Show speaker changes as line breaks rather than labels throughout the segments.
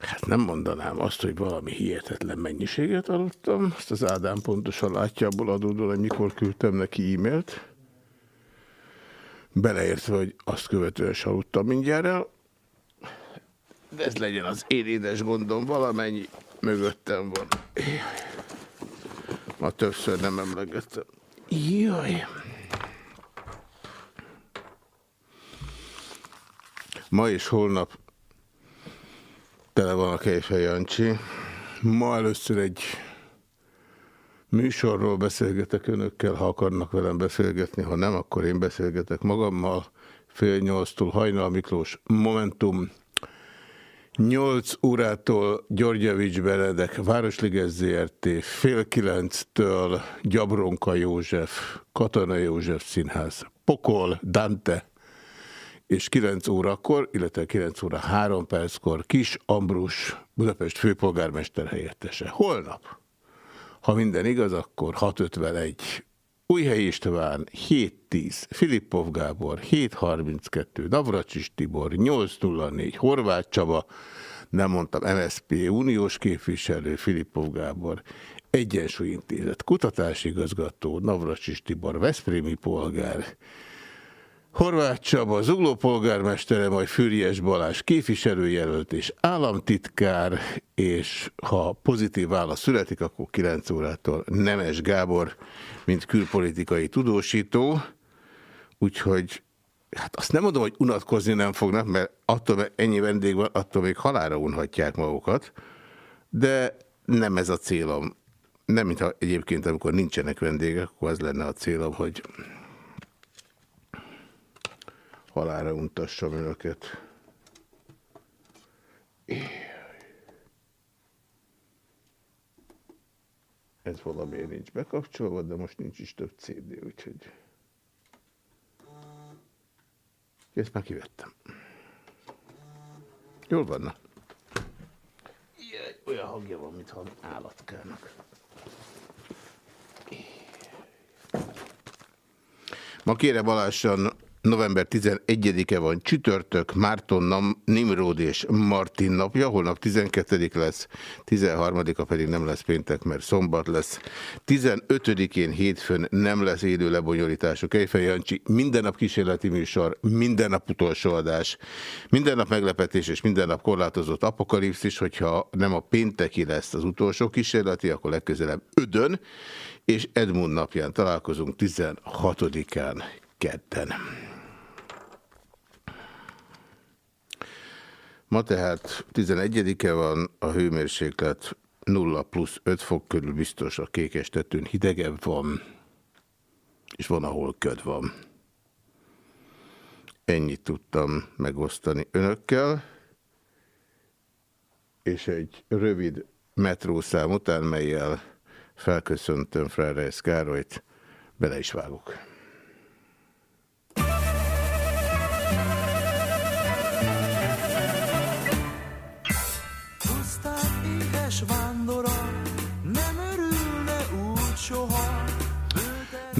Hát nem mondanám azt, hogy valami hihetetlen mennyiséget aludtam. Azt az Ádám pontosan látja abból adódóan, hogy mikor küldtem neki e-mailt. Beleértve, hogy azt követően is aludtam mindjárt. De ez legyen az én édes gondom, valamennyi mögöttem van. Ma többször nem emlegettem. Jaj. Ma és holnap Tele van a Kejfej Jancsi. Ma először egy műsorról beszélgetek önökkel, ha akarnak velem beszélgetni, ha nem, akkor én beszélgetek magammal. Fél nyolctól Hajnal Miklós Momentum. Nyolc órától Györgyevics Benedek, Városliges ZRT, fél kilenctől Gyabronka József, Katona József Színház, Pokol, Dante, és 9 órakor, illetve 9 óra 3 perckor Kis Ambrus, Budapest főpolgármester helyettese. Holnap, ha minden igaz, akkor 6.51 Újhelyi István 7.10, Filippov Gábor 7.32, Navracsis Tibor 8.04, Horváth Csaba, nem mondtam, MSZP uniós képviselő, Filippov Gábor, Egyensúlyintézet, kutatásigazgató, Navracsis Tibor, Veszprémi polgár, Horváth Csaba, Zugló polgármestere, majd Füriyes Balázs képviselőjelölt és államtitkár, és ha pozitív válasz születik, akkor 9 órától Nemes Gábor, mint külpolitikai tudósító. Úgyhogy, hát azt nem mondom, hogy unatkozni nem fognak, mert attól, mert ennyi vendég van, attól még halára unhatják magukat, de nem ez a célom. Nem, mintha egyébként, amikor nincsenek vendégek, akkor az lenne a célom, hogy halára untassam önöket. Ez valamiért nincs bekapcsolva, de most nincs is több CD, úgyhogy... Ezt már kivettem. Jól vanna. Olyan hangja van, mintha állatkának. Ma kérem Balázsan November 11-e van csütörtök, Márton Nimród és Martin napja, holnap 12 lesz, 13-a pedig nem lesz péntek, mert szombat lesz. 15-én hétfőn nem lesz élő lebonyolítású Kejfej Jancsi, minden nap kísérleti műsor, minden nap utolsó adás, minden nap meglepetés és minden nap korlátozott apokalipszis, hogyha nem a pénteki lesz az utolsó kísérleti, akkor legközelebb ödön, és Edmund napján találkozunk 16-án kedden. Ma tehát 11-e van, a hőmérséklet 0 plusz 5 fok körül biztos a kékes tetőn hidegebb van, és van, ahol köd van. Ennyit tudtam megosztani önökkel, és egy rövid metrószám után, melyel felköszöntöm Frerejsz Károlyt, bele is vágok.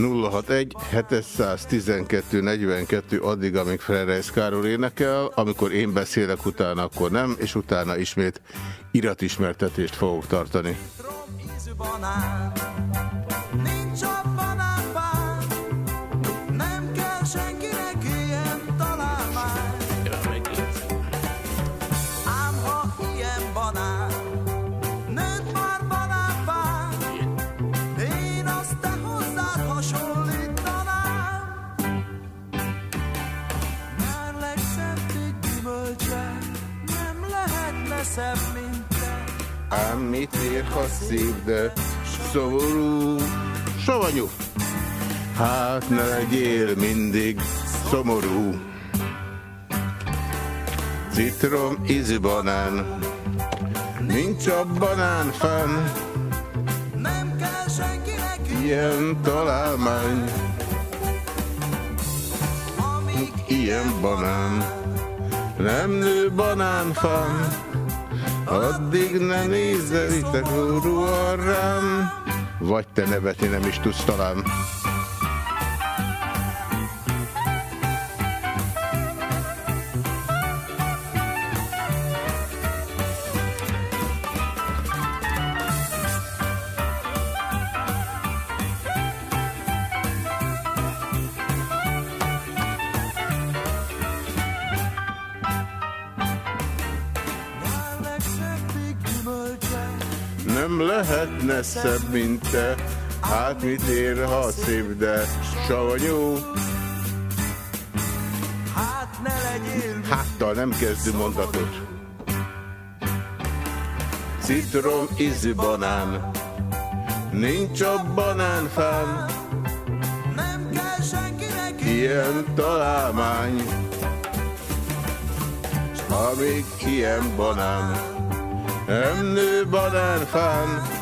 061 712 42 addig, amíg Frerejsz Károly énekel, amikor én beszélek utána, akkor nem, és utána ismét iratismertetést fogok tartani.
Neszebb, mint te.
Ám mit ér, ha szép, de szomorú, savanyú. Hát ne legyél mindig szomorú. Citrom, ízű banán, nincs a banán fenn.
Nem kell senkinek
Ilyen találmány,
amíg
ilyen banán, nem nő banánfán. Addig ne nézzelitek úrúan rám, vagy te nevetni nem is tudsz talán. Lehetne szebb, mint te, hát mit ér, ha szép, de savanyú.
Hát
Háttal nem kezdő mondatot. Citrom, ízű banán, nincs a banánfán,
Nem kell senkinek
ilyen találmány. Amíg ilyen banán, nem nő banánfán,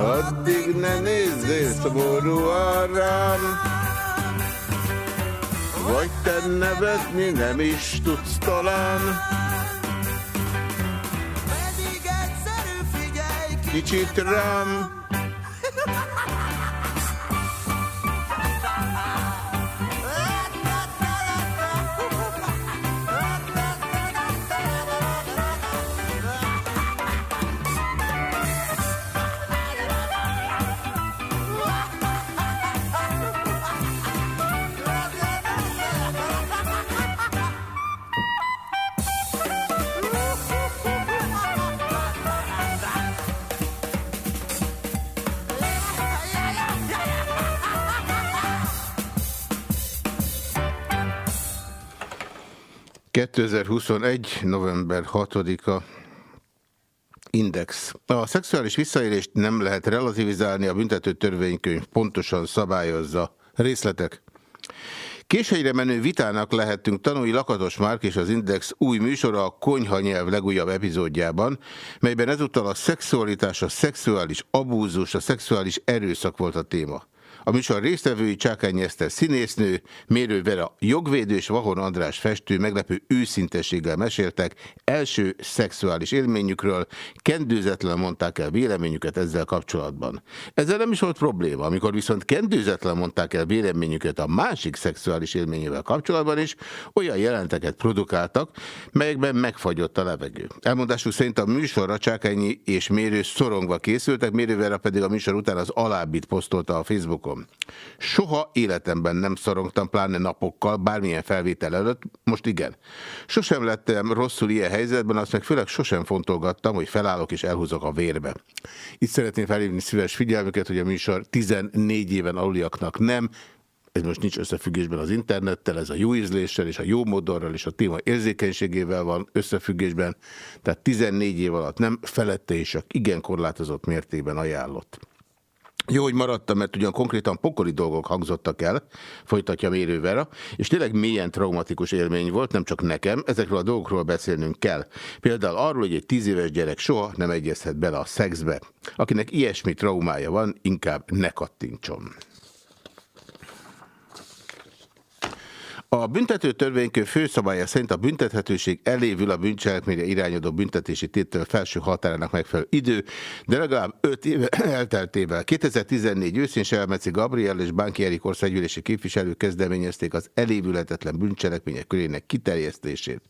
addig ne nézzél szomorúan rám. Vagy te nevetni nem is tudsz talán, kicsit rám. ...2021. november 6-a Index. A szexuális visszaélést nem lehet relativizálni, a büntető törvénykönyv pontosan szabályozza. Részletek. Későre menő vitának lehettünk tanulni Lakatos Márk és az Index új műsora a Konyha nyelv legújabb epizódjában, melyben ezúttal a szexualitás, a szexuális abúzus, a szexuális erőszak volt a téma. A műsor résztvevői Csákány Eszter színésznő, Mérő Vera jogvédő és Vahon András festő meglepő őszintességgel meséltek első szexuális élményükről, kendőzetlen mondták el véleményüket ezzel kapcsolatban. Ezzel nem is volt probléma, amikor viszont kendőzetlen mondták el véleményüket a másik szexuális élményével kapcsolatban is, olyan jelenteket produkáltak, melyekben megfagyott a levegő. Elmondásuk szerint a műsorra Csákányi és Mérő szorongva készültek, Mérő Vera pedig a műsor után az alábbit posztolta a Facebookon. Soha életemben nem szorongtam, pláne napokkal, bármilyen felvétel előtt, most igen. Sosem lettem rosszul ilyen helyzetben, azt meg főleg sosem fontolgattam, hogy felállok és elhúzok a vérbe. Itt szeretném felhívni szíves figyelmüket, hogy a műsor 14 éven aluliaknak nem, ez most nincs összefüggésben az internettel, ez a jó ízléssel és a jó modorral és a téma érzékenységével van összefüggésben, tehát 14 év alatt nem felette és csak igen korlátozott mértékben ajánlott. Jó, hogy maradtam, mert ugyan konkrétan pokoli dolgok hangzottak el, folytatja Mérő Vera, és tényleg mélyen traumatikus élmény volt, nem csak nekem, ezekről a dolgokról beszélnünk kell. Például arról, hogy egy tíz éves gyerek soha nem egyezhet bele a szexbe. Akinek ilyesmi traumája van, inkább ne kattintson. A büntető törvénykönyv főszabálya szerint a büntethetőség elévül a bűncselekményre irányadó büntetési tétel felső határának megfelelő idő, de legalább 5 éve elteltével. 2014 őszén Selmeci Gabriel és Bánki Erik országgyűlési képviselők kezdeményezték az elévülhetetlen bűncselekmények körének kiterjesztését.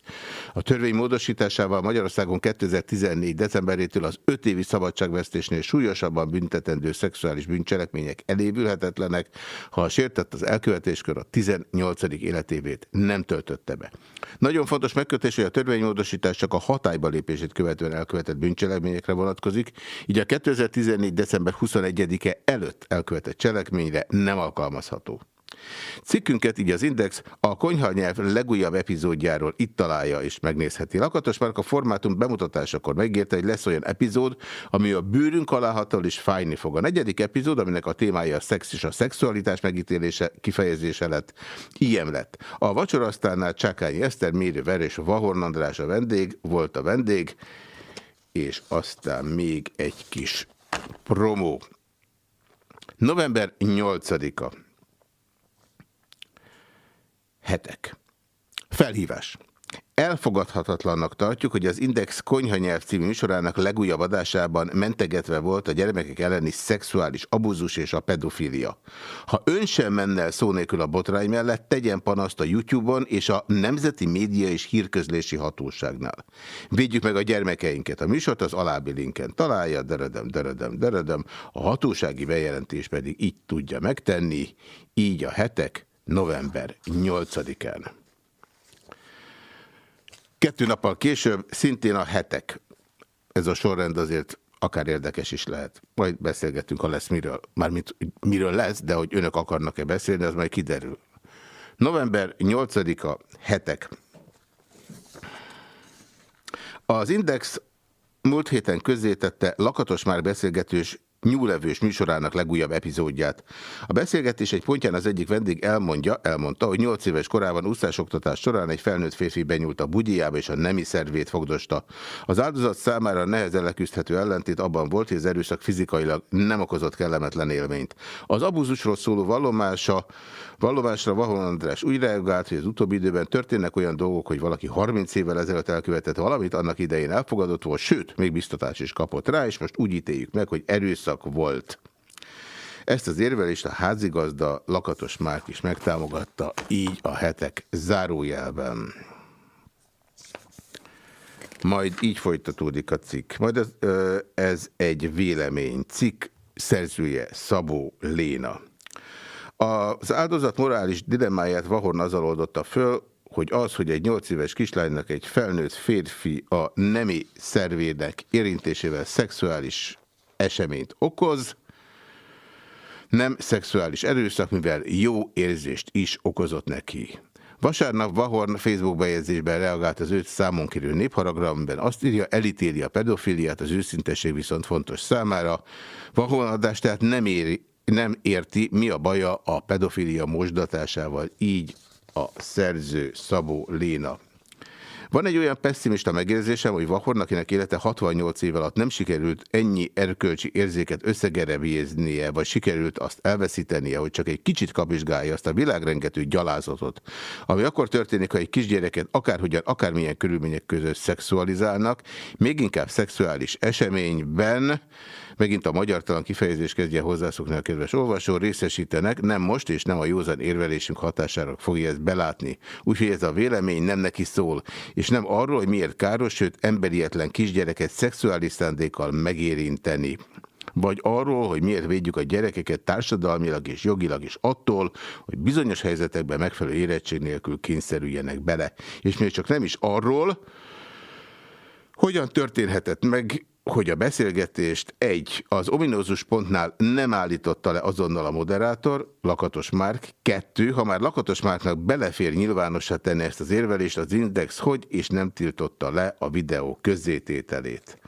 A törvény módosításával Magyarországon 2014 decemberétől az 5 évi szabadságvesztésnél súlyosabban büntetendő szexuális bűncselekmények elévülhetetlenek, ha a sértett az elkövetéskör a 18. élet évét nem töltötte be. Nagyon fontos megkötés, hogy a törvénymódosítás csak a hatályba lépését követően elkövetett bűncselekményekre vonatkozik, így a 2014. december 21-e előtt elkövetett cselekményre nem alkalmazható. Cikkünket így az Index a konyha nyelv legújabb epizódjáról itt találja és megnézheti. Lakatos a formátum bemutatásakor megérte, hogy lesz olyan epizód, ami a bőrünk alá hatol és fájni fog. A negyedik epizód, aminek a témája a szex és a szexualitás megítélése, kifejezése lett, ilyen lett. A vacsorasztálnál Csákányi Eszter, Mérő Ver és Vahorn András a vendég, volt a vendég, és aztán még egy kis promó. November 8-a. Hetek. Felhívás. Elfogadhatatlannak tartjuk, hogy az Index Konyhanyelv című műsorának legújabb adásában mentegetve volt a gyermekek elleni szexuális abúzus és a pedofilia. Ha ön sem menne el szó nélkül a botrány mellett, tegyen panaszt a YouTube-on és a Nemzeti Média és Hírközlési Hatóságnál. Védjük meg a gyermekeinket. A műsort az alábbi linken találja, deredem, deredem, deredem. A hatósági bejelentés pedig így tudja megtenni, így a hetek november 8-án. Kettő nappal később szintén a hetek. Ez a sorrend azért akár érdekes is lehet. Majd beszélgetünk, ha lesz miről. Mármint miről lesz, de hogy önök akarnak-e beszélni, az majd kiderül. November 8-a, hetek. Az Index múlt héten közzétette lakatos már beszélgetős nyúlevős műsorának legújabb epizódját. A beszélgetés egy pontján az egyik vendég elmondja, elmondta, hogy 8 éves korában úszásoktatás során egy felnőtt férfi benyúlt a bugyjába és a nemi szervét fogdosta. Az áldozat számára nehezen leküzdhető ellentét abban volt, hogy az erőszak fizikailag nem okozott kellemetlen élményt. Az abúzusról szóló vallomása Vallomásra Vahon András úgy reagált, hogy az utóbbi időben történnek olyan dolgok, hogy valaki 30 évvel ezelőtt elkövetett valamit, annak idején elfogadott volt, sőt, még biztatás is kapott rá, és most úgy ítéljük meg, hogy erőszak volt. Ezt az érvelést a házigazda Lakatos Márk is megtámogatta, így a hetek zárójelben. Majd így folytatódik a cikk. Majd ez, ez egy vélemény. Cikk szerzője Szabó Léna. Az áldozat morális dilemmáját Vahorn azzal oldotta föl, hogy az, hogy egy 8 éves kislánynak egy felnőtt férfi a nemi szervének érintésével szexuális eseményt okoz, nem szexuális erőszak, mivel jó érzést is okozott neki. Vasárnap Vahorn Facebook bejegyzésben reagált az őt számon kérő népharagra, amiben azt írja, elítéli a pedofiliát, az őszintesség viszont fontos számára. Vahorn adás tehát nem éri, nem érti, mi a baja a pedofilia mosdatásával, így a szerző Szabó Léna. Van egy olyan pessimista megérzésem, hogy Vahornak, élete 68 év alatt nem sikerült ennyi erkölcsi érzéket összegerebéznie, vagy sikerült azt elveszítenie, hogy csak egy kicsit kapizsgálja azt a világrengető gyalázatot, ami akkor történik, ha egy kisgyereket akárhogyan, akármilyen körülmények között szexualizálnak, még inkább szexuális eseményben, Megint a magyartalan kifejezés kezdje hozzászokni a kedves olvasó, részesítenek, nem most és nem a józan érvelésünk hatására fogja ezt belátni. Úgyhogy ez a vélemény nem neki szól, és nem arról, hogy miért káros, sőt emberietlen kisgyereket szexuális szándékkal megérinteni vagy arról, hogy miért védjük a gyerekeket társadalmilag és jogilag is attól, hogy bizonyos helyzetekben megfelelő érettség nélkül kényszerüljenek bele. És még csak nem is arról, hogyan történhetett meg hogy a beszélgetést egy, az ominózus pontnál nem állította le azonnal a moderátor, Lakatos Márk, kettő, ha már Lakatos Márknak belefér nyilvánossá tenni ezt az érvelést, az Index hogy és nem tiltotta le a videó közzétételét.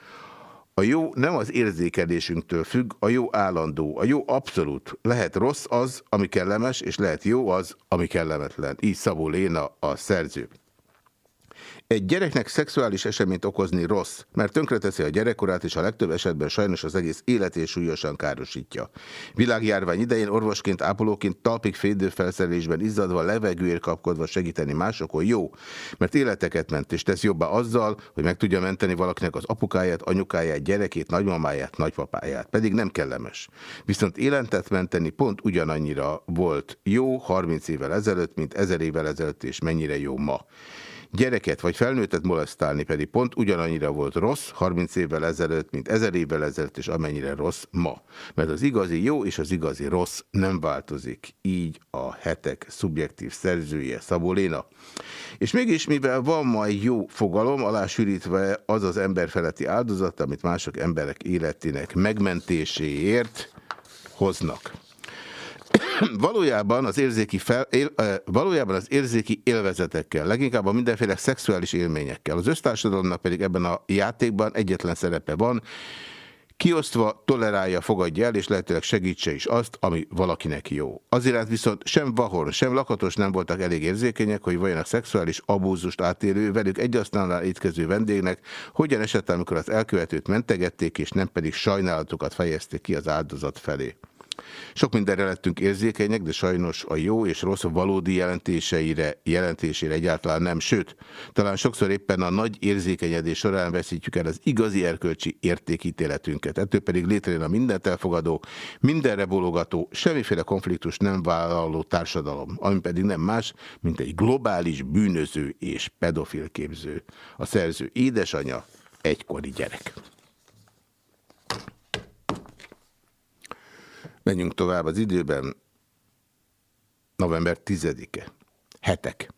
A jó nem az érzékelésünktől függ, a jó állandó, a jó abszolút. Lehet rossz az, ami kellemes, és lehet jó az, ami kellemetlen. Így Szabó Léna a szerző. Egy gyereknek szexuális eseményt okozni rossz, mert tönkreteszi a gyerekkorát, és a legtöbb esetben sajnos az egész életét súlyosan károsítja. Világjárvány idején orvosként, ápolóként talpig félidőfelszerelésben izzadva, levegőért kapkodva segíteni másokon jó, mert életeket ment, és tesz jobbá azzal, hogy meg tudja menteni valakinek az apukáját, anyukáját, gyerekét, nagymamáját, nagypapáját. Pedig nem kellemes. Viszont életet menteni pont ugyanannyira volt jó 30 évvel ezelőtt, mint 1000 évvel ezelőtt, és mennyire jó ma. Gyereket vagy felnőttet molesztálni pedig pont ugyanannyira volt rossz 30 évvel ezelőtt, mint 1000 évvel ezelőtt, és amennyire rossz ma. Mert az igazi jó és az igazi rossz nem változik. Így a hetek szubjektív szerzője Szabó Léna. És mégis, mivel van majd jó fogalom, alásűrítve az az emberfeletti áldozat, amit mások emberek életének megmentéséért hoznak. Valójában, az érzéki fel, él, valójában az érzéki élvezetekkel, leginkább a mindenféle szexuális élményekkel. Az össztársadalomnak pedig ebben a játékban egyetlen szerepe van, Kiosztva tolerálja, fogadja el, és lehetőleg segítse is azt, ami valakinek jó. Azért viszont sem Vahor, sem Lakatos nem voltak elég érzékenyek, hogy vajon a szexuális abúzust átélő, velük egyasztalnál étkező vendégnek hogyan esett, amikor az elkövetőt mentegették, és nem pedig sajnálatokat fejezték ki az áldozat felé. Sok mindenre lettünk érzékenyek, de sajnos a jó és rossz valódi jelentéseire, jelentésére egyáltalán nem. Sőt, talán sokszor éppen a nagy érzékenyedés során veszítjük el az igazi erkölcsi értékítéletünket. Ettől pedig létrejön a mindent elfogadó, mindenre bologató, semmiféle konfliktus nem vállaló társadalom, ami pedig nem más, mint egy globális bűnöző és pedofil képző. A szerző édesanyja, egykori gyerek. Menjünk tovább az időben. November 10-e. Hetek.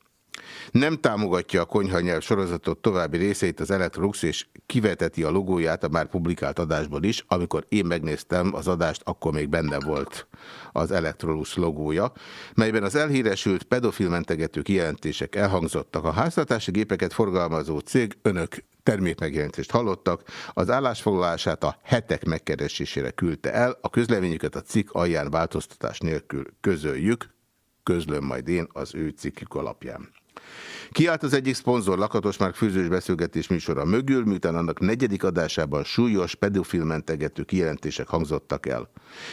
Nem támogatja a konyhanyelv sorozatot további részeit az Electrolux, és kiveteti a logóját a már publikált adásból is. Amikor én megnéztem az adást, akkor még benne volt az Electrolux logója, melyben az elhíresült pedofilmentegető kijelentések elhangzottak. A háztartási gépeket forgalmazó cég önök termékmegjelentést hallottak, az állásfoglalását a hetek megkeresésére küldte el, a közleményüket a cikk alján változtatás nélkül közöljük, közlöm majd én az ő cikkük alapján. Kiállt az egyik szponzor Lakatos már fűzős beszélgetés műsora mögül, miután annak negyedik adásában súlyos pedofilmentegető kijelentések hangzottak el.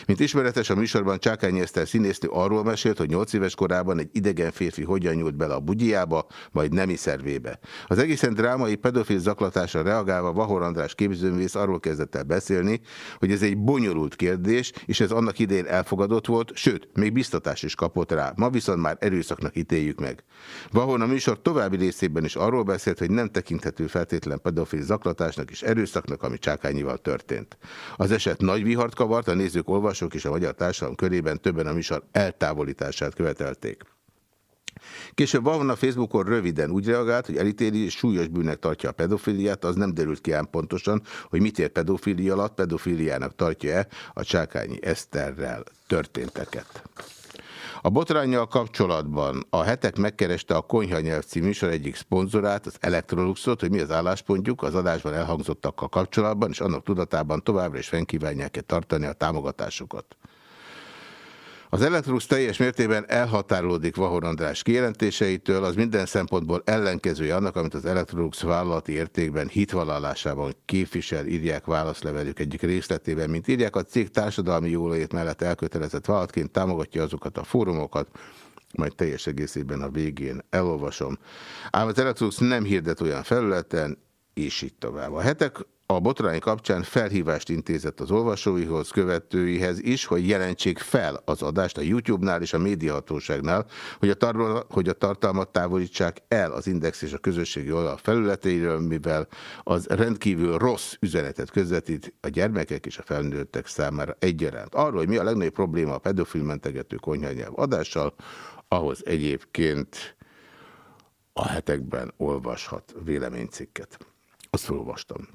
Mint ismeretes a műsorban Csákány Eszter színésznő arról mesélt, hogy 8 éves korában egy idegen férfi hogyan nyúlt bele a bugyjába, majd nemi szervébe. Az egészen drámai pedofil zaklatásra reagálva Vahor András képzőművész arról kezdett el beszélni, hogy ez egy bonyolult kérdés, és ez annak idején elfogadott volt, sőt, még biztatás is kapott rá. Ma viszont már erőszaknak ítéljük meg. Vahor a műsor további részében is arról beszélt, hogy nem tekinthető feltétlen pedofil zaklatásnak és erőszaknak, ami Csákányival történt. Az eset nagy vihart kavart, a nézők, olvasók és a magyar társadalom körében többen a műsor eltávolítását követelték. Később a Facebookon röviden úgy reagált, hogy elítéli és súlyos bűnnek tartja a pedofiliát, az nem derült ki ám pontosan, hogy mit ér pedofilia alatt, pedofiliának tartja-e a Csákányi Eszterrel történteket. A botrányjal kapcsolatban a hetek megkereste a Konyha nyelv című műsor egyik szponzorát, az Electroluxot, hogy mi az álláspontjuk az adásban elhangzottakkal kapcsolatban, és annak tudatában továbbra is fennkívánják-e tartani a támogatásokat. Az Electrolux teljes mértében elhatárolódik Vahor András kijelentéseitől, az minden szempontból ellenkezője annak, amit az Electrolux vállalati értékben hitvallálásában képvisel, írják válaszlevelük egyik részletében, mint írják a cég társadalmi jólét mellett elkötelezett vállalatként támogatja azokat a fórumokat, majd teljes egészében a végén elolvasom. Ám az Electrolux nem hirdet olyan felületen, és így tovább. A hetek a botrány kapcsán felhívást intézett az olvasóihoz, követőihez is, hogy jelentsék fel az adást a YouTube-nál és a médiahatóságnál, hogy a, tar hogy a tartalmat távolítsák el az Index és a közösségi oldal felületeiről, mivel az rendkívül rossz üzenetet közvetít a gyermekek és a felnőttek számára egyaránt. Arról, hogy mi a legnagyobb probléma a pedofilmentegető konyhanyelv adással, ahhoz egyébként a hetekben olvashat véleménycikket. Azt felolvastam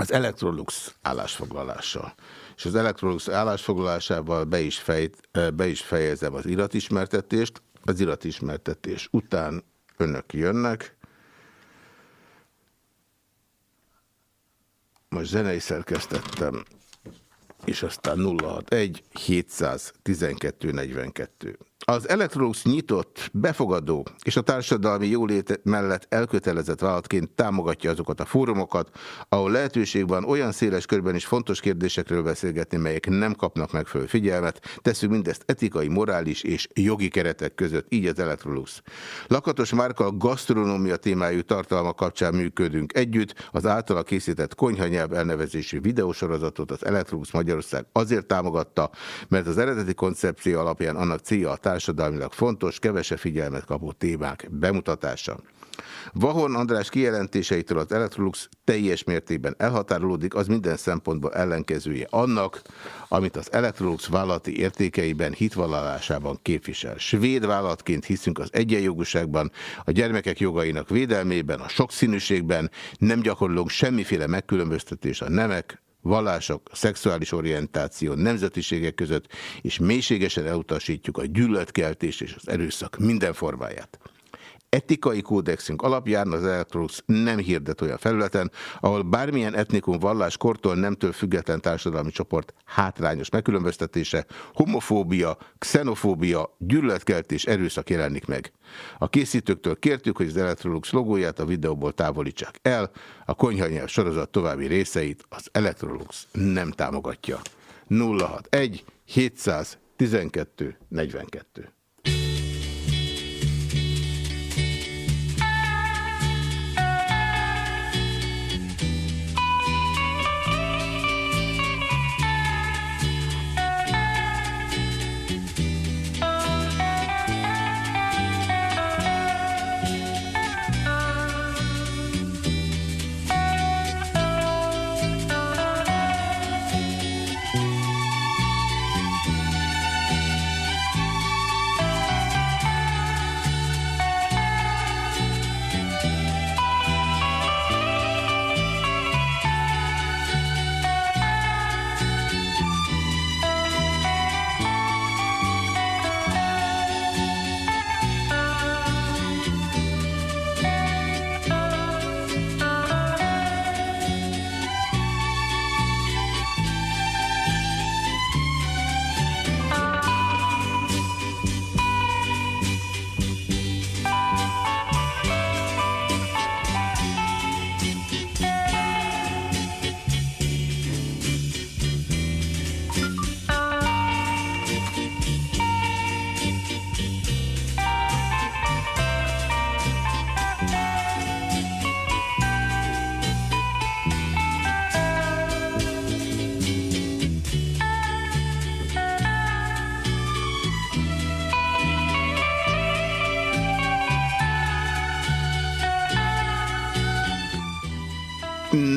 az Electrolux állásfoglalása. És az Electrolux állásfoglalásával be is, fejt, be is fejezem az iratismertetést. Az iratismertetés után önök jönnek. Most zenei szerkesztettem, és aztán 061 712 42. Az Electrolux nyitott, befogadó és a társadalmi jólét mellett elkötelezett vállalatként támogatja azokat a fórumokat, ahol lehetőség van olyan széles körben is fontos kérdésekről beszélgetni, melyek nem kapnak megfelelő figyelmet. Tesszük mindezt etikai, morális és jogi keretek között, így az Electrolux. Lakatos Márka gasztronómia témájú tartalma kapcsán működünk együtt. Az általa készített konyhanyelv elnevezésű videósorozatot az Electrolux Magyarország azért támogatta, mert az eredeti koncepció alapján annak célja a társadalmilag fontos, kevesebb figyelmet kapó témák bemutatása. Vahorn András kijelentéseitől az Electrolux teljes mértékben elhatárolódik, az minden szempontból ellenkezője annak, amit az Electrolux vállalati értékeiben, hitvallalásában képvisel. Svéd vállalatként hiszünk az egyenjogúságban, a gyermekek jogainak védelmében, a sokszínűségben, nem gyakorlunk semmiféle megkülönböztetés a nemek, vallások, szexuális orientáció, nemzetiségek között, és mélységesen elutasítjuk a gyűlöletkeltés és az erőszak minden formáját. Etikai kódexünk alapján az Electrolux nem hirdet olyan felületen, ahol bármilyen etnikum, vallás, kortól, nemtől független társadalmi csoport hátrányos megkülönböztetése, homofóbia, xenofóbia, gyűlöletkeltés, erőszak jelenik meg. A készítőktől kértük, hogy az Electrolux logóját a videóból távolítsák el, a konyhanyelv sorozat további részeit az Electrolux nem támogatja. 061 712 42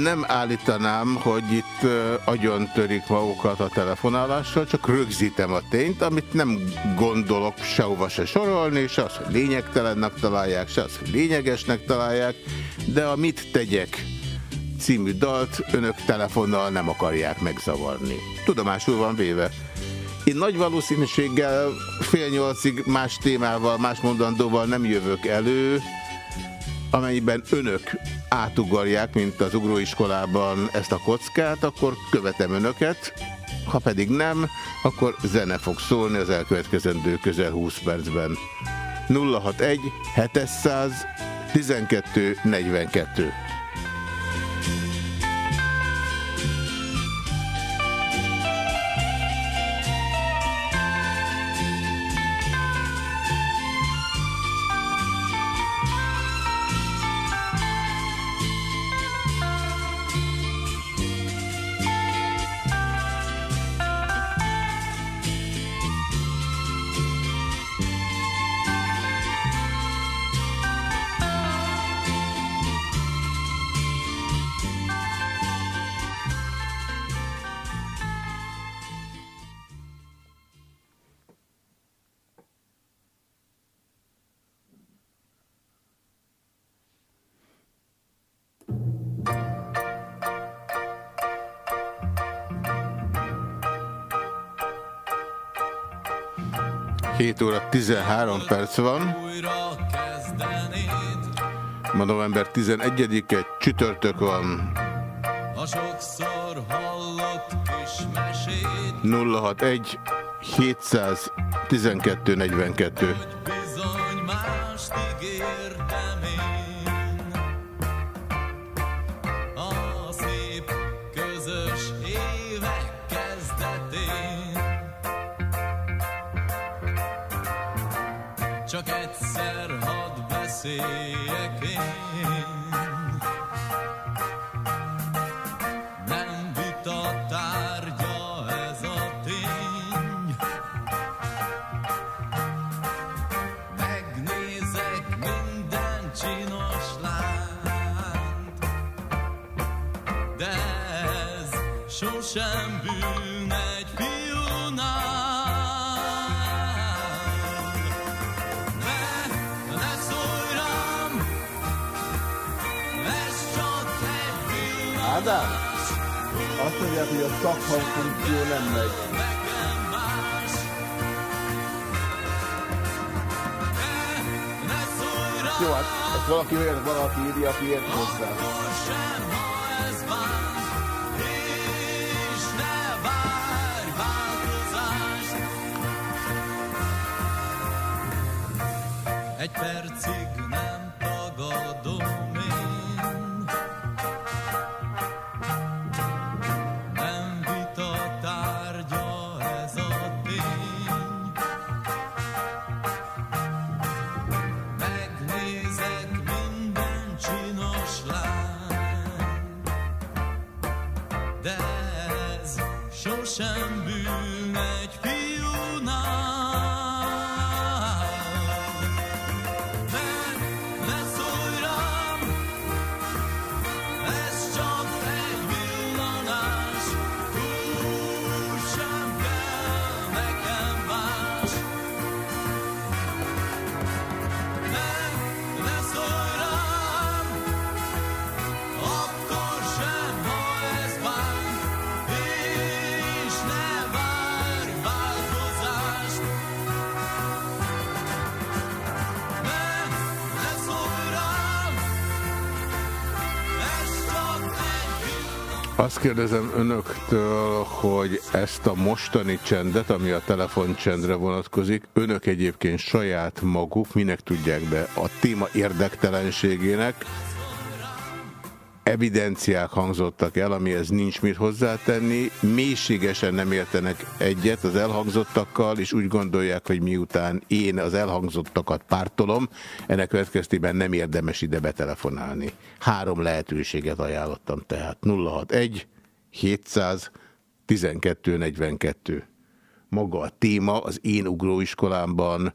nem állítanám, hogy itt agyon törik magukat a telefonálással, csak rögzítem a tényt, amit nem gondolok sehova se sorolni, se az, hogy lényegtelennek találják, se az, hogy lényegesnek találják, de a Mit tegyek című dalt önök telefonnal nem akarják megzavarni. Tudomásul van véve. Én nagy valószínűséggel fél nyolcig más témával, más mondandóval nem jövök elő, amennyiben önök átugorják, mint az ugróiskolában ezt a kockát, akkor követem önöket, ha pedig nem, akkor zene fog szólni az elkövetkezendő közel 20 percben. 061 700 12 42 13 perc van. Ma november 11-e, csütörtök van. 061 712 42 Mondják, hogy a szakhangfunkció nem megy. Jó, hát ezt valaki olyan valaki írja, aki ért hozzá.
Egy percig
Azt kérdezem önöktől, hogy ezt a mostani csendet, ami a telefoncsendre vonatkozik, önök egyébként saját maguk minek tudják be a téma érdektelenségének, evidenciák hangzottak el, amihez nincs mit hozzátenni, mélységesen nem értenek egyet az elhangzottakkal, és úgy gondolják, hogy miután én az elhangzottakat pártolom, ennek következtében nem érdemes ide betelefonálni. Három lehetőséget ajánlottam tehát. 061 700 1242. Maga a téma az én ugróiskolámban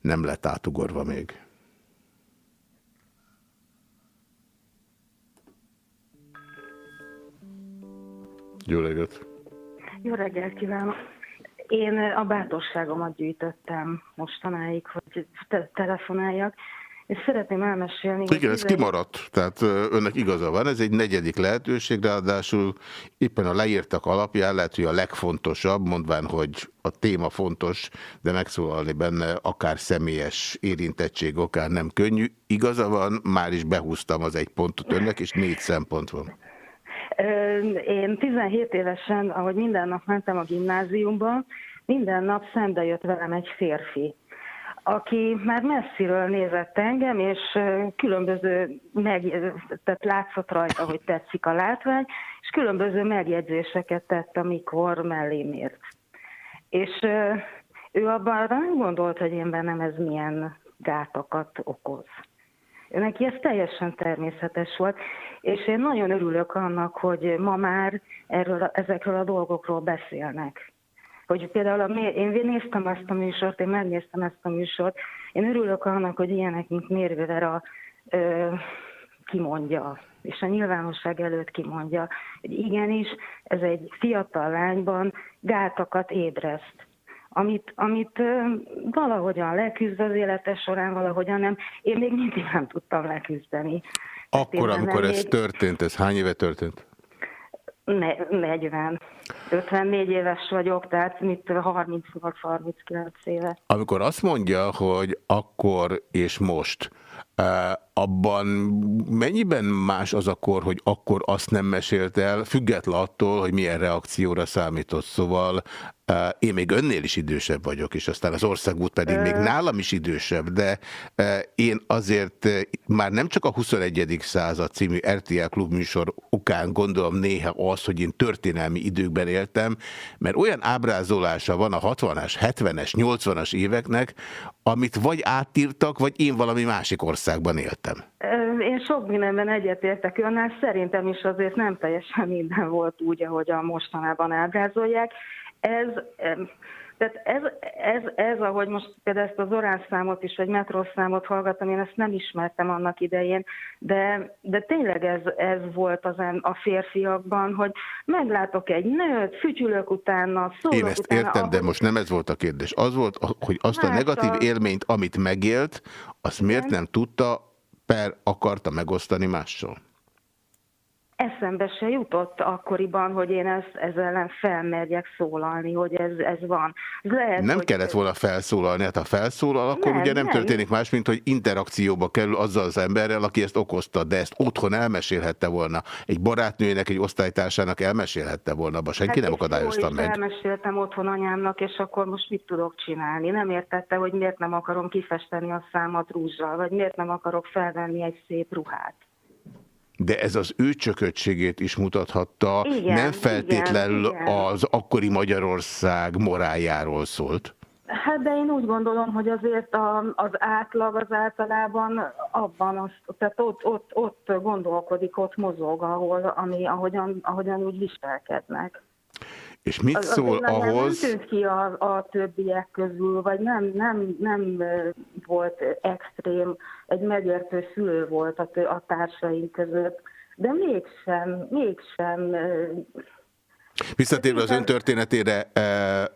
nem lett átugorva még. Jó reggelt!
Jó reggelt kívánok! Én a bátorságomat gyűjtöttem mostanáig, hogy te telefonáljak, és szeretném elmesélni...
Igen, ez
tizen-
kimaradt, tehát önnek igaza van, ez egy negyedik lehetőség, ráadásul éppen a leírtak alapján lehet, hogy a legfontosabb, mondván, hogy a téma fontos, de megszólalni benne akár személyes érintettség okán nem könnyű. Igaza van, már is behúztam az egy pontot önnek, és négy szempont van.
Én 17 évesen, ahogy minden nap mentem a gimnáziumba, minden nap szembe jött velem egy férfi, aki már messziről nézett engem, és különböző, meg, tehát látszott rajta, hogy tetszik a látvány, és különböző megjegyzéseket tett, amikor mellém ért. És ő abban nem gondolt, hogy én bennem ez milyen gátakat okoz. Neki ez teljesen természetes volt, és én nagyon örülök annak, hogy ma már erről, ezekről a dolgokról beszélnek. Hogy például a, én néztem ezt a műsort, én megnéztem ezt a műsort, én örülök annak, hogy ilyenek, mint Mérő Vera ö, kimondja, és a nyilvánosság előtt kimondja, hogy igenis, ez egy fiatal lányban gátakat ébreszt amit, amit valahogyan leküzd az élete során, valahogyan nem. Én még mindig nem tudtam leküzdeni.
Akkor,
bennem
amikor ez
még
történt, ez hány éve történt?
ne- 40. 54 éves vagyok, tehát mit 38-39 éve.
Amikor azt mondja, hogy akkor és most, abban mennyiben más az a kor, hogy akkor azt nem mesélt el, független attól, hogy milyen reakcióra számított. Szóval én még önnél is idősebb vagyok, és aztán az országút pedig még nálam is idősebb, de én azért már nem csak a 21. század című RTL klubműsor okán gondolom néha az, hogy én történelmi időkben éltem, mert olyan ábrázolása van a 60-as, 70-es, 80-as éveknek, amit vagy átírtak, vagy én valami másik országban éltem.
Én sok mindenben egyetértek önnel, szerintem is azért nem teljesen minden volt úgy, ahogy a mostanában ábrázolják. Ez, tehát ez, ez, ez, ahogy most például ezt az orán számot is, vagy metrós számot hallgattam, én ezt nem ismertem annak idején, de, de tényleg ez, ez volt az a férfiakban, hogy meglátok egy nőt, fütyülök utána, szólok
Én ezt
utána.
értem, de
ahogy-
most nem ez volt a kérdés. Az volt, hogy azt a
Hát
negatív
a-
élményt, amit megélt, azt miért nem tudta, per akarta megosztani mással?
Eszembe se jutott akkoriban, hogy én ezt, ezzel ellen felmerjek szólalni, hogy ez, ez van. Ez lehet,
Nem
hogy...
kellett volna felszólalni, hát ha felszólal, akkor
Nem,
ugye nem
nem.
történik más, mint hogy interakcióba kerül azzal az emberrel, aki ezt okozta, de ezt otthon elmesélhette volna. Egy barátnőjének, egy osztálytársának elmesélhette volna, abba senki nem
Hát és
akadályozta meg.
elmeséltem otthon anyámnak, és akkor most mit tudok csinálni? Nem értette, hogy miért nem akarom kifesteni a számat rúzsal, vagy miért nem akarok felvenni egy szép ruhát.
De ez az ő csökötségét is mutathatta,
Igen,
nem feltétlenül
igen, igen.
az akkori Magyarország moráljáról szólt.
Hát de én úgy gondolom, hogy azért a, az átlag az általában abban, az, tehát ott, ott, ott gondolkodik, ott mozog, ahol, ami, ahogyan, ahogyan úgy viselkednek.
És mit
Az,
szól ahhoz,
Nem tűnt ki a, a többiek közül, vagy nem, nem, nem volt extrém, egy megértő szülő volt a, a társaink között, de mégsem, mégsem
visszatérve az ön történetére,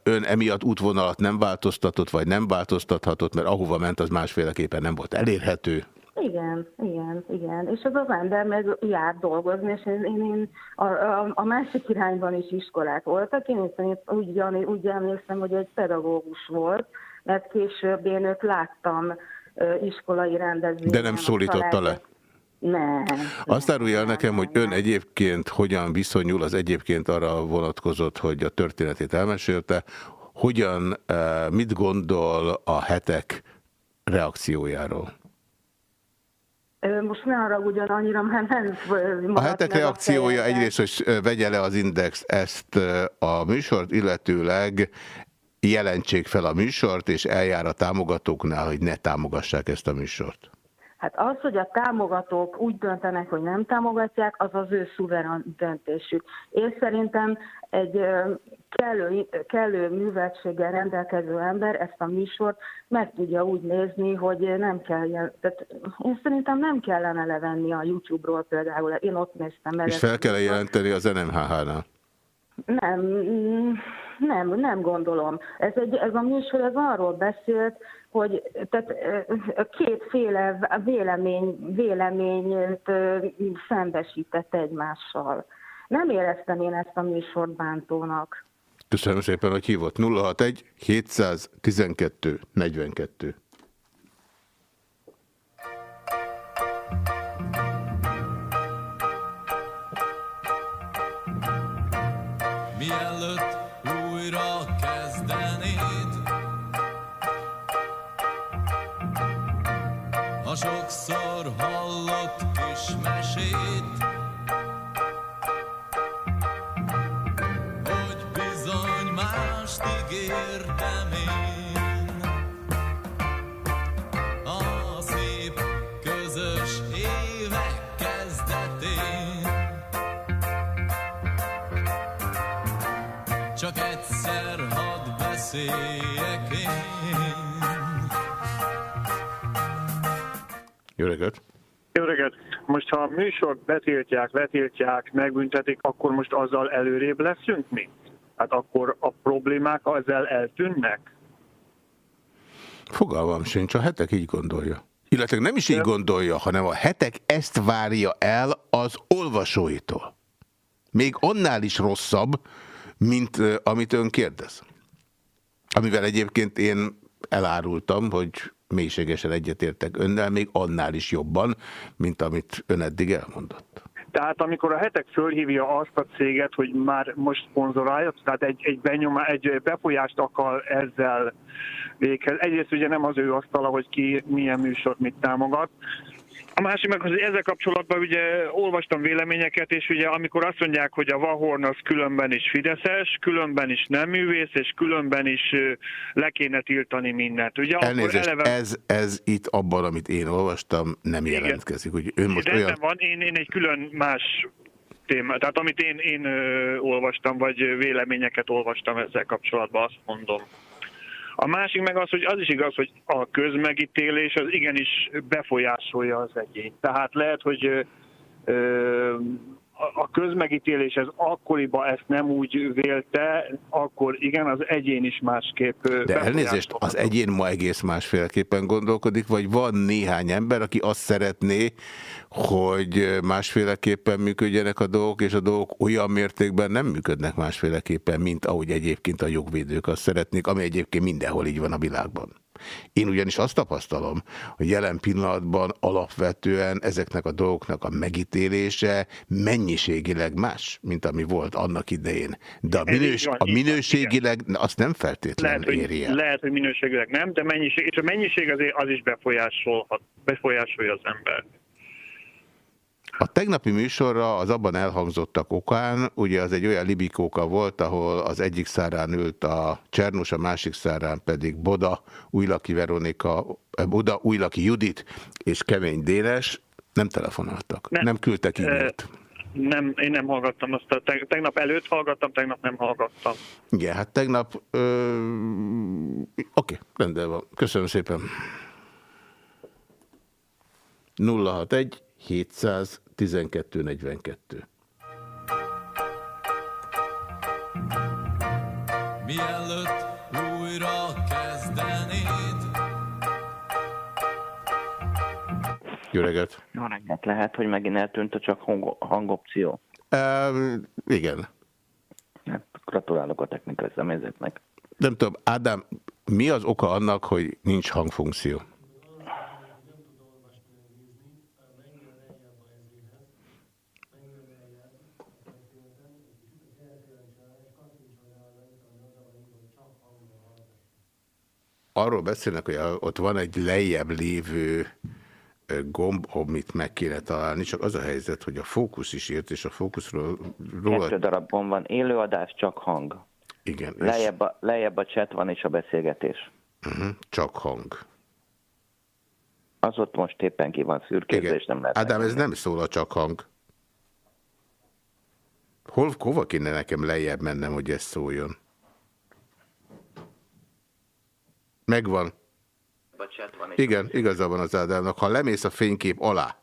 ön emiatt útvonalat nem változtatott, vagy nem változtathatott, mert ahova ment, az másféleképpen nem volt elérhető.
Igen, igen, igen. És az az ember meg jár dolgozni, és én, én, én a, a, a másik irányban is iskolák voltak. Én szerint úgy, úgy emlékszem, hogy egy pedagógus volt, mert később én őt láttam iskolai rendezvényen.
De nem szólította le?
Nem.
Azt árulja
nem,
nekem, hogy ön egyébként hogyan viszonyul, az egyébként arra vonatkozott, hogy a történetét elmesélte, hogyan, eh, mit gondol a hetek reakciójáról?
Most ne arra ugyan annyira, mert nem
A hetek reakciója egyrészt, hogy vegye le az Index ezt a műsort, illetőleg jelentsék fel a műsort, és eljár a támogatóknál, hogy ne támogassák ezt a műsort.
Hát az, hogy a támogatók úgy döntenek, hogy nem támogatják, az az ő szuverán döntésük. Én szerintem egy kellő, kellő műveltséggel rendelkező ember ezt a műsort meg tudja úgy nézni, hogy nem kell, tehát én szerintem nem kellene levenni a YouTube-ról például, én ott néztem meg.
És fel kell jelenteni az NMHH-nál.
Nem, mm, nem, nem gondolom. Ez, egy, ez a műsor ez arról beszélt, hogy tehát kétféle vélemény, véleményt szembesített egymással. Nem éreztem én ezt a műsort bántónak.
Köszönöm szépen, hogy hívott. 061 712 42.
sokszor
Jó reggelt!
Jó reggelt! Most ha a műsort betiltják, letiltják, megbüntetik, akkor most azzal előrébb leszünk mi? Hát akkor a problémák ezzel eltűnnek?
Fogalmam sincs, a hetek így gondolja. Illetve nem is így gondolja, hanem a hetek ezt várja el az olvasóitól. Még annál is rosszabb, mint amit ön kérdez. Amivel egyébként én elárultam, hogy mélységesen egyetértek önnel, még annál is jobban, mint amit ön eddig elmondott.
Tehát amikor a hetek fölhívja azt a céget, hogy már most szponzorálja, tehát egy, egy, benyomá, egy befolyást akar ezzel véghez. Egyrészt ugye nem az ő asztala, hogy ki milyen műsort mit támogat. A másik meg, hogy ezzel kapcsolatban ugye olvastam véleményeket, és ugye amikor azt mondják, hogy a Vahorn az különben is fideszes, különben is nem művész, és különben is le kéne tiltani mindent. Ugye
Elnézést,
akkor eleve...
ez, ez itt abban, amit én olvastam, nem
Igen.
jelentkezik. Úgy ön most
Rendben
olyan...
van, én, én egy külön más téma, tehát amit én, én ö, olvastam, vagy véleményeket olvastam ezzel kapcsolatban, azt mondom. A másik meg az, hogy az is igaz, hogy a közmegítélés az igenis befolyásolja az egyént. Tehát lehet, hogy ö, a, közmegítélés ez akkoriban ezt nem úgy vélte, akkor igen, az egyén is másképp
De elnézést, az egyén ma egész másféleképpen gondolkodik, vagy van néhány ember, aki azt szeretné, hogy másféleképpen működjenek a dolgok, és a dolgok olyan mértékben nem működnek másféleképpen, mint ahogy egyébként a jogvédők azt szeretnék, ami egyébként mindenhol így van a világban. Én ugyanis azt tapasztalom, hogy jelen pillanatban alapvetően ezeknek a dolgoknak a megítélése mennyiségileg más, mint ami volt annak idején. De a, minős, a minőségileg azt nem feltétlenül lehet, éri
el. Lehet, hogy minőségileg nem, de mennyiség, és a mennyiség azért az is befolyásolhat, befolyásolja az embert.
A tegnapi műsorra az abban elhangzottak okán, ugye az egy olyan libikóka volt, ahol az egyik szárán ült a Csernus, a másik szárán pedig Boda, Újlaki Veronika, eh, Boda, Újlaki Judit és Kemény Dénes. Nem telefonáltak, nem, nem küldtek e-mailt.
Nem, én nem hallgattam azt, a tegnap előtt hallgattam, tegnap nem hallgattam.
Igen, hát tegnap, ö... oké, okay, rendben van. Köszönöm szépen. 061 700 1242. Mielőtt újra kezdenéd. Jó reggelt!
Jó reggelt! Lehet, hogy megint eltűnt a csak hang hangopció.
Um, igen.
Hát, gratulálok a technikai személyzetnek.
Nem tudom, Ádám, mi az oka annak, hogy nincs hangfunkció? Arról beszélnek, hogy ott van egy lejjebb lévő gomb, amit meg kéne találni, csak az a helyzet, hogy a fókusz is ért, és a fókuszról...
Róla... Kettő darabban van élőadás, csak hang.
Igen.
Lejjebb a, lejjebb a chat van és a beszélgetés.
Uh -huh, csak hang.
Az ott most éppen ki van szürkézve, és nem lehet...
Ádám, ez nem szól a csak hang. Hol, hova kéne nekem lejjebb mennem, hogy ez szóljon? Megvan. Van Igen, igaza van az Ádámnak. Ha lemész a fénykép alá,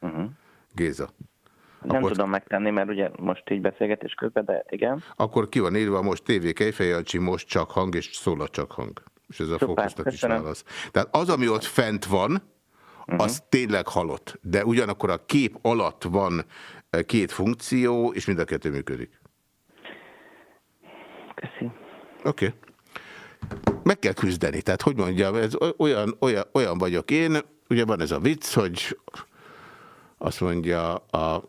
uh -huh. Géza.
Nem akkor... tudom megtenni, mert ugye most így beszélgetés közben, de igen.
Akkor ki van írva most TV Kejfejancsi, most csak hang, és szól a csak hang. És ez a fókusznak is válasz. Tehát az, ami ott fent van, uh -huh. az tényleg halott. De ugyanakkor a kép alatt van eh, két funkció, és mind a kettő működik.
Köszönöm.
Oké. Okay meg kell küzdeni. Tehát, hogy mondjam, ez olyan, olyan, olyan vagyok én, ugye van ez a vicc, hogy azt mondja a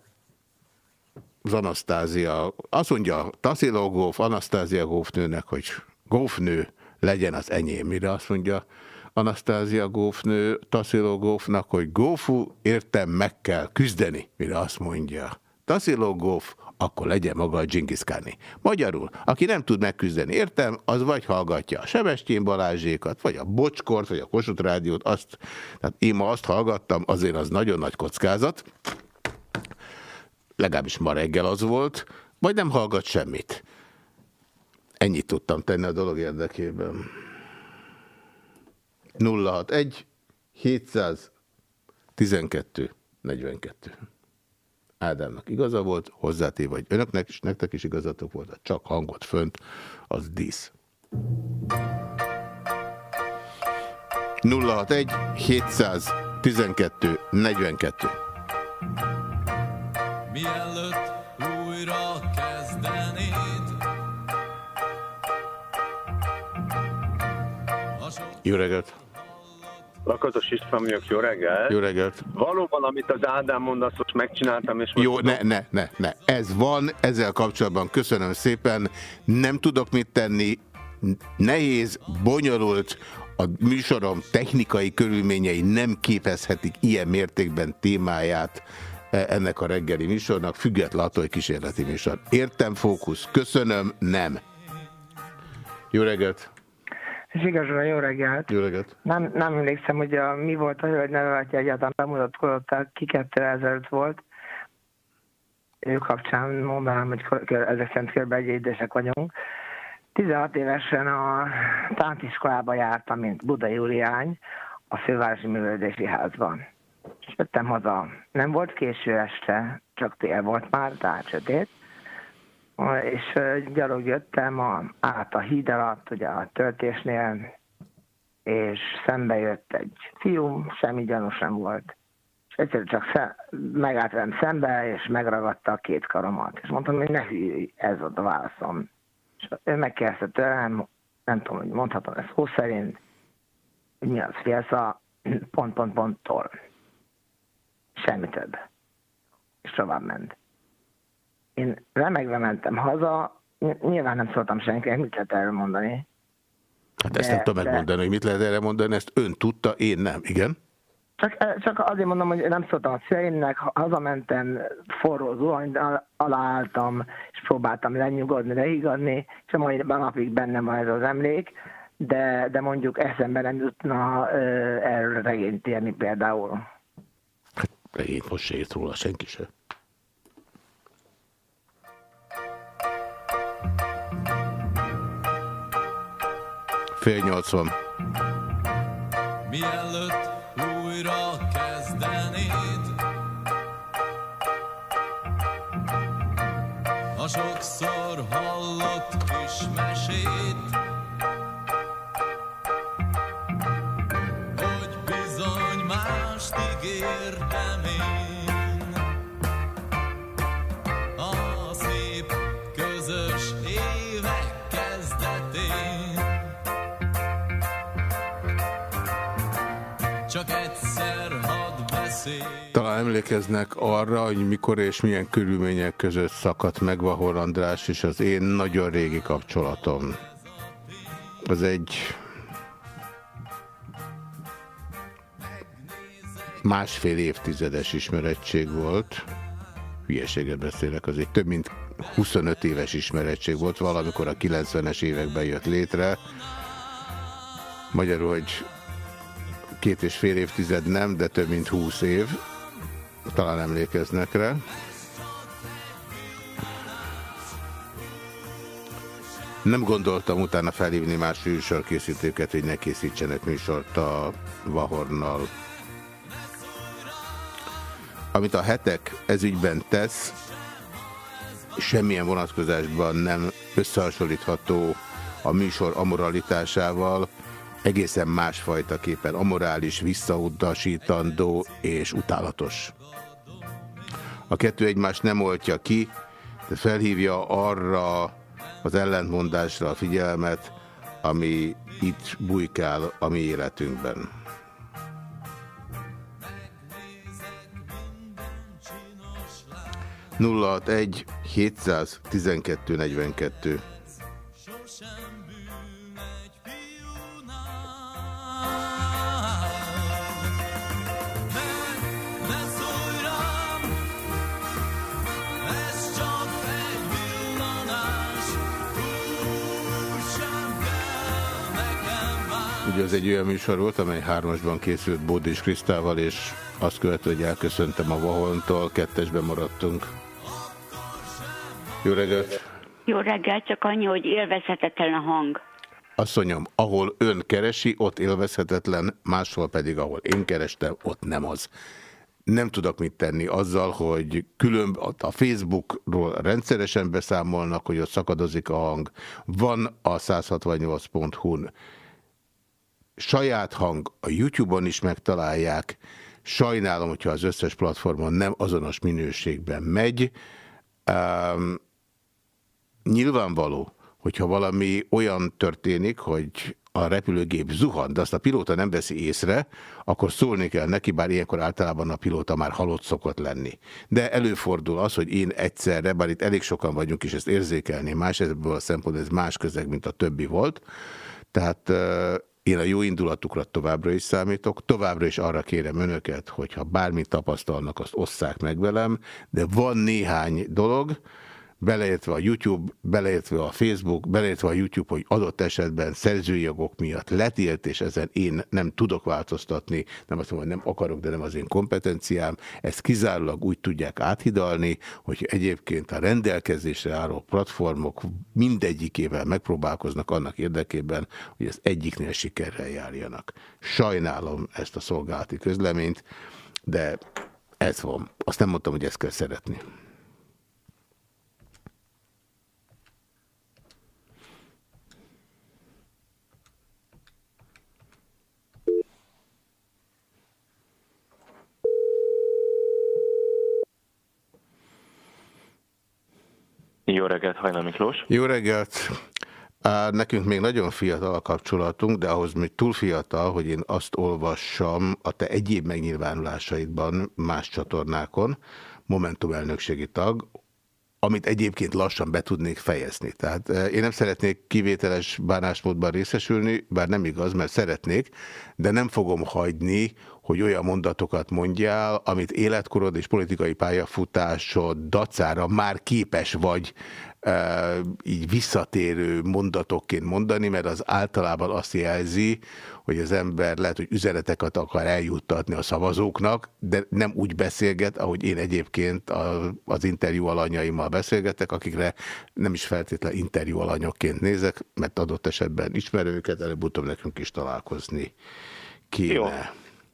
az Anasztázia, azt mondja Tassilo Góf, Anasztázia gófnőnek, hogy gófnő legyen az enyém. Mire azt mondja Anasztázia gófnő Tassilo Gófnak, hogy gófú, értem, meg kell küzdeni. Mire azt mondja Tassilo Góf, akkor legyen maga a Dzsingiszkáni. Magyarul, aki nem tud megküzdeni, értem, az vagy hallgatja a Sebestyén Balázsékat, vagy a Bocskort, vagy a Kossuth Rádiót, azt, tehát én ma azt hallgattam, azért az nagyon nagy kockázat, legalábbis ma reggel az volt, vagy nem hallgat semmit. Ennyit tudtam tenni a dolog érdekében. 061 712 42 Ádámnak igaza volt, hozzátéve, vagy önöknek és nektek is igazatok volt, csak hangot fönt, az dísz. 061 712 42 Mielőtt újra kezdenéd Jó reggelt!
Lakatos István vagyok, jó reggelt.
Jó reggelt.
Valóban, amit az Ádám mond, azt most megcsináltam, és most
Jó, tudom... ne, ne, ne, ne. Ez van, ezzel kapcsolatban köszönöm szépen. Nem tudok mit tenni. Nehéz, bonyolult, a műsorom technikai körülményei nem képezhetik ilyen mértékben témáját e, ennek a reggeli műsornak, függetlenül attól, hogy kísérleti műsor. Értem, fókusz. Köszönöm, nem. Jó reggelt!
És igazán jó reggelt.
Jó reggelt.
Nem, nem emlékszem, hogy a, mi volt a hölgy neve, aki egyáltalán bemutatkozott, ki kettő ezelőtt volt. Ő kapcsán mondanám, hogy ezek szerint kb. egyédesek vagyunk. 16 évesen a tánciskolába jártam, mint Buda Júliány, a Fővárosi Művelődési Házban. És jöttem haza. Nem volt késő este, csak tél volt már, tehát sötét. És gyalog jöttem a, át a híd alatt, ugye a töltésnél, és szembe jött egy fiú, semmi gyanús nem volt. És egyszerűen csak szem, megállt velem szembe, és megragadta a két karomat. És mondtam, hogy ne hülye, ez volt a válaszom. És ő megkérdezte tőlem, nem tudom, hogy mondhatom ezt szó szerint, hogy mi az félsz a pont, pont, ponttól. Semmi több. És tovább ment. Én remegve mentem haza, ny- nyilván nem szóltam senkinek, mit lehet erről mondani.
Hát ezt
De-
nem tudom
de-
megmondani, hogy mit lehet erre mondani, ezt ön tudta, én nem. Igen?
Csak, csak azért mondom, hogy nem szóltam a szüleimnek, ha- hazamentem, forró zuhany al- alá álltam, és próbáltam lenyugodni, lehigadni, és a mai napig bennem van ez az emlék, de, de mondjuk eszembe nem jutna ö, erről regényt írni például.
Regényt most se írt róla senki se. Fél nyolc van.
Mielőtt újra kezdenéd A sokszor hallott kis mesét
Talán emlékeznek arra, hogy mikor és milyen körülmények között szakadt meg Vahor András és az én nagyon régi kapcsolatom. Az egy másfél évtizedes ismerettség volt. Hülyeséget beszélek, az egy több mint 25 éves ismerettség volt, valamikor a 90-es években jött létre. Magyarul, hogy két és fél évtized nem, de több mint 20 év. Talán emlékeznek rá. Nem gondoltam utána felhívni más műsorkészítőket, hogy ne készítsenek műsort a Vahornal. Amit a hetek ezügyben tesz, semmilyen vonatkozásban nem összehasonlítható a műsor amoralitásával, egészen másfajta képen amorális, visszautasítandó és utálatos. A kettő egymást nem oltja ki, de felhívja arra az ellentmondásra a figyelmet, ami itt bujkál a mi életünkben. egy 712 42 Ugye az egy olyan műsor volt, amely hármasban készült Bódis Krisztával, és azt követő, hogy elköszöntem a Vahontól, kettesben maradtunk. Jó reggelt!
Jó reggel, csak annyi, hogy élvezhetetlen a hang.
Asszonyom, ahol ön keresi, ott élvezhetetlen, máshol pedig, ahol én kerestem, ott nem az. Nem tudok mit tenni azzal, hogy külön a Facebookról rendszeresen beszámolnak, hogy ott szakadozik a hang. Van a 168.hu-n saját hang, a YouTube-on is megtalálják. Sajnálom, hogyha az összes platformon nem azonos minőségben megy. Um, nyilvánvaló, hogyha valami olyan történik, hogy a repülőgép zuhan, de azt a pilóta nem veszi észre, akkor szólni kell neki, bár ilyenkor általában a pilóta már halott szokott lenni. De előfordul az, hogy én egyszerre, bár itt elég sokan vagyunk, és ezt érzékelni más, ebből a szempontból ez más közeg, mint a többi volt. Tehát én a jó indulatukra továbbra is számítok, továbbra is arra kérem önöket, hogyha bármit tapasztalnak, azt osszák meg velem, de van néhány dolog, beleértve a YouTube, beleértve a Facebook, beleértve a YouTube, hogy adott esetben szerzői jogok miatt letilt, és ezen én nem tudok változtatni, nem azt mondom, hogy nem akarok, de nem az én kompetenciám, ezt kizárólag úgy tudják áthidalni, hogy egyébként a rendelkezésre álló platformok mindegyikével megpróbálkoznak annak érdekében, hogy az egyiknél sikerrel járjanak. Sajnálom ezt a szolgálati közleményt, de Ez van. Azt nem mondtam, hogy ezt kell szeretni.
Jó reggelt, Hajnal Miklós.
Jó reggelt! Nekünk még nagyon fiatal a kapcsolatunk, de ahhoz még túl fiatal, hogy én azt olvassam a te egyéb megnyilvánulásaidban más csatornákon, Momentum elnökségi tag, amit egyébként lassan be tudnék fejezni. Tehát eh, én nem szeretnék kivételes bánásmódban részesülni, bár nem igaz, mert szeretnék, de nem fogom hagyni, hogy olyan mondatokat mondjál, amit életkorod és politikai pályafutásod dacára már képes vagy e, így visszatérő mondatokként mondani, mert az általában azt jelzi, hogy az ember lehet, hogy üzeneteket akar eljuttatni a szavazóknak, de nem úgy beszélget, ahogy én egyébként a, az interjú alanyaimmal beszélgetek, akikre nem is feltétlenül interjú alanyokként nézek, mert adott esetben ismerő őket, előbb-utóbb nekünk is találkozni kéne.
Jó.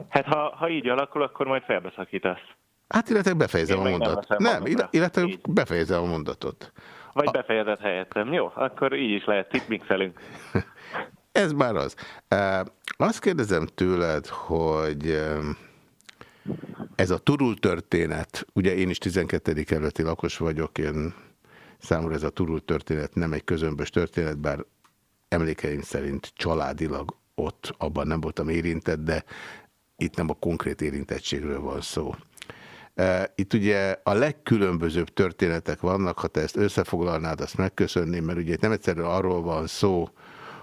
Hát ha, ha így alakul, akkor majd felbeszakítasz.
Hát illetve befejezem
Én
a
nem
mondatot. Nem, illa- illetve befejezem a mondatot.
Vagy befejezed helyettem. Jó, akkor így is lehet, itt mixelünk.
Ez már az. Azt kérdezem tőled, hogy ez a Turul történet, ugye én is 12. kerületi lakos vagyok, én számomra ez a Turul történet nem egy közömbös történet, bár emlékeim szerint családilag ott abban nem voltam érintett, de itt nem a konkrét érintettségről van szó. Eh, Itt ugye a legkülönbözőbb történetek vannak, ha te ezt összefoglalnád, azt megköszönném, mert ugye nem egyszerűen arról van szó,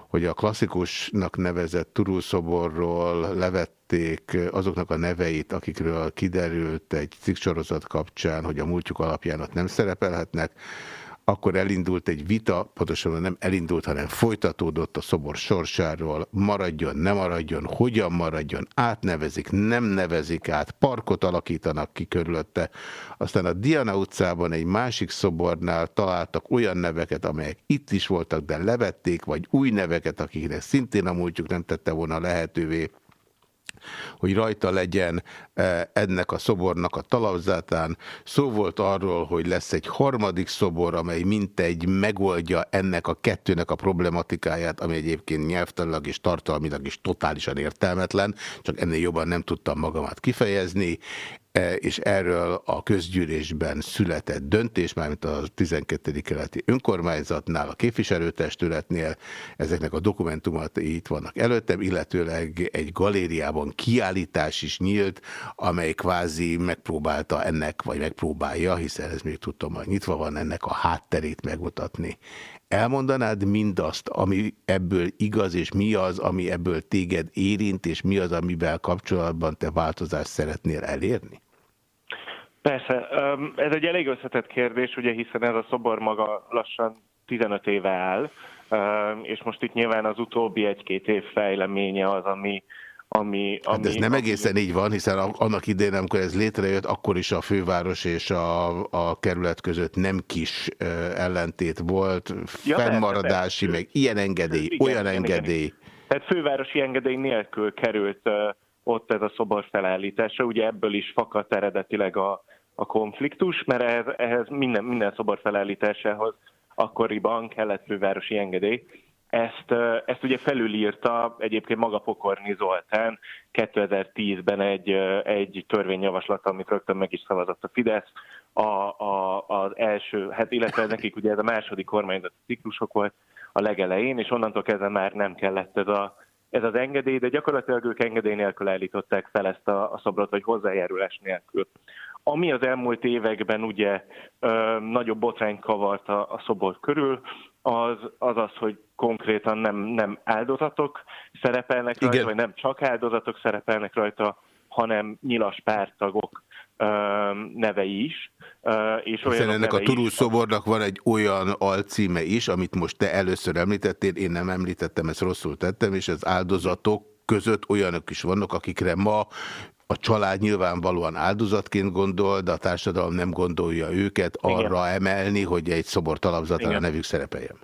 hogy a klasszikusnak nevezett Turul szoborról levették azoknak a neveit, akikről kiderült egy cikksorozat kapcsán, hogy a múltjuk alapján ott nem szerepelhetnek, akkor elindult egy vita, pontosan nem elindult, hanem folytatódott a szobor sorsáról, maradjon, nem maradjon, hogyan maradjon, átnevezik, nem nevezik át, parkot alakítanak ki körülötte. Aztán a Diana utcában egy másik szobornál találtak olyan neveket, amelyek itt is voltak, de levették, vagy új neveket, akikre szintén a múltjuk nem tette volna lehetővé hogy rajta legyen eh, ennek a szobornak a talapzátán. Szó volt arról, hogy lesz egy harmadik szobor, amely mintegy megoldja ennek a kettőnek a problematikáját, ami egyébként nyelvtanilag és tartalmilag is totálisan értelmetlen, csak ennél jobban nem tudtam magamat kifejezni és erről a közgyűlésben született döntés, mármint a 12. keleti önkormányzatnál, a képviselőtestületnél, ezeknek a dokumentumat itt vannak előttem, illetőleg egy galériában kiállítás is nyílt, amely kvázi megpróbálta ennek, vagy megpróbálja, hiszen ez még tudtam, hogy nyitva van, ennek a hátterét megmutatni. Elmondanád mindazt, ami ebből igaz, és mi az, ami ebből téged érint, és mi az, amivel kapcsolatban te változást szeretnél elérni?
Persze, ez egy elég összetett kérdés, ugye, hiszen ez a szobor maga lassan 15 éve áll, és most itt nyilván az utóbbi egy-két év fejleménye az, ami... ami, ami
Hát ez nem
ami-
egészen így van, hiszen annak idején, amikor ez létrejött, akkor is a főváros és a, a kerület között nem kis ellentét volt,
Ja,
fennmaradási,
persze.
meg ilyen engedély,
Igen,
olyan
igen, igen.
engedély.
Tehát fővárosi engedély nélkül került ott ez a szobor felállítása, ugye ebből is fakadt eredetileg a, a konfliktus, mert ehhez, ehhez minden, minden szobor felállításához akkoriban kellett fővárosi engedély. Ezt, ezt ugye felülírta egyébként maga Pokorni Zoltán 2010-ben egy, egy törvényjavaslat, amit rögtön meg is szavazott a Fidesz, a, a, az első, hát illetve nekik ugye ez a második kormányzati ciklusok volt a legelején, és onnantól kezdve már nem kellett ez, a, ez az engedély, de gyakorlatilag ők engedély nélkül állították fel ezt a, a szobrot, vagy hozzájárulás nélkül. Ami az elmúlt években ugye ö, nagyobb botrány kavart a, a szobor körül, az, az az, hogy konkrétan nem, nem áldozatok szerepelnek rajta,
Igen.
vagy nem csak áldozatok szerepelnek rajta, hanem nyilas pártagok ö, nevei is. Ö, és
Hiszen ennek a Turul szobornak van egy olyan alcíme is, amit most te először említettél, én nem említettem, ezt rosszul tettem, és az áldozatok között olyanok is vannak, akikre ma a család nyilvánvalóan áldozatként gondol, de a társadalom nem gondolja őket
Igen.
arra emelni, hogy egy szobor talapzatán a
Igen.
nevük szerepeljen.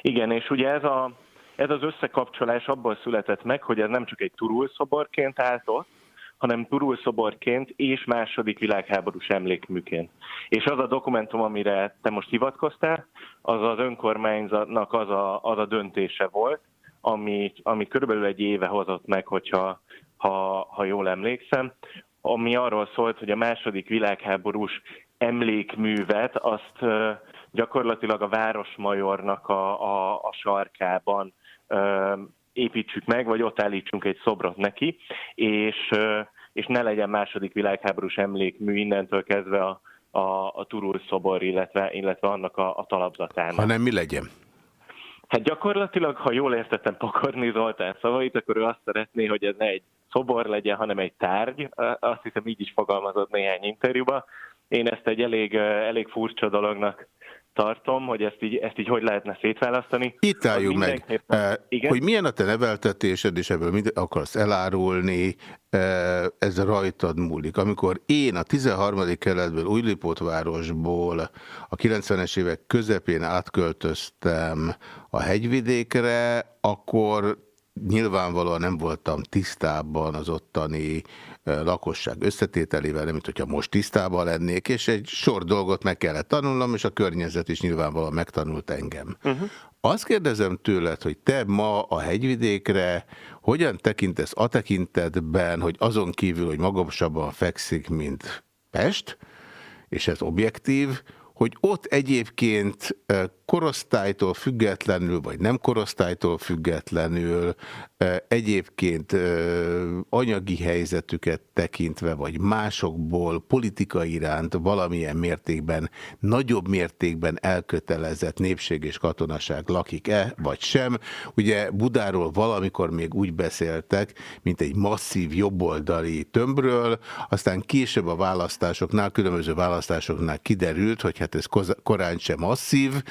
Igen, és ugye ez, a, ez az összekapcsolás abból született meg, hogy ez nem csak egy turul szoborként állt ott, hanem Turul szoborként és második világháborús emlékműként. És az a dokumentum, amire te most hivatkoztál, az az önkormányzatnak az a, az a döntése volt, ami, ami körülbelül egy éve hozott meg, hogyha ha, ha jól emlékszem, ami arról szólt, hogy a második világháborús emlékművet azt gyakorlatilag a Városmajornak a, a, a sarkában építsük meg, vagy ott állítsunk egy szobrot neki, és, és ne legyen második világháborús emlékmű innentől kezdve a, a, a Turul szobor, illetve, illetve annak a, a talapzatának.
Hanem mi legyen?
Hát gyakorlatilag, ha jól értettem Pokorni Zoltán szavait, akkor ő azt szeretné, hogy ez ne egy szobor legyen, hanem egy tárgy. Azt hiszem így is fogalmazott néhány interjúban. Én ezt egy elég, elég furcsa dolognak tartom, hogy ezt így, ezt így hogy lehetne szétválasztani.
Itt álljunk meg, igen? hogy milyen a te neveltetésed, és ebből mit akarsz elárulni, ez rajtad múlik. Amikor én a 13. keletből, Újlipótvárosból a 90-es évek közepén átköltöztem a hegyvidékre, akkor nyilvánvalóan nem voltam tisztában az ottani lakosság összetételével, nem mint hogyha most tisztában lennék, és egy sor dolgot meg kellett tanulnom, és a környezet is nyilvánvalóan megtanult engem. Uh -huh. Azt kérdezem tőled, hogy te ma a hegyvidékre hogyan tekintesz a tekintetben, hogy azon kívül, hogy magasabban fekszik, mint Pest, és ez objektív, hogy ott egyébként korosztálytól függetlenül, vagy nem korosztálytól függetlenül egyébként anyagi helyzetüket tekintve, vagy másokból politika iránt valamilyen mértékben, nagyobb mértékben elkötelezett népség és katonaság lakik-e, vagy sem. Ugye Budáról valamikor még úgy beszéltek, mint egy masszív jobboldali tömbről, aztán később a választásoknál, különböző választásoknál kiderült, hogy hát ez korán sem masszív,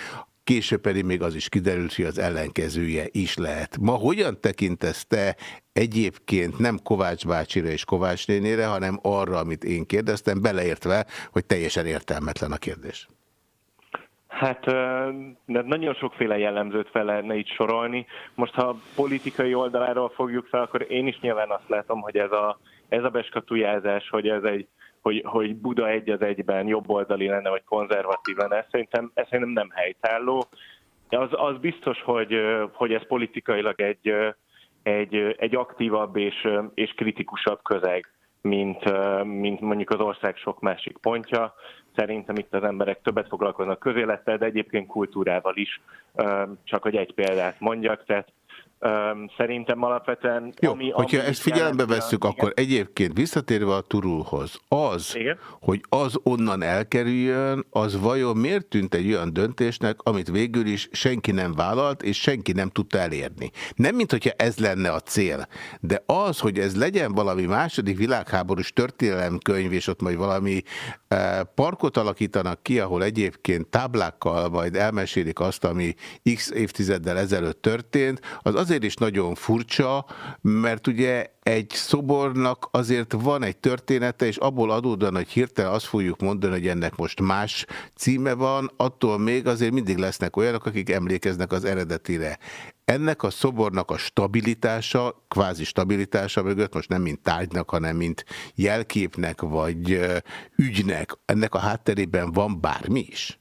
később pedig még az is kiderült, hogy az ellenkezője is lehet. Ma hogyan tekintesz te egyébként nem Kovács bácsira és Kovács nénére, hanem arra, amit én kérdeztem, beleértve, hogy teljesen értelmetlen a kérdés?
Hát de nagyon sokféle jellemzőt fel lehetne itt sorolni. Most, ha politikai oldaláról fogjuk fel, akkor én is nyilván azt látom, hogy ez a, ez a beskatujázás, hogy ez egy hogy, hogy Buda egy az egyben jobboldali lenne, vagy konzervatív lenne, szerintem, ez szerintem nem helytálló. Az, az biztos, hogy, hogy ez politikailag egy, egy, egy aktívabb és, és kritikusabb közeg, mint, mint mondjuk az ország sok másik pontja. Szerintem itt az emberek többet foglalkoznak közélettel, de egyébként kultúrával is, csak hogy egy példát mondjak. Tehát Szerintem alapvetően...
Jó, ami, hogyha ami ezt figyelembe vesszük, igen. akkor egyébként visszatérve a turulhoz, az, igen? hogy az onnan elkerüljön, az vajon miért tűnt egy olyan döntésnek, amit végül is senki nem vállalt, és senki nem tudta elérni. Nem, mint hogyha ez lenne a cél, de az, hogy ez legyen valami második világháborús történelemkönyv, és ott majd valami eh, parkot alakítanak ki, ahol egyébként táblákkal majd elmesélik azt, ami x évtizeddel ezelőtt történt, az az azért is nagyon furcsa, mert ugye egy szobornak azért van egy története, és abból adódóan, hogy hirtelen azt fogjuk mondani, hogy ennek most más címe van, attól még azért mindig lesznek olyanok, akik emlékeznek az eredetire. Ennek a szobornak a stabilitása, kvázi stabilitása mögött, most nem mint tárgynak, hanem mint jelképnek vagy ügynek, ennek a hátterében van bármi is?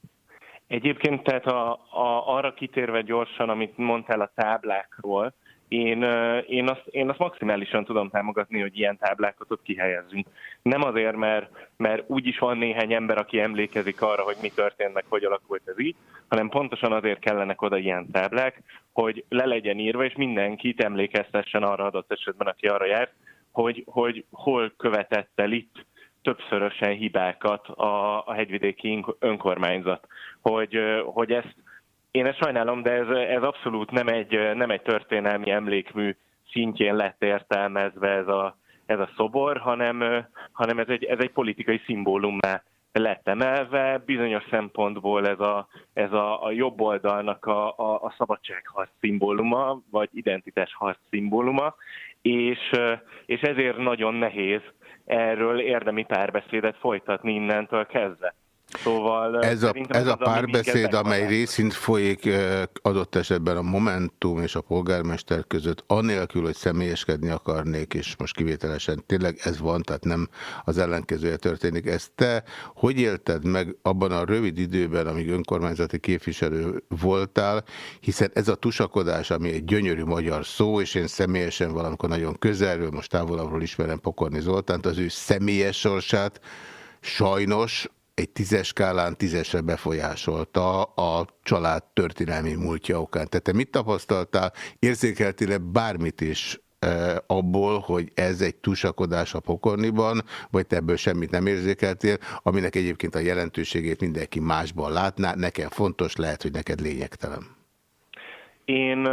Egyébként tehát a, a, arra kitérve gyorsan, amit mondtál a táblákról, én, én, azt, én azt maximálisan tudom támogatni, hogy ilyen táblákat ott kihelyezzünk. Nem azért, mert, mert úgyis van néhány ember, aki emlékezik arra, hogy mi történt, meg hogy alakult ez így, hanem pontosan azért kellenek oda ilyen táblák, hogy le legyen írva, és mindenkit emlékeztessen arra adott esetben, aki arra járt, hogy, hogy hol követett el itt többszörösen hibákat a, a hegyvidéki önkormányzat. Hogy, hogy ezt, én ezt sajnálom, de ez, ez abszolút nem egy, nem egy történelmi emlékmű szintjén lett értelmezve ez a, ez a szobor, hanem, hanem ez, egy, ez egy politikai szimbólummá lett emelve. Bizonyos szempontból ez a, ez a, a jobb oldalnak a, a, a szabadságharc szimbóluma, vagy identitásharc szimbóluma, és, és ezért nagyon nehéz erről érdemi párbeszédet folytatni innentől kezdve. Szóval
Ez a, ez a párbeszéd, amely részint folyik adott esetben a Momentum és a polgármester között, anélkül, hogy személyeskedni akarnék, és most kivételesen tényleg ez van, tehát nem az ellenkezője történik. Ezt te hogy élted meg abban a rövid időben, amíg önkormányzati képviselő voltál, hiszen ez a tusakodás, ami egy gyönyörű magyar szó, és én személyesen valamikor nagyon közelről, most távolabbról ismerem Pokorni Zoltánt, az ő személyes sorsát sajnos egy tízes skálán tízesre befolyásolta a család történelmi múltja okán. Tehát te mit tapasztaltál? Érzékeltél-e bármit is e, abból, hogy ez egy tusakodás a pokorniban, vagy te ebből semmit nem érzékeltél, aminek egyébként a jelentőségét mindenki másban látná, nekem fontos, lehet, hogy neked lényegtelen.
Én...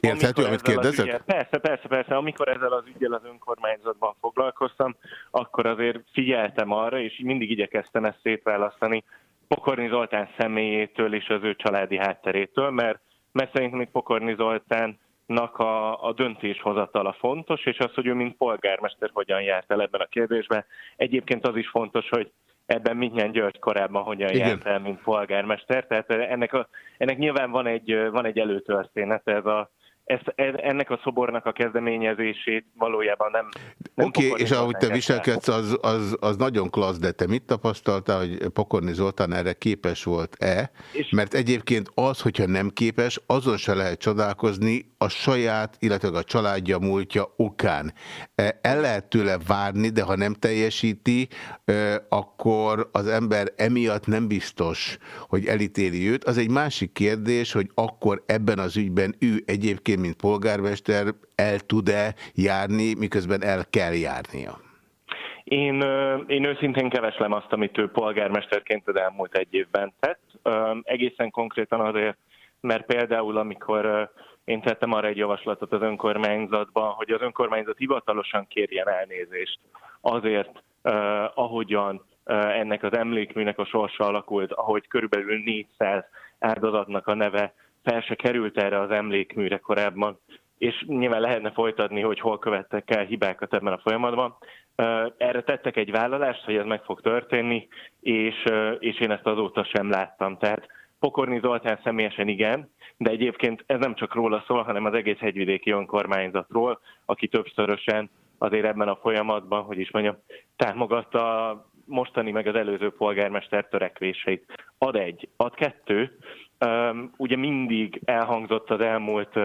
Érthető, amit kérdezek?
ügyel- Persze, persze, persze. Amikor ezzel az ügyel az önkormányzatban foglalkoztam, akkor azért figyeltem arra, és mindig igyekeztem ezt szétválasztani Pokorni Zoltán személyétől és az ő családi hátterétől, mert, mert szerintem itt Pokorni Zoltánnak a, a döntéshozatala fontos, és az, hogy ő mint polgármester hogyan járt el ebben a kérdésben. Egyébként az is fontos, hogy ebben Mitnyán György korábban hogyan
Igen.
járt el, mint polgármester. Tehát ennek, a, ennek nyilván van egy, van egy előtörténet, ez a, ezt, ennek a szobornak a kezdeményezését valójában nem, nem
Oké, okay, és ahogy te viselkedsz, az, az, az nagyon klassz, de te mit tapasztaltál, hogy Pokorni Zoltán erre képes volt-e? Mert egyébként az, hogyha nem képes, azon se lehet csodálkozni a saját, illetve a családja múltja okán. E, El lehet tőle várni, de ha nem teljesíti, akkor az ember emiatt nem biztos, hogy elítéli őt. Az egy másik kérdés, hogy akkor ebben az ügyben ő egyébként, mint polgármester el tud-e járni, miközben el kell járnia.
Én, én őszintén keveslem azt, amit ő polgármesterként az elmúlt egy évben tett. Egészen konkrétan azért, mert például amikor én tettem arra egy javaslatot az önkormányzatban, hogy az önkormányzat hivatalosan kérjen elnézést azért, ahogyan ennek az emlékműnek a sorsa alakult, ahogy körülbelül 400 áldozatnak a neve fel se került erre az emlékműre korábban, és nyilván lehetne folytatni, hogy hol követtek el hibákat ebben a folyamatban. Erre tettek egy vállalást, hogy ez meg fog történni, és, és én ezt azóta sem láttam. Tehát Pokorni Zoltán személyesen igen, de egyébként ez nem csak róla szól, hanem az egész hegyvidéki önkormányzatról, aki többszörösen azért ebben a folyamatban, hogy is mondjam, támogatta mostani meg az előző polgármester törekvéseit. Ad egy, ad kettő. Ugye mindig elhangzott az elmúlt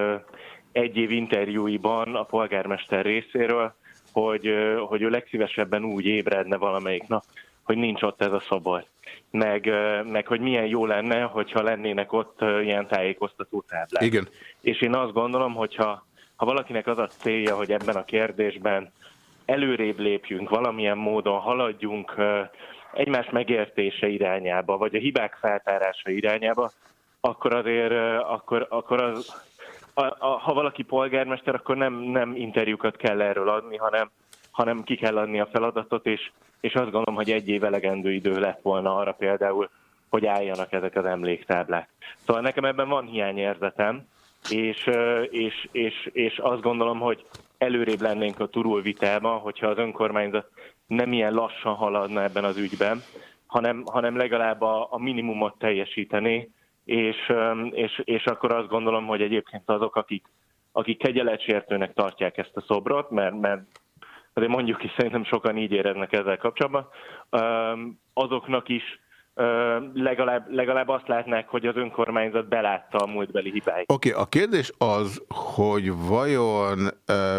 egy év interjúiban a polgármester részéről, hogy, hogy ő legszívesebben úgy ébredne valamelyik nap, hogy nincs ott ez a szobor. Meg, meg hogy milyen jó lenne, hogyha lennének ott ilyen tájékoztató táblák.
Igen.
És én azt gondolom, hogyha ha valakinek az a célja, hogy ebben a kérdésben előrébb lépjünk, valamilyen módon haladjunk egymás megértése irányába, vagy a hibák feltárása irányába, akkor azért, akkor, akkor az, a, a, ha valaki polgármester, akkor nem, nem interjúkat kell erről adni, hanem, hanem ki kell adni a feladatot, és, és azt gondolom, hogy egy év elegendő idő lett volna arra például, hogy álljanak ezek az emléktáblák. Szóval nekem ebben van hiányérzetem, és, és, és, és azt gondolom, hogy előrébb lennénk a turul hogyha az önkormányzat nem ilyen lassan haladna ebben az ügyben, hanem, hanem legalább a, a minimumot teljesítené, és, és, és akkor azt gondolom, hogy egyébként azok, akik, akik kegyeletsértőnek tartják ezt a szobrot, mert, mert azért mondjuk is szerintem sokan így éreznek ezzel kapcsolatban, azoknak is legalább, legalább azt látnák, hogy az önkormányzat belátta a múltbeli hibáit.
Oké, okay, a kérdés az, hogy vajon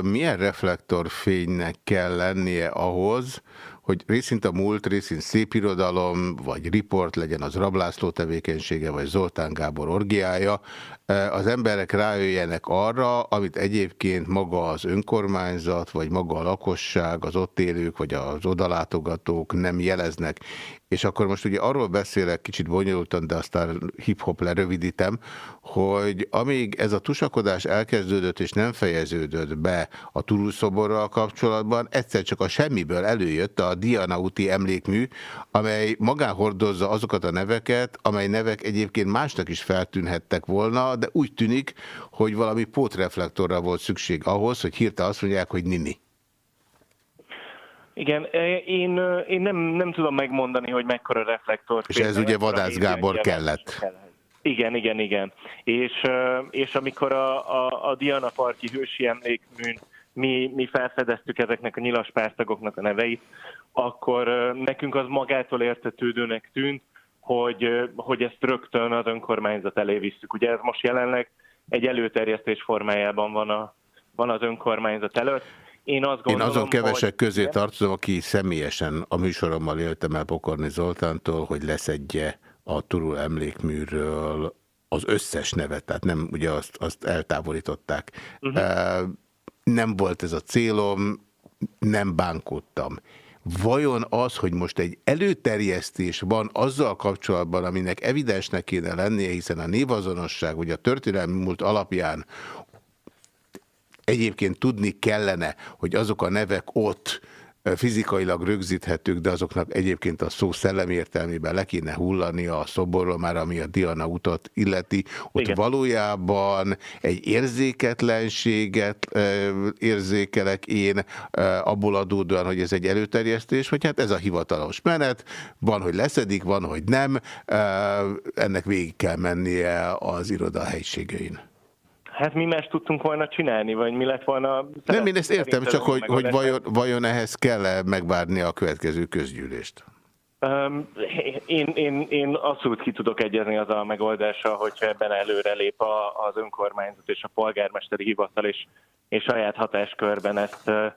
milyen reflektorfénynek kell lennie ahhoz, hogy részint a múlt, részint szépirodalom, vagy riport legyen az Rablászló tevékenysége, vagy Zoltán Gábor orgiája, az emberek rájöjjenek arra, amit egyébként maga az önkormányzat, vagy maga a lakosság, az ott élők, vagy az odalátogatók nem jeleznek. És akkor most ugye arról beszélek, kicsit bonyolultan, de aztán hip-hop lerövidítem, hogy amíg ez a tusakodás elkezdődött és nem fejeződött be a turulszoborral kapcsolatban, egyszer csak a semmiből előjött a Dianauti emlékmű, amely magán hordozza azokat a neveket, amely nevek egyébként másnak is feltűnhettek volna, de úgy tűnik, hogy valami pótreflektorra volt szükség ahhoz, hogy hirtelen azt mondják, hogy Nini.
Igen, e, én, én nem, nem tudom megmondani, hogy mekkora reflektor.
És ez ugye Vadász Gábor kellett.
Igen, igen, igen. És, és amikor a, a, a Diana Parki hősi emlékműn mi, mi felfedeztük ezeknek a nyilas pártagoknak a neveit, akkor nekünk az magától értetődőnek tűnt, hogy, hogy ezt rögtön az önkormányzat elé visszük. Ugye ez most jelenleg egy előterjesztés formájában van, a, van az önkormányzat előtt.
Én, azt gondolom, Én azon kevesek hogy... közé tartozom, aki személyesen a műsorommal éltem el Pokorni Zoltántól, hogy leszedje a Turul emlékműről az összes nevet, tehát nem, ugye azt, azt eltávolították. Uh -huh. Nem volt ez a célom, nem bánkódtam. Vajon az, hogy most egy előterjesztés van azzal kapcsolatban, aminek evidensnek kéne lennie, hiszen a névazonosság, ugye a történelmi múlt alapján egyébként tudni kellene, hogy azok a nevek ott fizikailag rögzíthetők, de azoknak egyébként a szó szellemi értelmében le kéne hullani a szoborról, már ami a Diana utat illeti. Ott Igen. valójában egy érzéketlenséget érzékelek én abból adódóan, hogy ez egy előterjesztés, hogy hát ez a hivatalos menet, van, hogy leszedik, van, hogy nem, ennek végig kell mennie az iroda helységein.
Hát mi más tudtunk volna csinálni, vagy mi lett volna...
Nem, én ezt értem, csak hogy, hogy vajon, vajon ehhez kell-e megvárni a következő közgyűlést?
Um, én, én, én abszolút ki tudok egyezni az a megoldással, hogyha ebben előre lép a, az önkormányzat és a polgármesteri hivatal, és, és saját hatáskörben ezt e,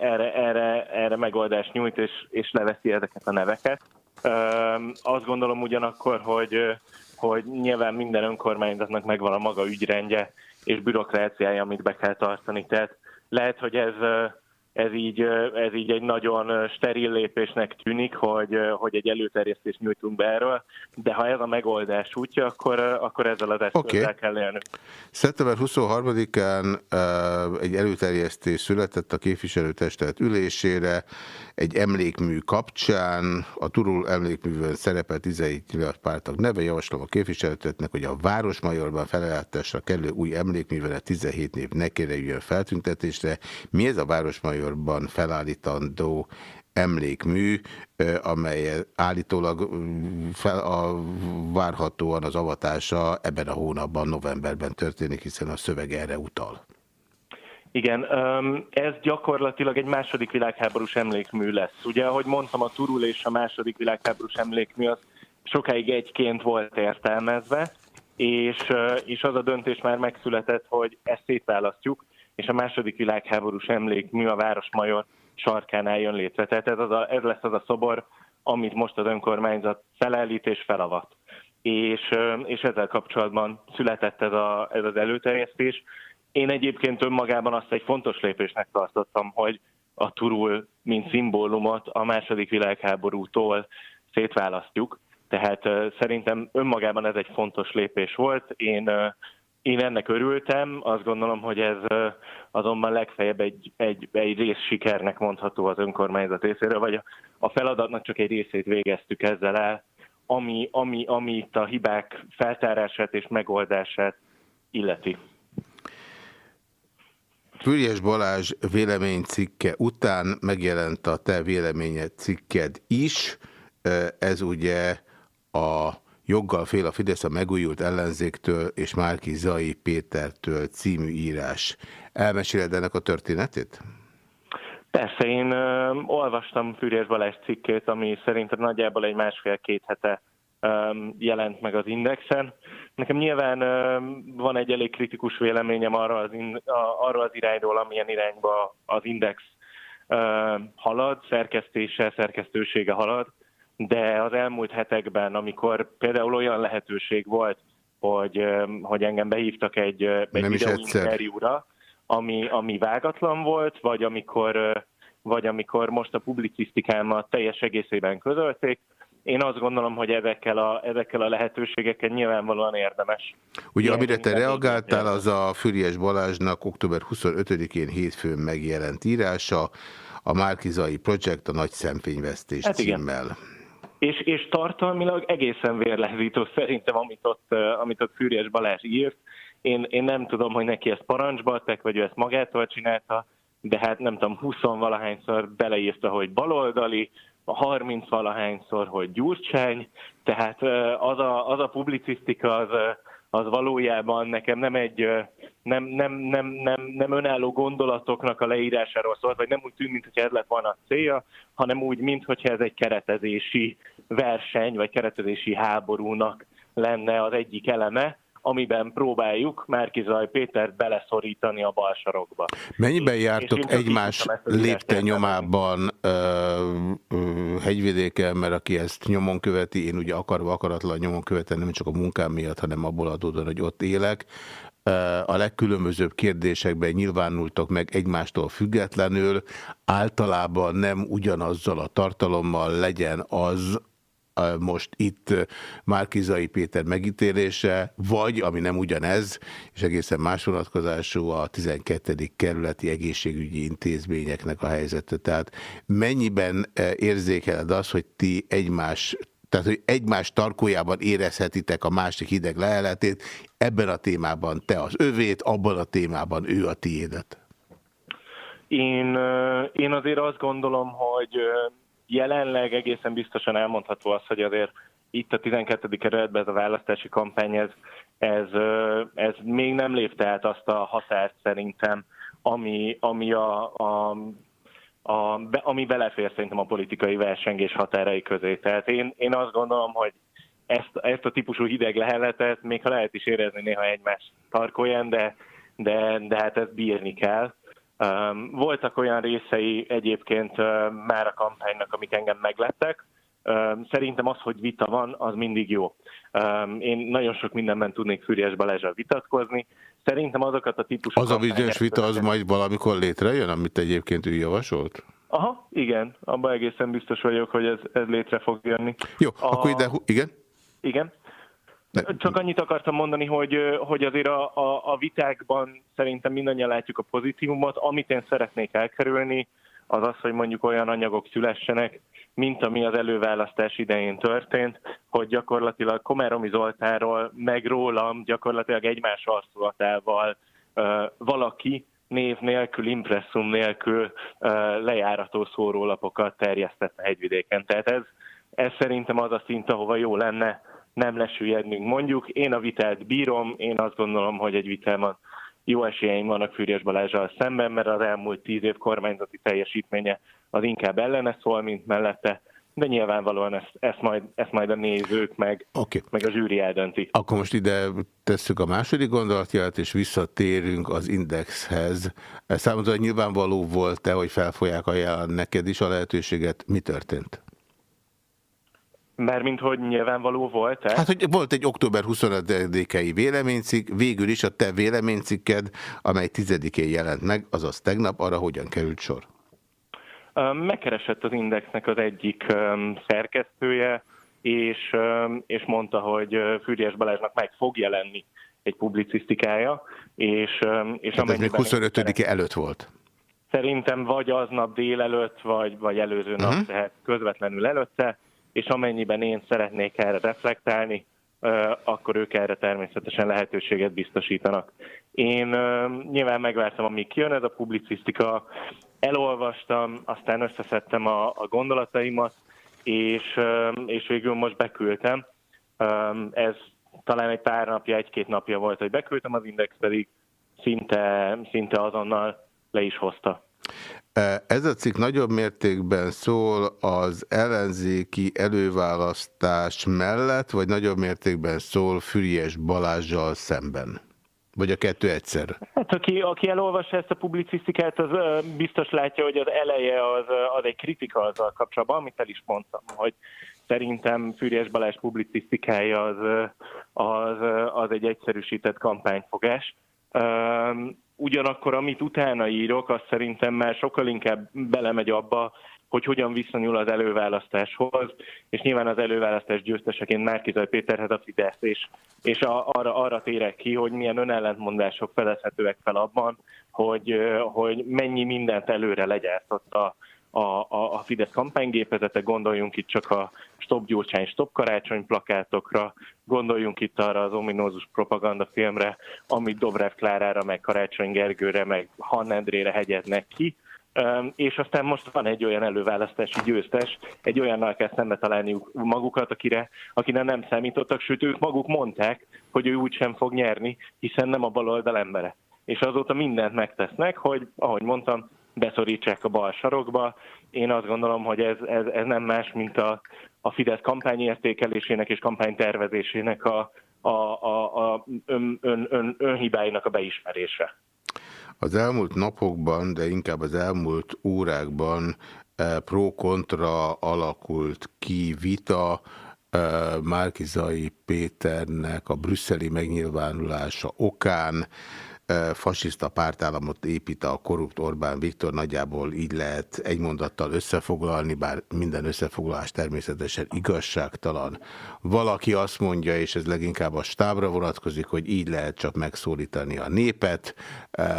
erre, erre, erre megoldást nyújt, és, és leveszi ezeket a neveket. Um, azt gondolom ugyanakkor, hogy hogy nyilván minden önkormányzatnak megvan a maga ügyrendje és bürokráciája, amit be kell tartani. Tehát lehet, hogy ez ez így, ez így egy nagyon steril lépésnek tűnik, hogy, hogy egy előterjesztést nyújtunk be erről, de ha ez a megoldás útja, akkor, akkor ezzel az eszközzel okay. kell élnünk.
Szeptember 23-án egy előterjesztés született a képviselőtestület ülésére, egy emlékmű kapcsán, a Turul emlékművön szerepel 17 nyilat pártak neve, javaslom a képviselőtetnek, hogy a Városmajorban felállításra kerülő új emlékművel 17 név ne kerüljön feltüntetésre. Mi ez a Városmajor Majorban felállítandó emlékmű, amely állítólag fel a, várhatóan az avatása ebben a hónapban, novemberben történik, hiszen a szöveg erre utal.
Igen, ez gyakorlatilag egy második világháborús emlékmű lesz. Ugye, ahogy mondtam, a Turul és a második világháborús emlékmű az sokáig egyként volt értelmezve, és, és az a döntés már megszületett, hogy ezt szétválasztjuk, és a második világháborús emlékmű a Városmajor sarkánál jön létre. Tehát ez, az a, ez lesz az a szobor, amit most az önkormányzat felállít és felavat. És, és ezzel kapcsolatban született ez, a, ez az előterjesztés. Én egyébként önmagában azt egy fontos lépésnek tartottam, hogy a turul, mint szimbólumot a második világháborútól szétválasztjuk. Tehát szerintem önmagában ez egy fontos lépés volt. Én én ennek örültem, azt gondolom, hogy ez azonban legfeljebb egy, egy, egy rész sikernek mondható az önkormányzat részéről, vagy a feladatnak csak egy részét végeztük ezzel el, ami, ami, ami itt a hibák feltárását és megoldását illeti.
Fürjes Balázs véleménycikke után megjelent a te véleményed cikked is. Ez ugye a Joggal fél a Fidesz a megújult ellenzéktől és Márki Zai Pétertől című írás. Elmeséled ennek a történetét?
Persze, én ö, olvastam Fűrjes Balázs cikkét, ami szerintem nagyjából egy másfél-két hete ö, jelent meg az Indexen. Nekem nyilván ö, van egy elég kritikus véleményem arra az, in, a, arra az irányról, amilyen irányba az Index ö, halad, szerkesztése, szerkesztősége halad de az elmúlt hetekben, amikor például olyan lehetőség volt, hogy, hogy engem behívtak egy, egy videóinterjúra, ami, ami vágatlan volt, vagy amikor, vagy amikor most a publicisztikámat teljes egészében közölték, én azt gondolom, hogy ezekkel a, ezekkel a lehetőségekkel nyilvánvalóan érdemes.
Ugye, amire te reagáltál, az a Füriás Balázsnak október 25-én hétfőn megjelent írása, a Márkizai Projekt a nagy szemfényvesztés hát címmel. Igen.
És, és tartalmilag egészen vérlehzító szerintem, amit ott, amit ott Fűrjes Balázs írt. Én, én nem tudom, hogy neki ezt parancsba adták, vagy ő ezt magától csinálta, de hát nem tudom, 20 valahányszor beleírta, hogy baloldali, 30 valahányszor, hogy Gyurcsány, tehát az a, az a publicisztika az, az valójában nekem nem egy nem, nem, nem, nem, nem önálló gondolatoknak a leírásáról szólt, vagy nem úgy tűnt, mintha ez lett volna a célja, hanem úgy, mintha ez egy keretezési verseny, vagy keretezési háborúnak lenne az egyik eleme, amiben próbáljuk Márkizaj Pétert beleszorítani a bal sarokba.
Mennyiben jártok és egymás lépte nyomában ö, ö, hegyvidéken, mert aki ezt nyomon követi, én ugye akarva akaratlan nyomon követem, nem csak a munkám miatt, hanem abból adódóan, hogy ott élek, a legkülönbözőbb kérdésekben nyilvánultak meg egymástól függetlenül, általában nem ugyanazzal a tartalommal legyen az, most itt Márkizai Péter megítélése, vagy, ami nem ugyanez, és egészen más vonatkozású a 12. kerületi egészségügyi intézményeknek a helyzete. Tehát mennyiben érzékeled azt, hogy ti egymás tehát, hogy egymás tarkójában érezhetitek a másik hideg leheletét, ebben a témában te az övét, abban a témában ő a tiédet.
Én, én azért azt gondolom, hogy jelenleg egészen biztosan elmondható az, hogy azért itt a 12. kerületben ez a választási kampány, ez, ez, ez még nem lépte át azt a határt szerintem, ami, ami, a, a, a, ami belefér szerintem a politikai versengés határai közé. Tehát én, én azt gondolom, hogy ezt, ezt a típusú hideg leheletet, még ha lehet is érezni néha egymás tarkóján, de, de, de hát ezt bírni kell. Voltak olyan részei egyébként már a kampánynak, amik engem meglettek. Szerintem az, hogy vita van, az mindig jó. Én nagyon sok mindenben tudnék Füriyes Balázsral vitatkozni. Szerintem azokat a típusú...
Az a bizonyos vita az majd valamikor létrejön, amit egyébként ő javasolt?
Aha, igen. Abban egészen biztos vagyok, hogy ez, ez létre fog jönni.
Jó, a... akkor ide... Igen?
Igen. Csak annyit akartam mondani, hogy, hogy azért a, a, a vitákban szerintem mindannyian látjuk a pozitívumot. Amit én szeretnék elkerülni, az az, hogy mondjuk olyan anyagok szülessenek, mint ami az előválasztás idején történt, hogy gyakorlatilag Komáromi Zoltáról, meg rólam gyakorlatilag egymás arculatával valaki név nélkül, impresszum nélkül lejárató szórólapokat terjesztett a hegyvidéken. Tehát ez, ez szerintem az a szint, ahova jó lenne nem lesüllyednünk. Mondjuk én a vitát bírom, én azt gondolom, hogy egy vitában jó esélyeim vannak Fűrjes Balázsral szemben, mert az elmúlt tíz év kormányzati teljesítménye az inkább ellene szól, mint mellette, de nyilvánvalóan ezt, ezt, majd, ezt majd a nézők meg, okay. meg a zsűri eldönti.
Akkor most ide tesszük a második gondolatjelet, és visszatérünk az indexhez. Számomra nyilvánvaló volt-e, hogy felfolyák ajánlani neked is a lehetőséget? Mi történt?
Mert hogy nyilvánvaló volt -e?
Hát, hogy volt egy október 25-i véleménycikk, végül is a te véleménycikked, amely 10-én jelent meg, azaz tegnap, arra hogyan került sor?
Megkeresett az Indexnek az egyik szerkesztője, és, és mondta, hogy Fűrjes Balázsnak meg fog jelenni egy publicisztikája, és, és
Tehát ez még 25-e előtt volt?
Szerintem vagy aznap délelőtt, vagy, vagy előző nap, uh mhm. -huh. tehát közvetlenül előtte, és amennyiben én szeretnék erre reflektálni, akkor ők erre természetesen lehetőséget biztosítanak. Én nyilván megvártam, amíg kijön ez a publicisztika, elolvastam, aztán összeszedtem a, a gondolataimat, és, és végül most beküldtem. Ez talán egy pár napja, egy-két napja volt, hogy beküldtem, az Index pedig szinte, szinte azonnal le is hozta.
Ez a cikk nagyobb mértékben szól az ellenzéki előválasztás mellett, vagy nagyobb mértékben szól Füriés Balázsjal szemben? Vagy a kettő egyszer?
Hát aki, aki elolvassa ezt a publicisztikát, az biztos látja, hogy az eleje az, az egy kritika azzal kapcsolatban, amit el is mondtam, hogy szerintem Füriás Balázs publicisztikája az, az, az egy egyszerűsített kampányfogás ugyanakkor amit utána írok, az szerintem már sokkal inkább belemegy abba, hogy hogyan viszonyul az előválasztáshoz, és nyilván az előválasztás győzteseként Márkizaj Péterhez a Fidesz, és, és a, arra, arra térek ki, hogy milyen önellentmondások fedezhetőek fel abban, hogy, hogy mennyi mindent előre legyártott a, a, a, a Fidesz kampánygépezete, gondoljunk itt csak a Stop Gyurcsány, Stop Karácsony plakátokra, gondoljunk itt arra az ominózus propagandafilmre, amit Dobrev Klárára, meg Karácsony Gergőre, meg Hannendrére hegyeznek ki, és aztán most van egy olyan előválasztási győztes, egy olyannal kell szembe találniuk magukat, akire, akire nem számítottak, sőt ők maguk mondták, hogy ő úgysem fog nyerni, hiszen nem a baloldal embere. És azóta mindent megtesznek, hogy, ahogy mondtam, beszorítsák a bal sarokba. Én azt gondolom, hogy ez, ez, ez nem más, mint a, a Fidesz kampányértékelésének és kampánytervezésének a, a, a, a ön, ön, ön, önhibáinak a beismerése.
Az elmúlt napokban, de inkább az elmúlt órákban pro-kontra alakult ki vita Márkizai Péternek a brüsszeli megnyilvánulása okán, fasiszta pártállamot épít a korrupt Orbán Viktor, nagyjából így lehet egy mondattal összefoglalni, bár minden összefoglalás természetesen igazságtalan. Valaki azt mondja, és ez leginkább a stábra vonatkozik, hogy így lehet csak megszólítani a népet,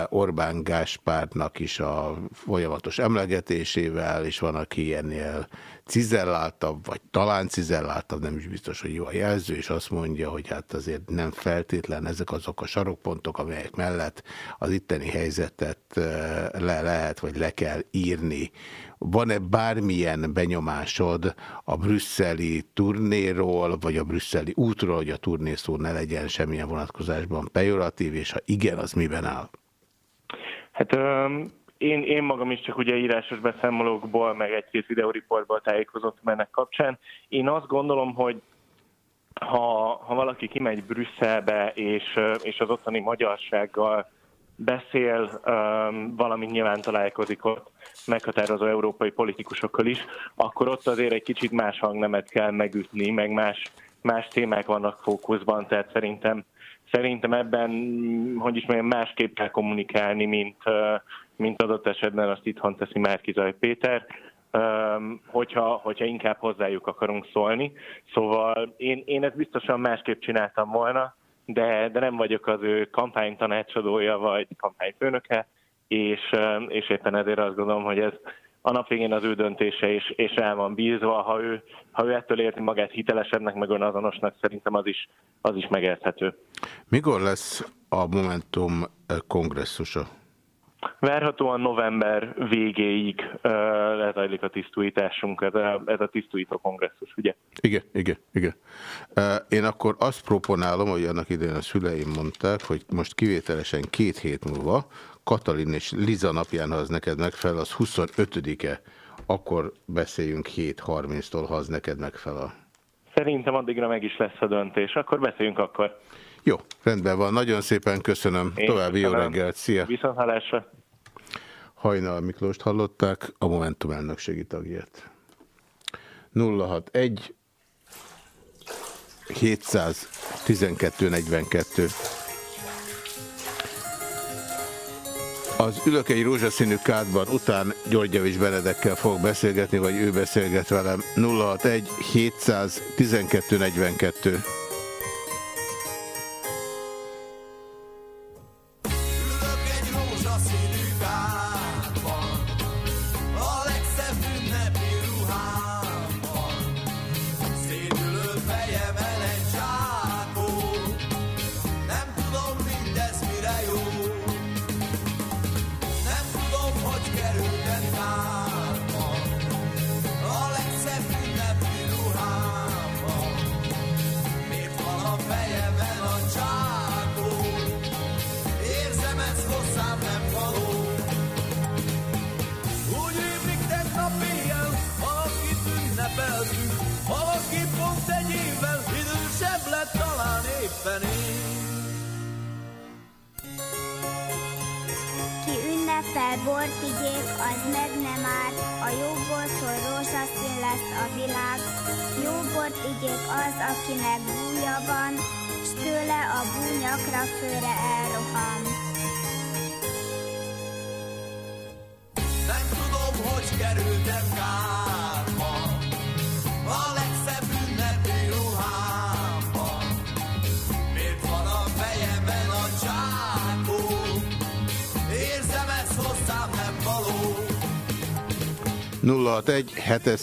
Orbán Gáspártnak is a folyamatos emlegetésével, és van, aki ennél cizelláltabb, vagy talán cizelláltabb, nem is biztos, hogy jó a jelző, és azt mondja, hogy hát azért nem feltétlen ezek azok a sarokpontok, amelyek mellett az itteni helyzetet le lehet, vagy le kell írni. Van-e bármilyen benyomásod a brüsszeli turnéról, vagy a brüsszeli útról, hogy a turnészó ne legyen semmilyen vonatkozásban pejoratív, és ha igen, az miben áll?
Hát én, én magam is csak ugye írásos beszámolókból, meg egy-két videóriportból tájékozottam ennek kapcsán. Én azt gondolom, hogy ha, ha valaki kimegy Brüsszelbe, és, és az ottani magyarsággal beszél, valamint nyilván találkozik ott meghatározó európai politikusokkal is, akkor ott azért egy kicsit más hangnemet kell megütni, meg más, más témák vannak fókuszban, tehát szerintem, szerintem ebben, hogy is mondjam, másképp kell kommunikálni, mint, mint adott esetben azt itthon teszi Márkizaj Péter, hogyha, hogyha inkább hozzájuk akarunk szólni. Szóval én, én ezt biztosan másképp csináltam volna, de, de nem vagyok az ő kampánytanácsadója vagy kampányfőnöke, és, és éppen ezért azt gondolom, hogy ez a nap végén az ő döntése, és, és el van bízva. Ha ő, ha ő ettől érti magát hitelesebbnek, meg önazonosnak, szerintem az is, az is megérthető.
Mikor lesz a Momentum kongresszusa?
Várhatóan november végéig uh, lezajlik a tisztújításunk, ez a, ez a tisztújító kongresszus, ugye?
Igen, igen, igen. Uh, én akkor azt proponálom, hogy annak idején a szüleim mondták, hogy most kivételesen két hét múlva Katalin és Liza napján, ha az neked megfelel, az 25-e, akkor beszéljünk 7.30-tól, ha az neked megfelel.
Szerintem addigra meg is lesz a döntés, akkor beszéljünk akkor.
Jó, rendben van. Nagyon szépen köszönöm. Én További jó reggelt. Szia.
Viszontlátásra.
Hajnal Miklóst hallották, a Momentum elnökségi tagját. 061 712 42 Az ülök egy rózsaszínű kádban, után Györgyevics Benedekkel fog beszélgetni, vagy ő beszélget velem. 061 712 42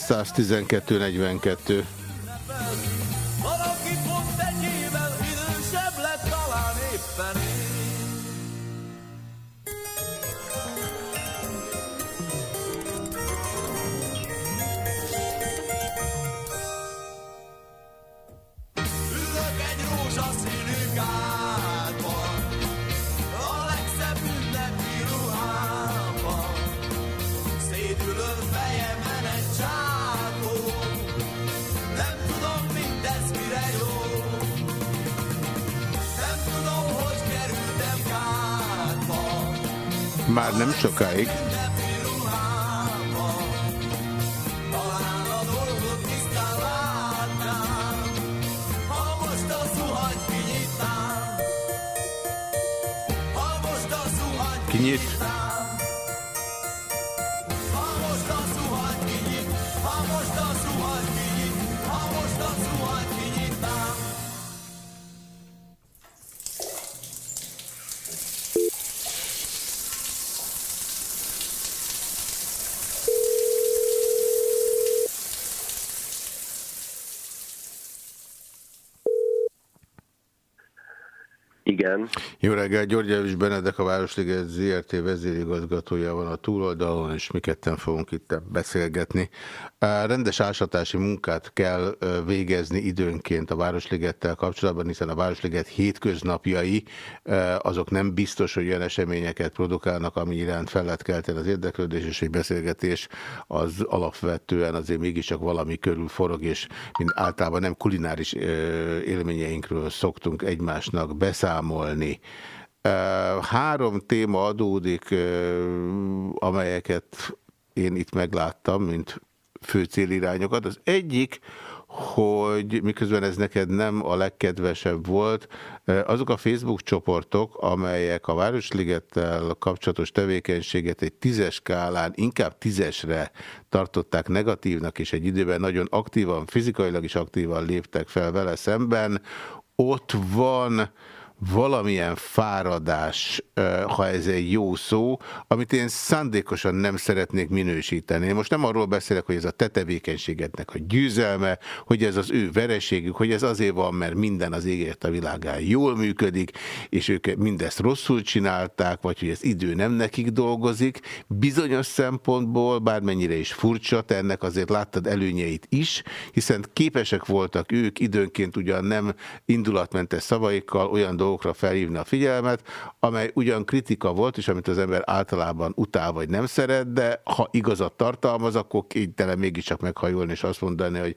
712 42.
Igen.
Jó reggel, György Javis Benedek, a Városliget ZRT vezérigazgatója van a túloldalon, és mi ketten fogunk itt beszélgetni. Rendes ásatási munkát kell végezni időnként a Városligettel kapcsolatban, hiszen a Városliget hétköznapjai azok nem biztos, hogy olyan eseményeket produkálnak, ami iránt fel lehet kelteni az érdeklődés, és egy beszélgetés az alapvetően azért mégiscsak valami körül forog, és mint általában nem kulináris élményeinkről szoktunk egymásnak beszámolni. Ö, Három téma adódik, amelyeket én itt megláttam, mint fő célirányokat. Az egyik, hogy miközben ez neked nem a legkedvesebb volt, azok a Facebook csoportok, amelyek a Városligettel kapcsolatos tevékenységet egy tízes skálán inkább tízesre tartották negatívnak, és egy időben nagyon aktívan, fizikailag is aktívan léptek fel vele szemben, ott van valamilyen fáradás, ha ez egy jó szó, amit én szándékosan nem szeretnék minősíteni. Én most nem arról beszélek, hogy ez a te tevékenységednek a győzelme, hogy ez az ő vereségük, hogy ez azért van, mert minden az égért a világán jól működik, és ők mindezt rosszul csinálták, vagy hogy ez idő nem nekik dolgozik. Bizonyos szempontból, bármennyire is furcsa, te ennek azért láttad előnyeit is, hiszen képesek voltak ők időnként ugyan nem indulatmentes szavaikkal olyan dolgokra felhívni a figyelmet, amely ugyan kritika volt, és amit az ember általában utál vagy nem szeret, de ha igazat tartalmaz, akkor kénytelen mégiscsak meghajolni és azt mondani, hogy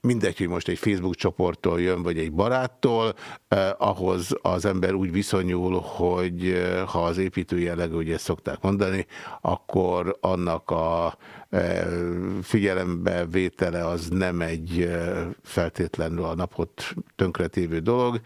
mindegy, hogy most egy Facebook csoporttól jön, vagy egy baráttól, eh, ahhoz az ember úgy viszonyul, hogy eh, ha az építő jellegű, ugye ezt szokták mondani, akkor annak a eh, figyelembe vétele az nem egy eh, feltétlenül a napot tönkretévő dolog.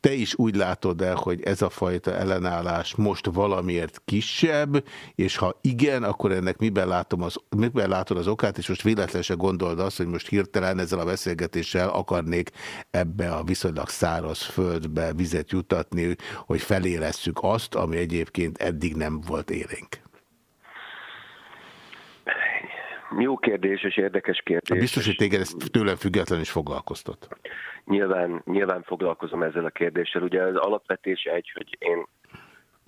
Te is úgy látod el, hogy ez a fajta ellenállás most valamiért kisebb, és ha igen, akkor ennek miben, látom az, miben látod az okát, és most véletlenül se gondold azt, hogy most hirtelen ezzel a beszélgetéssel akarnék ebbe a viszonylag száraz földbe vizet jutatni, hogy felélesszük azt, ami egyébként eddig nem volt élénk.
Jó kérdés és érdekes kérdés.
Biztos, hogy téged ez tőlem független is foglalkoztat.
Nyilván, nyilván foglalkozom ezzel a kérdéssel. Ugye az alapvetés egy, hogy én,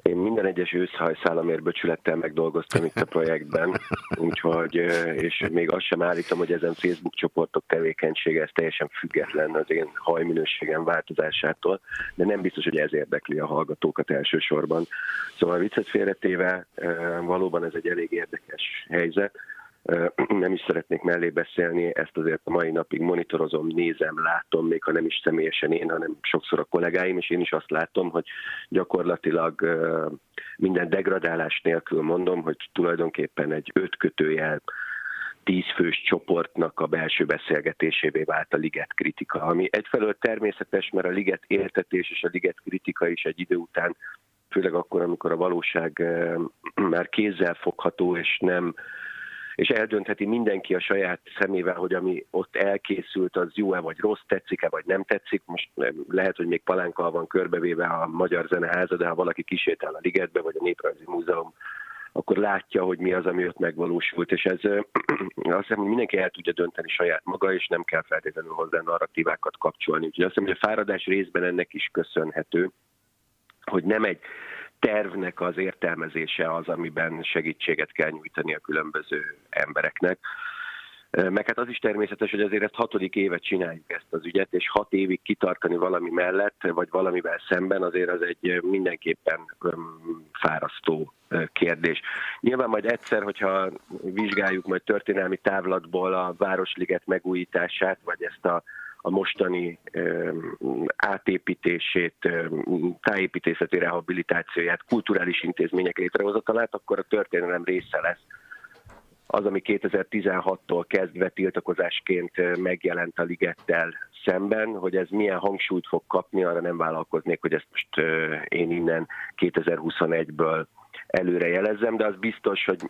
én minden egyes őszhajszálamért bőcsülettel megdolgoztam itt a projektben, úgyhogy, és még azt sem állítom, hogy ezen Facebook csoportok tevékenysége ez teljesen független az én hajminőségem változásától, de nem biztos, hogy ez érdekli a hallgatókat elsősorban. Szóval viccet félretéve valóban ez egy elég érdekes helyzet nem is szeretnék mellé beszélni, ezt azért a mai napig monitorozom, nézem, látom, még ha nem is személyesen én, hanem sokszor a kollégáim, és én is azt látom, hogy gyakorlatilag minden degradálás nélkül mondom, hogy tulajdonképpen egy öt kötőjel tízfős csoportnak a belső beszélgetésévé vált a liget kritika, ami egyfelől természetes, mert a liget éltetés és a liget kritika is egy idő után, főleg akkor, amikor a valóság már kézzel fogható, és nem és eldöntheti mindenki a saját szemével, hogy ami ott elkészült, az jó-e vagy rossz, tetszik-e vagy nem tetszik. Most lehet, hogy még palánkkal van körbevéve a Magyar Zeneháza, de ha valaki kisétál a Ligetbe vagy a Néprajzi Múzeum akkor látja, hogy mi az, ami ott megvalósult, és ez azt hiszem, hogy mindenki el tudja dönteni saját maga, és nem kell feltétlenül hozzá narratívákat kapcsolni. Úgyhogy azt hiszem, hogy a fáradás részben ennek is köszönhető, hogy nem egy tervnek az értelmezése az, amiben segítséget kell nyújtani a különböző embereknek. Meg hát az is természetes, hogy azért ezt hatodik évet csináljuk ezt az ügyet, és hat évig kitartani valami mellett, vagy valamivel szemben azért az egy mindenképpen fárasztó kérdés. Nyilván majd egyszer, hogyha vizsgáljuk majd történelmi távlatból a Városliget megújítását, vagy ezt a a mostani átépítését, tájépítészeti rehabilitációját, kulturális intézmények létrehozatalát, akkor a történelem része lesz. Az, ami 2016-tól kezdve tiltakozásként megjelent a ligettel szemben, hogy ez milyen hangsúlyt fog kapni, arra nem vállalkoznék, hogy ezt most én innen 2021-ből előre jelezzem, de az biztos, hogy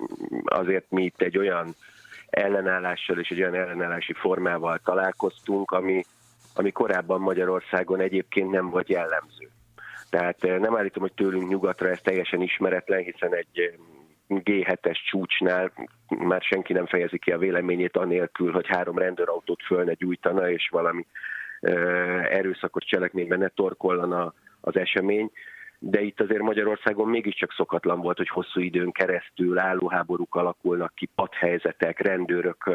azért mi itt egy olyan ellenállással és egy olyan ellenállási formával találkoztunk, ami, ami korábban Magyarországon egyébként nem volt jellemző. Tehát nem állítom, hogy tőlünk nyugatra ez teljesen ismeretlen, hiszen egy G7-es csúcsnál már senki nem fejezi ki a véleményét anélkül, hogy három rendőrautót föl ne gyújtana, és valami erőszakos cselekményben ne torkollana az esemény. De itt azért Magyarországon mégiscsak szokatlan volt, hogy hosszú időn keresztül állóháborúk alakulnak ki, padhelyzetek, rendőrök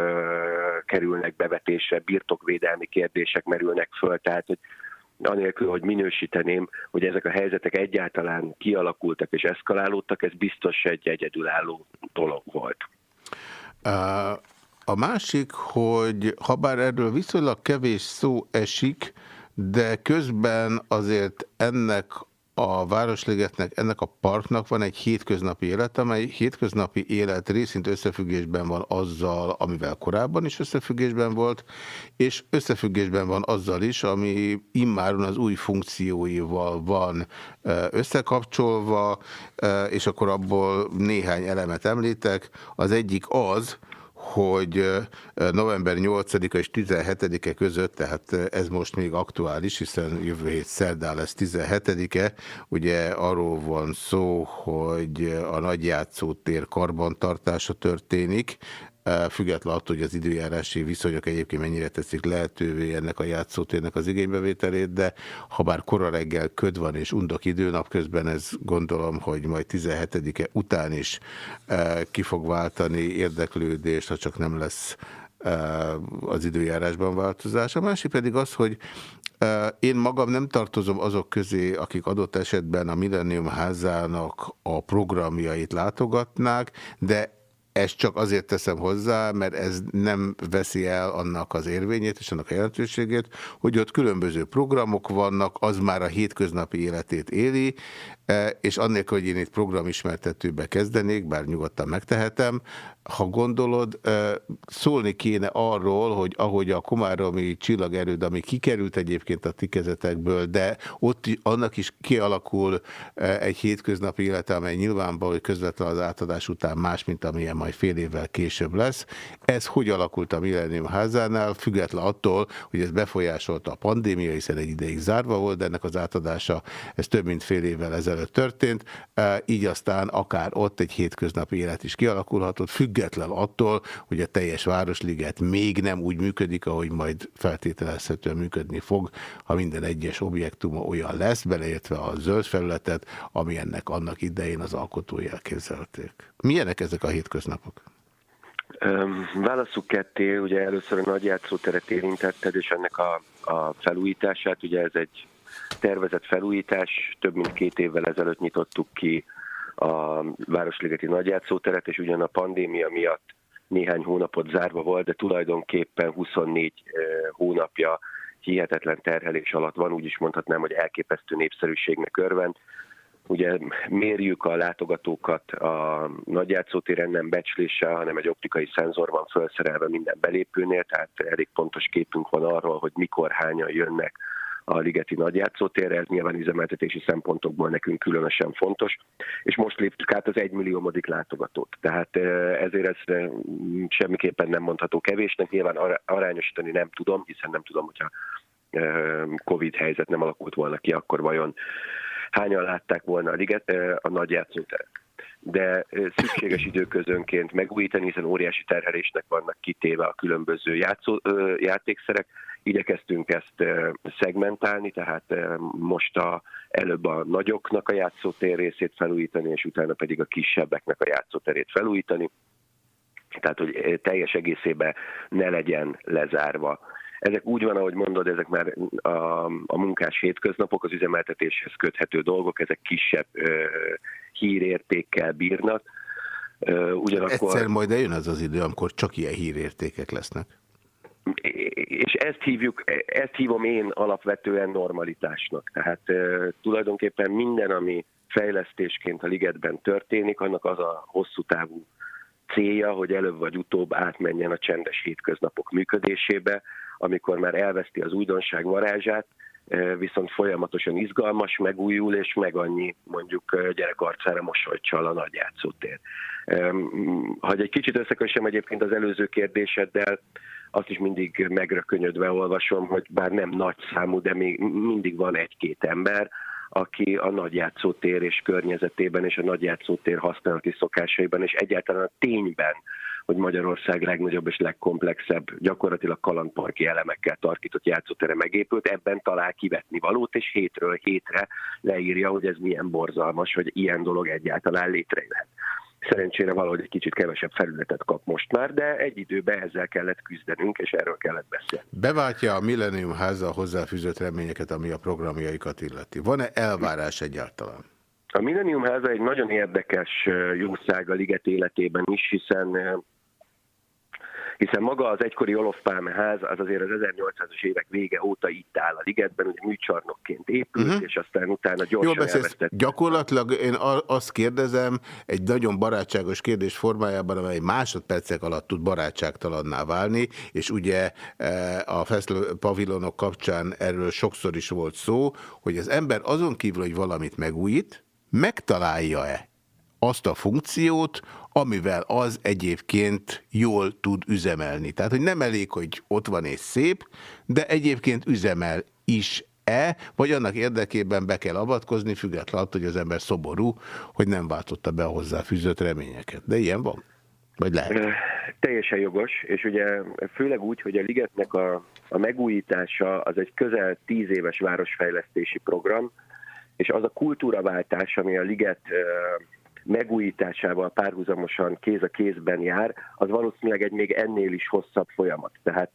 kerülnek bevetésre, birtokvédelmi kérdések merülnek föl, tehát hogy anélkül, hogy minősíteném, hogy ezek a helyzetek egyáltalán kialakultak és eszkalálódtak, ez biztos egy egyedülálló dolog volt.
A másik, hogy ha bár erről viszonylag kevés szó esik, de közben azért ennek a Városligetnek, ennek a parknak van egy hétköznapi élet, amely hétköznapi élet részint összefüggésben van azzal, amivel korábban is összefüggésben volt, és összefüggésben van azzal is, ami immáron az új funkcióival van összekapcsolva, és akkor abból néhány elemet említek. Az egyik az, hogy november 8-a és 17-e között, tehát ez most még aktuális, hiszen jövő hét szerdán lesz 17-e, ugye arról van szó, hogy a nagyjátszótér karbantartása történik, független attól, hogy az időjárási viszonyok egyébként mennyire teszik lehetővé ennek a játszótérnek az igénybevételét, de ha bár kora reggel köd van és undok idő napközben, ez gondolom, hogy majd 17-e után is ki fog váltani érdeklődést, ha csak nem lesz az időjárásban változás. A másik pedig az, hogy én magam nem tartozom azok közé, akik adott esetben a Millennium házának a programjait látogatnák, de ezt csak azért teszem hozzá, mert ez nem veszi el annak az érvényét és annak a jelentőségét, hogy ott különböző programok vannak, az már a hétköznapi életét éli, és annélkül, hogy én itt programismertetőbe kezdenék, bár nyugodtan megtehetem, ha gondolod, szólni kéne arról, hogy ahogy a komáromi csillagerőd, ami kikerült egyébként a tikezetekből, de ott annak is kialakul egy hétköznapi élete, amely nyilvánvaló, hogy közvetlen az átadás után más, mint amilyen majd fél évvel később lesz. Ez hogy alakult a Millennium házánál, független attól, hogy ez befolyásolta a pandémia, hiszen egy ideig zárva volt, de ennek az átadása ez több mint fél évvel ezelőtt történt, így aztán akár ott egy hétköznapi élet is kialakulhatott, független attól, hogy a teljes Városliget még nem úgy működik, ahogy majd feltételezhetően működni fog, ha minden egyes objektuma olyan lesz, beleértve a zöld felületet, ami ennek annak idején az alkotói elképzelték. Milyenek ezek a hétköznapok?
Válaszuk ketté, ugye először a nagy játszóteret érintetted, és ennek a, a felújítását, ugye ez egy tervezett felújítás, több mint két évvel ezelőtt nyitottuk ki a Városligeti nagyjátszóteret, és ugyan a pandémia miatt néhány hónapot zárva volt, de tulajdonképpen 24 eh, hónapja hihetetlen terhelés alatt van, úgy is mondhatnám, hogy elképesztő népszerűségnek örvend. Ugye mérjük a látogatókat a nagyjátszótéren nem becsléssel, hanem egy optikai szenzor van felszerelve minden belépőnél, tehát elég pontos képünk van arról, hogy mikor hányan jönnek a Ligeti nagyjátszótérre, ez nyilván üzemeltetési szempontokból nekünk különösen fontos, és most léptük át az egymilliómodik látogatót. Tehát ezért ez semmiképpen nem mondható kevésnek, nyilván arányosítani nem tudom, hiszen nem tudom, hogyha Covid helyzet nem alakult volna ki, akkor vajon hányan látták volna a, liget, a nagy játszóteret. de szükséges időközönként megújítani, hiszen óriási terhelésnek vannak kitéve a különböző játszó, játékszerek. Igyekeztünk ezt szegmentálni, tehát most a, előbb a nagyoknak a játszótér részét felújítani, és utána pedig a kisebbeknek a játszóterét felújítani. Tehát, hogy teljes egészében ne legyen lezárva ezek úgy van, ahogy mondod, ezek már a, a munkás hétköznapok, az üzemeltetéshez köthető dolgok, ezek kisebb ö, hírértékkel bírnak.
Ugyanakkor... Egyszer majd eljön az az idő, amikor csak ilyen hírértékek lesznek.
És ezt hívjuk, ezt hívom én alapvetően normalitásnak. Tehát tulajdonképpen minden, ami fejlesztésként a ligetben történik, annak az a hosszú távú célja, hogy előbb vagy utóbb átmenjen a csendes hétköznapok működésébe, amikor már elveszti az újdonság varázsát, viszont folyamatosan izgalmas, megújul, és meg annyi mondjuk e, gyerekarcára mosolyt csal a nagy játszótér. Ha egy kicsit összekössem egyébként az előző kérdéseddel, azt is mindig megrökönyödve olvasom, hogy bár nem nagy számú, de még mindig van egy-két ember, aki a nagy játszótér és környezetében és a nagy játszótér használati szokásaiban és egyáltalán a tényben hogy Magyarország legnagyobb és legkomplexebb, gyakorlatilag kalandparki elemekkel tarkított játszótere megépült, ebben talál kivetni valót, és hétről hétre leírja, hogy ez milyen borzalmas, hogy ilyen dolog egyáltalán létrejöhet. Szerencsére valahogy egy kicsit kevesebb felületet kap most már, de egy időben ezzel kellett küzdenünk, és erről kellett beszélni.
Beváltja a Millennium háza hozzáfűzött reményeket, ami a programjaikat illeti. Van-e elvárás egyáltalán?
A Millennium háza egy nagyon érdekes jószág a liget életében is, hiszen hiszen maga az egykori Olof Pálme ház az azért az 1800-as évek vége óta itt áll a ligetben, ugye műcsarnokként épült, uh mhm. -huh. és aztán utána gyorsan Jól elvesztett.
Gyakorlatilag én azt kérdezem, egy nagyon barátságos kérdés formájában, amely másodpercek alatt tud barátságtalanná válni, és ugye e, a feszlő pavilonok kapcsán erről sokszor is volt szó, hogy az ember azon kívül, hogy valamit megújít, megtalálja-e azt a funkciót, amivel az egyébként jól tud üzemelni. Tehát, hogy nem elég, hogy ott van és szép, de egyébként üzemel is-e, vagy annak érdekében be kell avatkozni, függetlenül hogy az ember szoború, hogy nem váltotta be hozzá fűzött reményeket. De ilyen van? Vagy lehet?
Teljesen jogos, és ugye főleg úgy, hogy a ligetnek a, a megújítása az egy közel tíz éves városfejlesztési program, és az a kultúraváltás, ami a liget megújításával párhuzamosan kéz a kézben jár, az valószínűleg egy még ennél is hosszabb folyamat. Tehát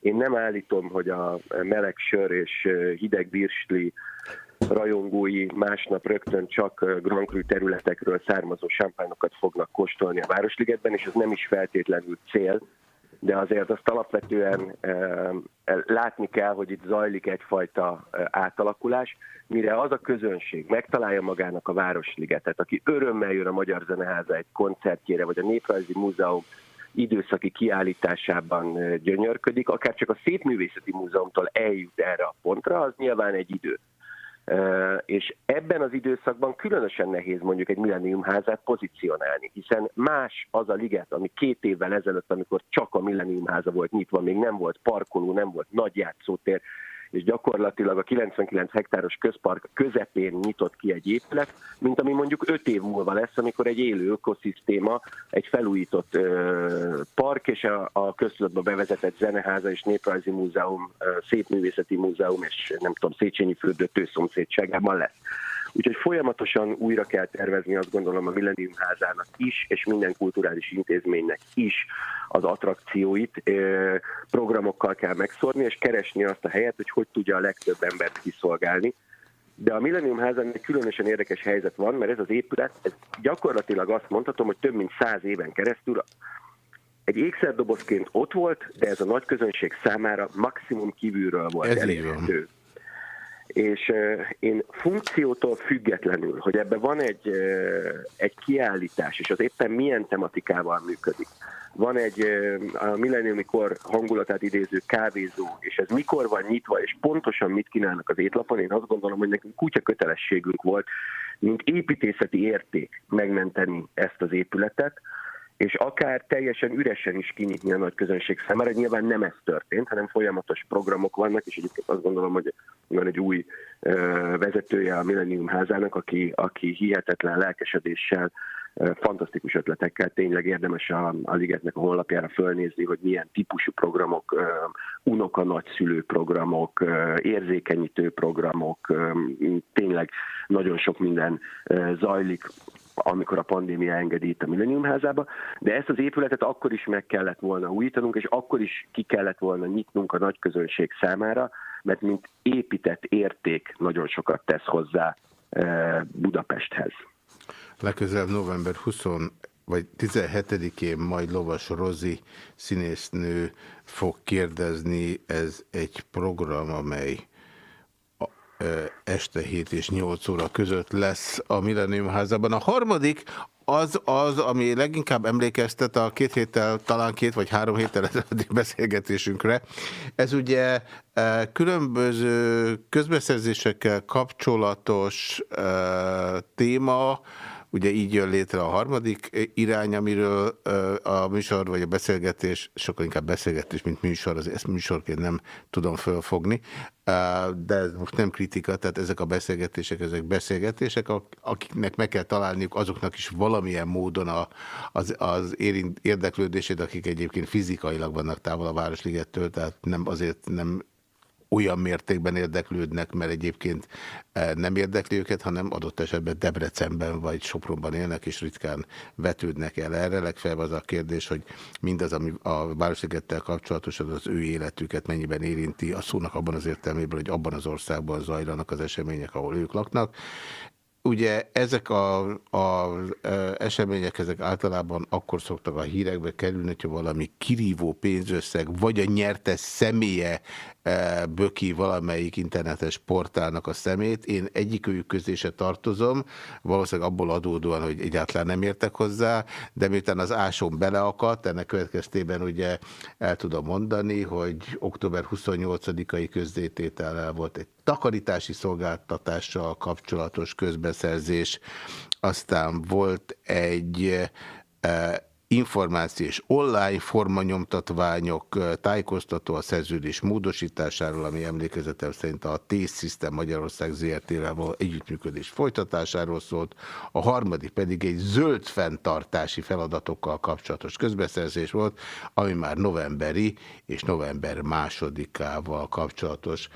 én nem állítom, hogy a meleg sör és hideg virsli rajongói másnap rögtön csak Grand Cru területekről származó sampánokat fognak kóstolni a Városligetben, és ez nem is feltétlenül cél, de azért azt alapvetően látni kell, hogy itt zajlik egyfajta átalakulás, mire az a közönség megtalálja magának a Városligetet, aki örömmel jön a Magyar Zeneháza egy koncertjére, vagy a Néprajzi Múzeum időszaki kiállításában gyönyörködik, akár csak a Szépművészeti Múzeumtól eljut erre a pontra, az nyilván egy idő. És ebben az időszakban különösen nehéz mondjuk egy Millennium házát pozícionálni, hiszen más az a liget, ami két évvel ezelőtt, amikor csak a Millennium háza volt nyitva, még nem volt parkoló, nem volt nagy játszótér, és gyakorlatilag a 99 hektáros közpark közepén nyitott ki egy épület, mint ami mondjuk 5 év múlva lesz, amikor egy élő ökoszisztéma, egy felújított ö, park és a, a köztudatba bevezetett zeneháza és néprajzi múzeum, ö, szépművészeti múzeum és nem tudom, Széchenyi fürdő szomszédságában lesz. Úgyhogy folyamatosan újra kell tervezni azt gondolom a Millennium házának is, és minden kulturális intézménynek is az attrakcióit, programokkal kell megszórni, és keresni azt a helyet, hogy hogy tudja a legtöbb embert kiszolgálni. De a Millennium házán egy különösen érdekes helyzet van, mert ez az épület, ez gyakorlatilag azt mondhatom, hogy több mint száz éven keresztül egy ékszerdobozként ott volt, de ez a nagy közönség számára maximum kívülről volt ez elérhető és én funkciótól függetlenül, hogy ebben van egy, egy kiállítás, és az éppen milyen tematikával működik, van egy a milleniumi kor hangulatát idéző kávézó, és ez mikor van nyitva, és pontosan mit kínálnak az étlapon, én azt gondolom, hogy nekünk kutya kötelességünk volt, mint építészeti érték megmenteni ezt az épületet, és akár teljesen üresen is kinyitni a nagy közönség számára. Nyilván nem ez történt, hanem folyamatos programok vannak, és egyébként azt gondolom, hogy van egy új vezetője a Millennium házának, aki, aki hihetetlen lelkesedéssel fantasztikus ötletekkel. Tényleg érdemes a, a Ligetnek a honlapjára fölnézni, hogy milyen típusú programok, unoka nagyszülő programok, érzékenyítő programok, tényleg nagyon sok minden zajlik amikor a pandémia engedi itt a Millennium házába, de ezt az épületet akkor is meg kellett volna újítanunk, és akkor is ki kellett volna nyitnunk a nagy közönség számára, mert mint épített érték nagyon sokat tesz hozzá Budapesthez.
Legközelebb november 20 vagy 17-én majd Lovas Rozi színésznő fog kérdezni. Ez egy program, amely este 7 és 8 óra között lesz a Millennium házában. A harmadik az az, ami leginkább emlékeztet a két héttel, talán két vagy három héttel ezelőtti beszélgetésünkre. Ez ugye különböző közbeszerzésekkel kapcsolatos téma, Ugye így jön létre a harmadik irány, amiről a műsor vagy a beszélgetés, sokkal inkább beszélgetés, mint műsor, az ezt műsorként nem tudom fölfogni, de most nem kritika, tehát ezek a beszélgetések, ezek beszélgetések, akiknek meg kell találniuk azoknak is valamilyen módon a, az, az érdeklődését, akik egyébként fizikailag vannak távol a Városligettől, tehát nem azért nem olyan mértékben érdeklődnek, mert egyébként e, nem érdekli őket, hanem adott esetben Debrecenben vagy Sopronban élnek, és ritkán vetődnek el erre. Legfeljebb az a kérdés, hogy mindaz, ami a Városligettel kapcsolatos, az az ő életüket mennyiben érinti a szónak abban az értelmében, hogy abban az országban zajlanak az események, ahol ők laknak. Ugye ezek a, a, események, ezek általában akkor szoktak a hírekbe kerülni, hogyha valami kirívó pénzösszeg, vagy a nyertes személye e, böki valamelyik internetes portálnak a szemét. Én egyikőjük közé se tartozom, valószínűleg abból adódóan, hogy egyáltalán nem értek hozzá, de miután az ásom beleakadt, ennek következtében ugye el tudom mondani, hogy október 28-ai közzététel volt egy takarítási szolgáltatással kapcsolatos közbeszerzés, aztán volt egy e, információ és online formanyomtatványok tájékoztató a szerződés módosításáról, ami emlékezetem szerint a T-System Magyarország ZRT-vel való együttműködés folytatásáról szólt, a harmadik pedig egy zöld fenntartási feladatokkal kapcsolatos közbeszerzés volt, ami már novemberi és november másodikával kapcsolatos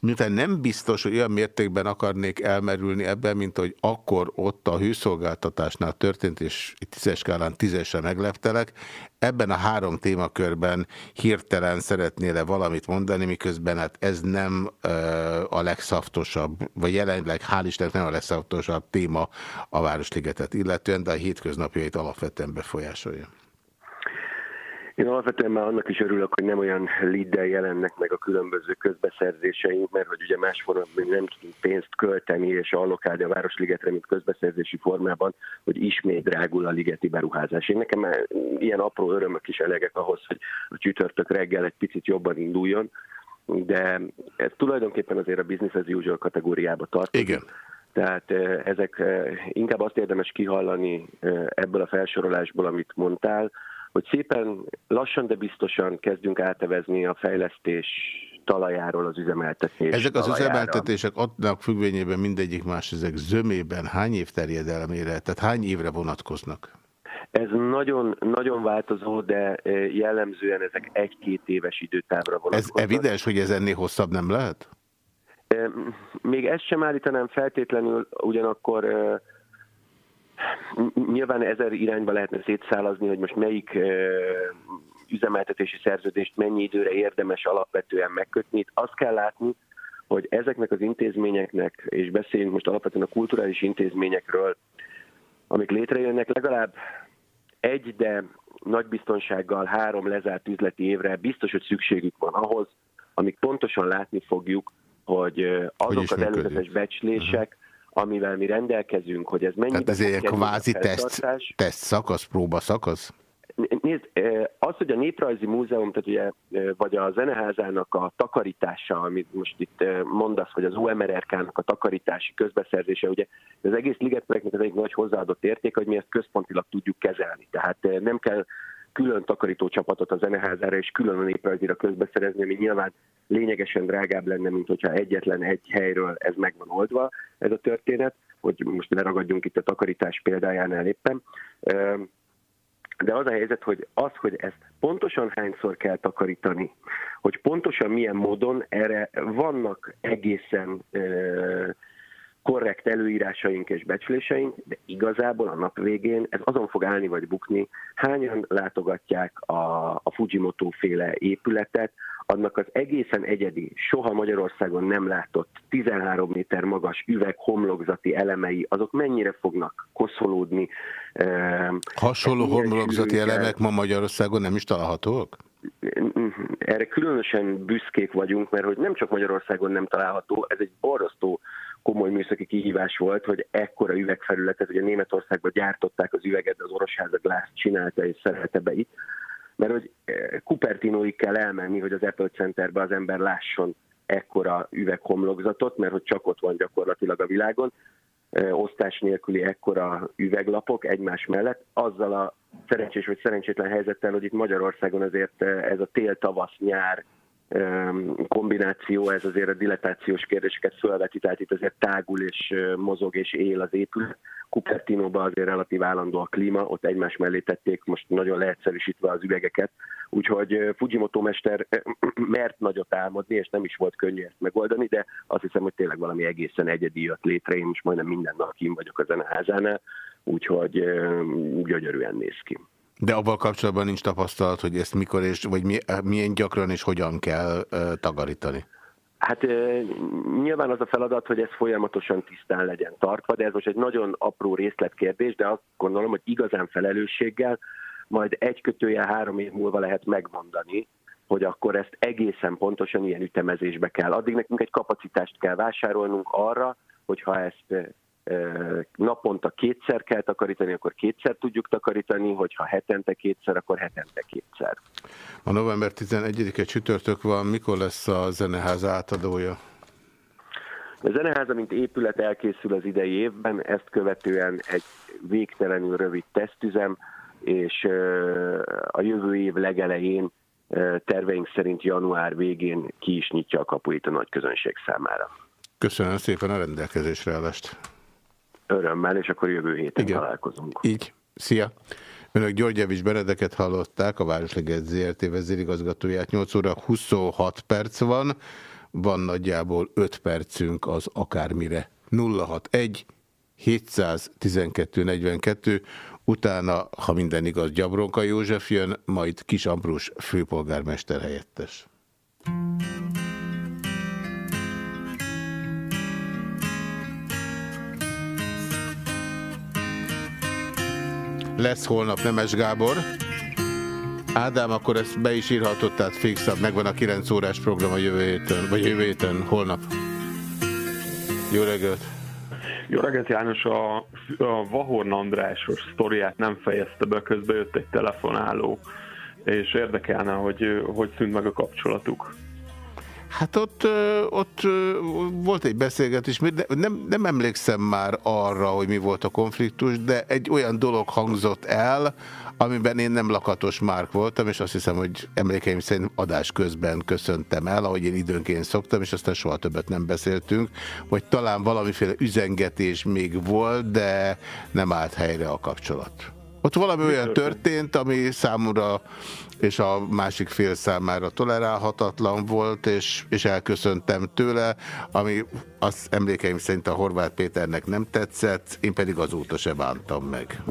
miután nem biztos, hogy olyan mértékben akarnék elmerülni ebben, mint hogy akkor ott a hőszolgáltatásnál történt, és tízes skálán tízesre megleptelek, ebben a három témakörben hirtelen szeretnél-e valamit mondani, miközben hát ez nem uh, a legszaftosabb, vagy jelenleg hál' Istennek nem a legszaftosabb téma a Városligetet illetően, de a hétköznapjait alapvetően befolyásolja.
Én alapvetően már annak is örülök, hogy nem olyan liddel jelennek meg a különböző közbeszerzéseink, mert hogy ugye más formában nem tudunk pénzt költeni és allokálni a Városligetre, mint közbeszerzési formában, hogy ismét drágul a ligeti beruházás. Én nekem már ilyen apró örömök is elegek ahhoz, hogy a csütörtök reggel egy picit jobban induljon, de ez tulajdonképpen azért a business as usual kategóriába tartozik.
Igen.
Tehát ezek inkább azt érdemes kihallani ebből a felsorolásból, amit mondtál, hogy szépen lassan, de biztosan kezdünk átevezni a fejlesztés talajáról az üzemeltetés
Ezek az talajára. üzemeltetések adnak függvényében mindegyik más, ezek zömében hány év terjedelmére, tehát hány évre vonatkoznak?
Ez nagyon, nagyon változó, de e, jellemzően ezek egy-két éves időtávra vonatkoznak.
Ez evidens, hogy ez ennél hosszabb nem lehet?
Még ezt sem állítanám feltétlenül, ugyanakkor e, Nyilván ezer irányba lehetne szétszálazni, hogy most melyik üzemeltetési szerződést mennyi időre érdemes alapvetően megkötni. Itt azt kell látni, hogy ezeknek az intézményeknek, és beszéljünk most alapvetően a kulturális intézményekről, amik létrejönnek, legalább egy, de nagy biztonsággal három lezárt üzleti évre biztos, hogy szükségük van ahhoz, amik pontosan látni fogjuk, hogy azok hogy az előzetes becslések, amivel mi rendelkezünk, hogy ez mennyiben...
Tehát ez egy kvázi teszt, teszt szakasz, próba szakasz?
Nézd, az, hogy a Néprajzi Múzeum, tehát ugye, vagy a Zeneházának a takarítása, amit most itt mondasz, hogy az UMRRK-nak a takarítási közbeszerzése, ugye az egész ligetprojektnek az egy nagy hozzáadott érték, hogy mi ezt központilag tudjuk kezelni. Tehát nem kell külön takarító csapatot a zeneházára és külön a néprajzira közbeszerezni, ami nyilván lényegesen drágább lenne, mint hogyha egyetlen egy helyről ez meg van oldva, ez a történet, hogy most leragadjunk itt a takarítás példájánál éppen. De az a helyzet, hogy az, hogy ezt pontosan hányszor kell takarítani, hogy pontosan milyen módon, erre vannak egészen korrekt előírásaink és becsléseink, de igazából a nap végén ez azon fog állni vagy bukni, hányan látogatják a, a Fujimoto féle épületet, annak az egészen egyedi, soha Magyarországon nem látott 13 méter magas üveg homlokzati elemei, azok mennyire fognak koszolódni.
Hasonló homlokzati elemek ma Magyarországon nem is találhatók?
Erre különösen büszkék vagyunk, mert hogy nem csak Magyarországon nem található, ez egy borzasztó komoly műszaki kihívás volt, hogy ekkora üvegfelületet, ugye Németországban gyártották az üveget, de az Orosháza Glass csinálta és szerelte be itt, mert hogy eh, Cupertinoig kell elmenni, hogy az Apple Centerbe az ember lásson ekkora üveghomlokzatot, mert hogy csak ott van gyakorlatilag a világon, eh, osztás nélküli ekkora üveglapok egymás mellett, azzal a szerencsés vagy szerencsétlen helyzettel, hogy itt Magyarországon azért eh, ez a tél-tavasz-nyár kombináció, ez azért a diletációs kérdéseket felveti, tehát itt azért tágul és mozog és él az épület. Cupertino-ban azért relatív állandó a klíma, ott egymás mellé tették most nagyon leegyszerűsítve az üvegeket, úgyhogy Fujimoto mester mert nagyot álmodni, és nem is volt könnyű ezt megoldani, de azt hiszem, hogy tényleg valami egészen egyedi jött létre, én most majdnem minden nap kim vagyok a zeneházánál, úgyhogy gyönyörűen néz ki.
De abban kapcsolatban nincs tapasztalat, hogy ezt mikor és vagy milyen gyakran és hogyan kell tagarítani?
Hát nyilván az a feladat, hogy ez folyamatosan tisztán legyen tartva, de ez most egy nagyon apró részletkérdés, de azt gondolom, hogy igazán felelősséggel majd egy kötője három év múlva lehet megmondani, hogy akkor ezt egészen pontosan ilyen ütemezésbe kell. Addig nekünk egy kapacitást kell vásárolnunk arra, hogyha ezt naponta kétszer kell takarítani, akkor kétszer tudjuk takarítani, hogyha hetente kétszer, akkor hetente kétszer.
A november 11-e csütörtök van, mikor lesz a zeneház átadója?
A zeneháza, mint épület elkészül az idei évben, ezt követően egy végtelenül rövid tesztüzem, és a jövő év legelején terveink szerint január végén ki is nyitja a kapuit a nagy közönség számára.
Köszönöm szépen a rendelkezésre állást.
Örömmel, és akkor jövő héten Igen. találkozunk.
Így. Szia! Önök Györgyevics Benedeket hallották, a Városleget ZRT vezérigazgatóját. 8 óra 26 perc van, van nagyjából 5 percünk az akármire. 061 712 42, utána, ha minden igaz, Gyabronka József jön, majd Kis Ambrus főpolgármester helyettes. Lesz holnap Nemes Gábor. Ádám, akkor ezt be is írhatod, tehát fixabb, megvan a 9 órás program a jövő héten, vagy jövő héten, holnap. Jó reggelt!
Jó reggelt, János! A, a Vahorn Andrásos sztoriát nem fejezte be, közben jött egy telefonáló, és érdekelne, hogy hogy szűnt meg a kapcsolatuk.
Hát ott, ott volt egy beszélgetés, nem, nem emlékszem már arra, hogy mi volt a konfliktus, de egy olyan dolog hangzott el, amiben én nem lakatos Márk voltam, és azt hiszem, hogy emlékeim szerint adás közben köszöntem el, ahogy én időnként szoktam, és aztán soha többet nem beszéltünk, hogy talán valamiféle üzengetés még volt, de nem állt helyre a kapcsolat. Ott valami olyan történt, ami számomra és a másik fél számára tolerálhatatlan volt, és, és elköszöntem tőle, ami az emlékeim szerint a Horváth Péternek nem tetszett, én pedig azóta se bántam meg.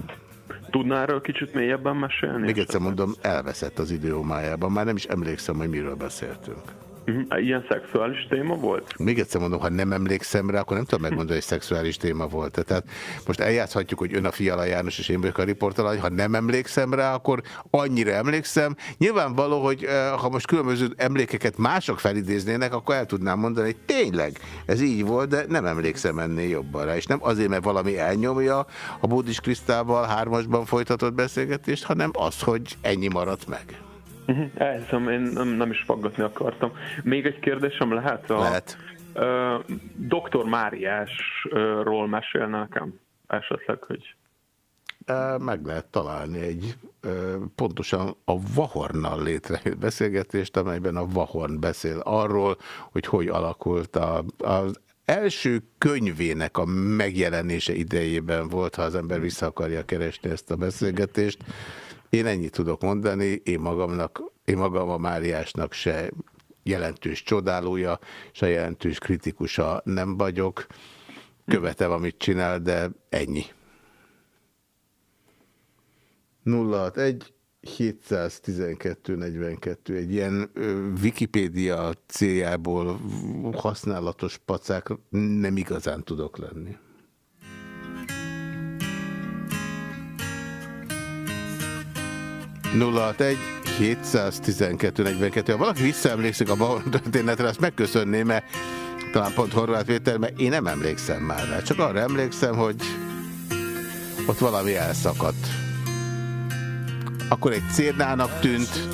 Tudná erről kicsit mélyebben mesélni?
Még egyszer mondom, elveszett az időmájában, már nem is emlékszem, hogy miről beszéltünk.
Uh-huh. Ilyen szexuális téma volt?
Még egyszer mondom, ha nem emlékszem rá, akkor nem tudom megmondani, hogy szexuális téma volt. Tehát most eljátszhatjuk, hogy ön a Fiala János és én vagyok a riportalany, ha nem emlékszem rá, akkor annyira emlékszem. Nyilvánvaló, hogy ha most különböző emlékeket mások felidéznének, akkor el tudnám mondani, hogy tényleg ez így volt, de nem emlékszem ennél jobban rá. És nem azért, mert valami elnyomja a Bódis Krisztával hármasban folytatott beszélgetést, hanem az, hogy ennyi maradt meg.
Uh-huh. Elhiszem, én nem, nem is faggatni akartam. Még egy kérdésem lehet?
A, lehet.
Uh, Dr. Máriásról mesélne nekem esetleg, hogy
meg lehet találni egy pontosan a Vahornal létrejött beszélgetést, amelyben a Vahorn beszél arról, hogy hogy alakult a, az első könyvének a megjelenése idejében volt, ha az ember vissza akarja keresni ezt a beszélgetést. Én ennyit tudok mondani, én magamnak, én magam a Máriásnak se jelentős csodálója, se jelentős kritikusa nem vagyok. Követem, amit csinál, de ennyi. 061 712 42 egy ilyen Wikipédia céljából használatos pacák nem igazán tudok lenni. Nulla egy 712 42. Ha valaki visszaemlékszik a Bauer történetre, azt megköszönném, mert talán pont Horváth Péter, mert én nem emlékszem már rá. Csak arra emlékszem, hogy ott valami elszakadt. Akkor egy cérnának tűnt,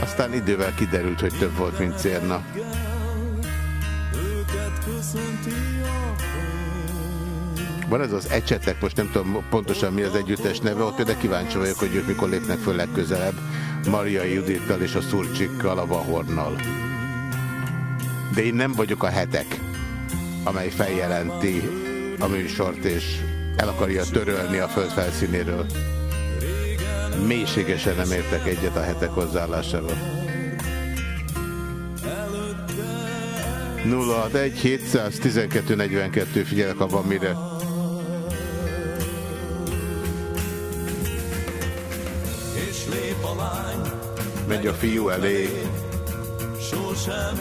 aztán idővel kiderült, hogy több volt, mint cérna. Van ez az ecsetek, most nem tudom pontosan mi az együttes neve, ott például kíváncsi vagyok, hogy ők mikor lépnek föl legközelebb. Maria Judittal és a Szurcsikkal, a Vahornal. De én nem vagyok a hetek, amely feljelenti a műsort, és el akarja törölni a föld felszínéről. Mélységesen nem értek egyet a hetek hozzáállásával. 061 712 42 figyelek, ha van mire. Megy a fiú elé. Sosem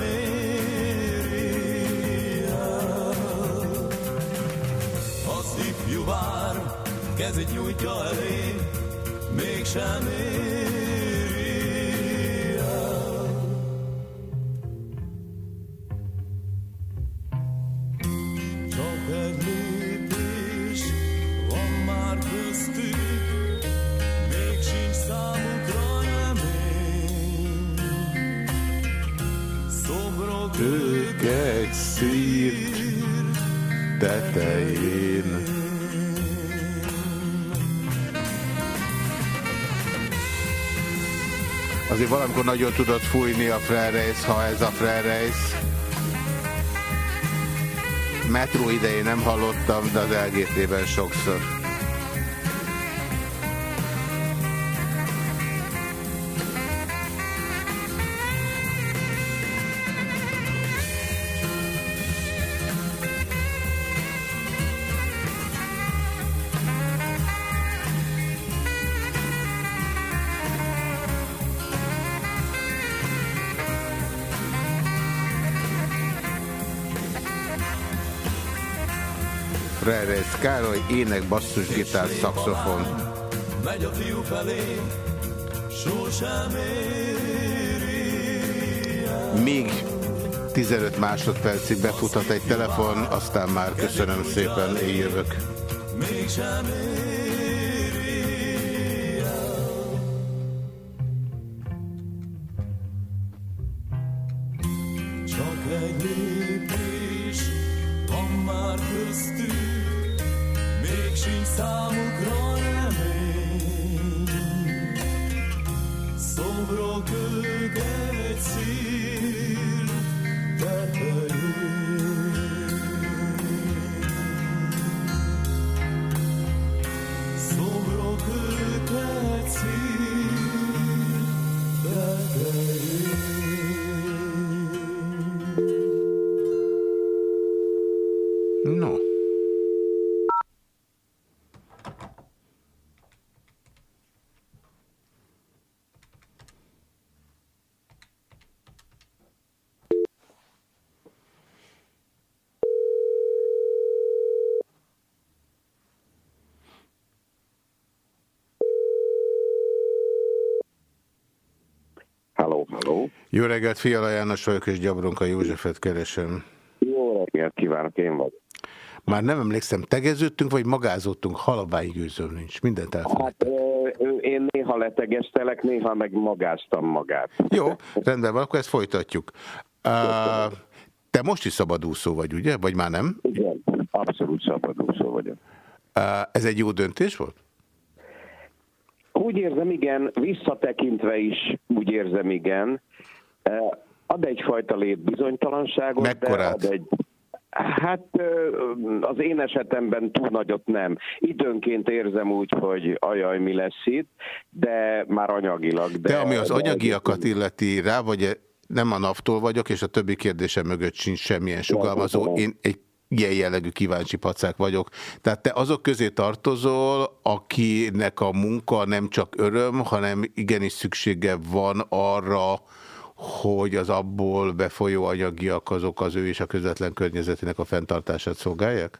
Az ifjú vár, kezét nyújtja elé mégsem éri tetején. Azért valamikor nagyon tudott fújni a Frereis, ha ez a Frereis. Metró idején nem hallottam, de az LGT-ben sokszor. Károly, ének, basszusgitár, szakszofon. Megy a fiú felé, sosem Még 15 másodpercig befuthat egy telefon, aztán már köszönöm szépen, én jövök. Mégsem Jó reggelt, Fiala János vagyok, és Gyabronka Józsefet keresem.
Jó reggelt kívánok, én vagy.
Már nem emlékszem, tegeződtünk, vagy magázottunk? Halabály gőzöm nincs, mindent elfelejtettem.
Hát, én néha letegeztelek, néha meg magáztam magát.
Jó, rendben van, akkor ezt folytatjuk. Uh, te most is szabadúszó vagy, ugye? Vagy már nem?
Igen, abszolút szabadúszó vagyok.
Uh, ez egy jó döntés volt?
Úgy érzem, igen, visszatekintve is úgy érzem, igen. Eh, Ad egyfajta létbizonytalanságot,
Mekkorát?
de ad egy... Hát az én esetemben túl nagyot nem. Időnként érzem úgy, hogy ajaj, mi lesz itt, de már anyagilag. De,
De ami az
de-
anyagiakat illeti rá, vagy -e- nem a naptól vagyok, és a többi kérdésem mögött sincs semmilyen sugalmazó. Én egy ilyen jellegű kíváncsi pacák vagyok. Tehát te azok közé tartozol, akinek a munka nem csak öröm, hanem igenis szüksége van arra, hogy az abból befolyó anyagiak azok az ő és a közvetlen környezetének a fenntartását szolgálják?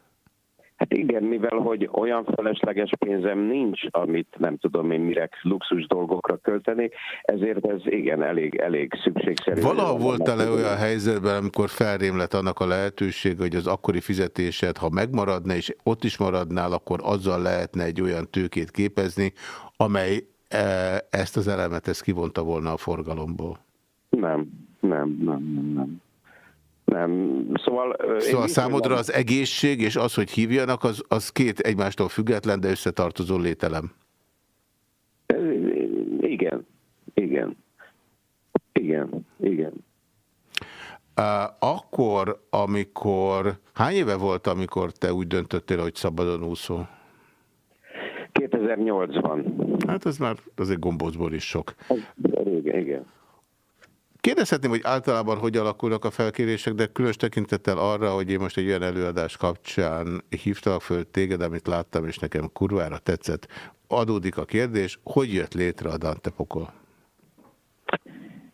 Hát igen, mivel hogy olyan felesleges pénzem nincs, amit nem tudom én mire luxus dolgokra költeni, ezért ez igen, elég, elég szükségszerű.
Valaha voltál-e olyan helyzetben, amikor felrém lett annak a lehetőség, hogy az akkori fizetésed, ha megmaradna, és ott is maradnál, akkor azzal lehetne egy olyan tőkét képezni, amely eh, ezt az elemet ezt kivonta volna a forgalomból?
Nem, nem, nem, nem, nem. Nem, szóval...
Szóval számodra az egészség és az, hogy hívjanak, az, az két egymástól független, de összetartozó lételem.
Igen, igen. Igen, igen.
Akkor, amikor... Hány éve volt, amikor te úgy döntöttél, hogy szabadon úszol?
2008-ban.
Hát ez már azért gombócból is sok.
Igen, igen.
Kérdezhetném, hogy általában hogy alakulnak a felkérések, de különös tekintettel arra, hogy én most egy olyan előadás kapcsán hívtalak föl téged, amit láttam, és nekem kurvára tetszett. Adódik a kérdés, hogy jött létre a Dante Pokol?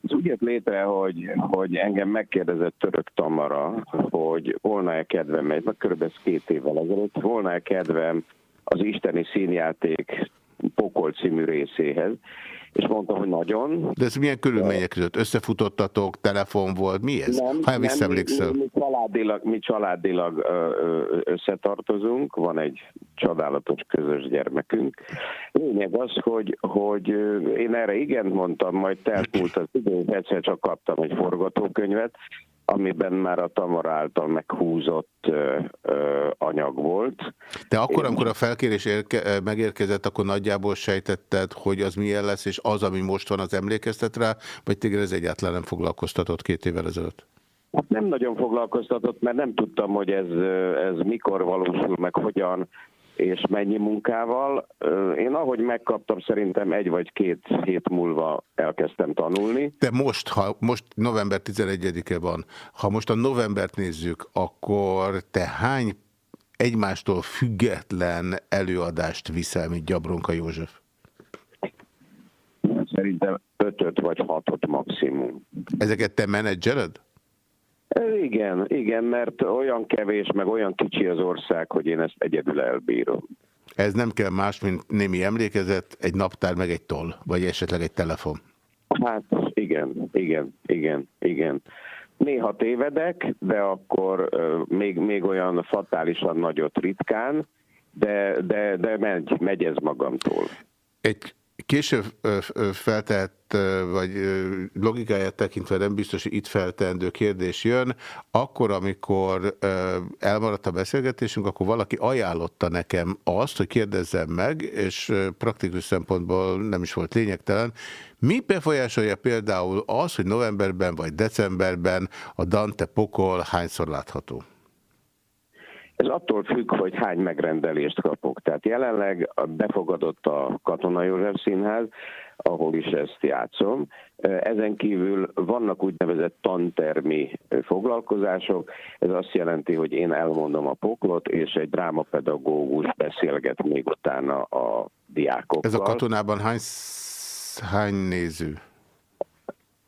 Ez úgy jött létre, hogy, hogy engem megkérdezett Török Tamara, hogy volna-e kedvem, egy, kb. ez két évvel ezelőtt, volna-e kedvem az isteni színjáték Pokol című részéhez, és mondta, hogy nagyon.
De ez milyen körülmények között? Összefutottatok, telefon volt, mi ez? ha nem visszaemlékszel.
Mi, mi, családilag, mi családilag összetartozunk, van egy csodálatos közös gyermekünk. Lényeg az, hogy, hogy én erre igen mondtam, majd telt múlt az idő, egyszer csak kaptam egy forgatókönyvet, amiben már a Tamara által meghúzott ö, ö, anyag volt.
De akkor, amikor a felkérés érke, megérkezett, akkor nagyjából sejtetted, hogy az milyen lesz, és az, ami most van, az emlékeztet rá, vagy téged ez egyáltalán nem foglalkoztatott két évvel ezelőtt?
Hát nem nagyon foglalkoztatott, mert nem tudtam, hogy ez, ez mikor valósul meg, hogyan és mennyi munkával. Én ahogy megkaptam, szerintem egy vagy két hét múlva elkezdtem tanulni.
De most, ha most november 11-e van, ha most a novembert nézzük, akkor te hány egymástól független előadást viszel, mint Gyabronka József?
Szerintem ötöt vagy hatot maximum.
Ezeket te menedzseled?
Igen, igen, mert olyan kevés, meg olyan kicsi az ország, hogy én ezt egyedül elbírom.
Ez nem kell más, mint némi emlékezet, egy naptár, meg egy toll, vagy esetleg egy telefon.
Hát igen, igen, igen, igen. Néha tévedek, de akkor még, még olyan fatálisan nagyot ritkán, de, de, de megy, megy ez magamtól.
Egy később feltett, vagy logikáját tekintve nem biztos, hogy itt felteendő kérdés jön. Akkor, amikor elmaradt a beszélgetésünk, akkor valaki ajánlotta nekem azt, hogy kérdezzem meg, és praktikus szempontból nem is volt lényegtelen, mi befolyásolja például az, hogy novemberben vagy decemberben a Dante Pokol hányszor látható?
Ez attól függ, hogy hány megrendelést kapok. Tehát jelenleg befogadott a Katona József Színház, ahol is ezt játszom. Ezen kívül vannak úgynevezett tantermi foglalkozások. Ez azt jelenti, hogy én elmondom a poklot, és egy drámapedagógus beszélget még utána a diákokkal.
Ez a katonában hány, hány néző?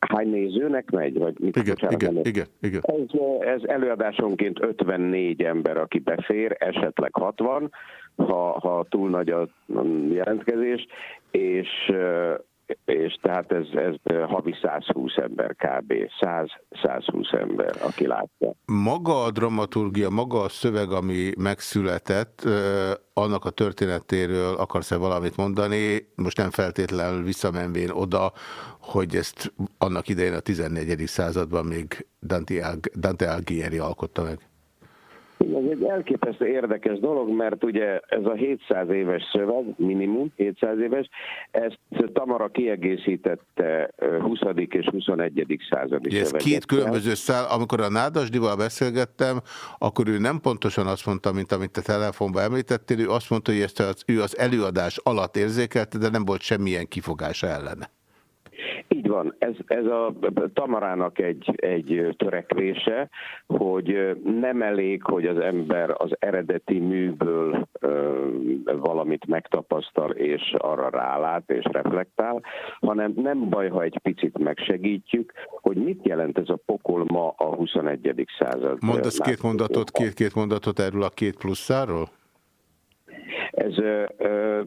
Hány nézőnek megy? Vagy mit
igen, igen, igen, igen.
Ez, ez előadásonként 54 ember, aki befér, esetleg 60, ha, ha túl nagy a jelentkezés, és, és tehát ez, ez havi 120 ember kb. 100-120 ember, aki látja.
Maga a dramaturgia, maga a szöveg, ami megszületett, annak a történetéről akarsz-e valamit mondani? Most nem feltétlenül visszamenvén oda, hogy ezt annak idején a 14. században még Dante, Dante Alighieri alkotta meg.
Egy elképesztő érdekes dolog, mert ugye ez a 700 éves szöveg, minimum 700 éves, ezt Tamara kiegészítette 20. és 21. századi
Ez két különböző szál, amikor a Nádasdival beszélgettem, akkor ő nem pontosan azt mondta, mint amit a telefonban említettél, ő azt mondta, hogy ezt az, ő az előadás alatt érzékelte, de nem volt semmilyen kifogása ellene.
Így van, ez, ez a Tamarának egy, egy törekvése, hogy nem elég, hogy az ember az eredeti műből ö, valamit megtapasztal, és arra rálát és reflektál, hanem nem baj, ha egy picit megsegítjük, hogy mit jelent ez a pokol ma a 21. század.
Mondasz két mondatot, két-két mondatot erről a két plusszáról?
Ez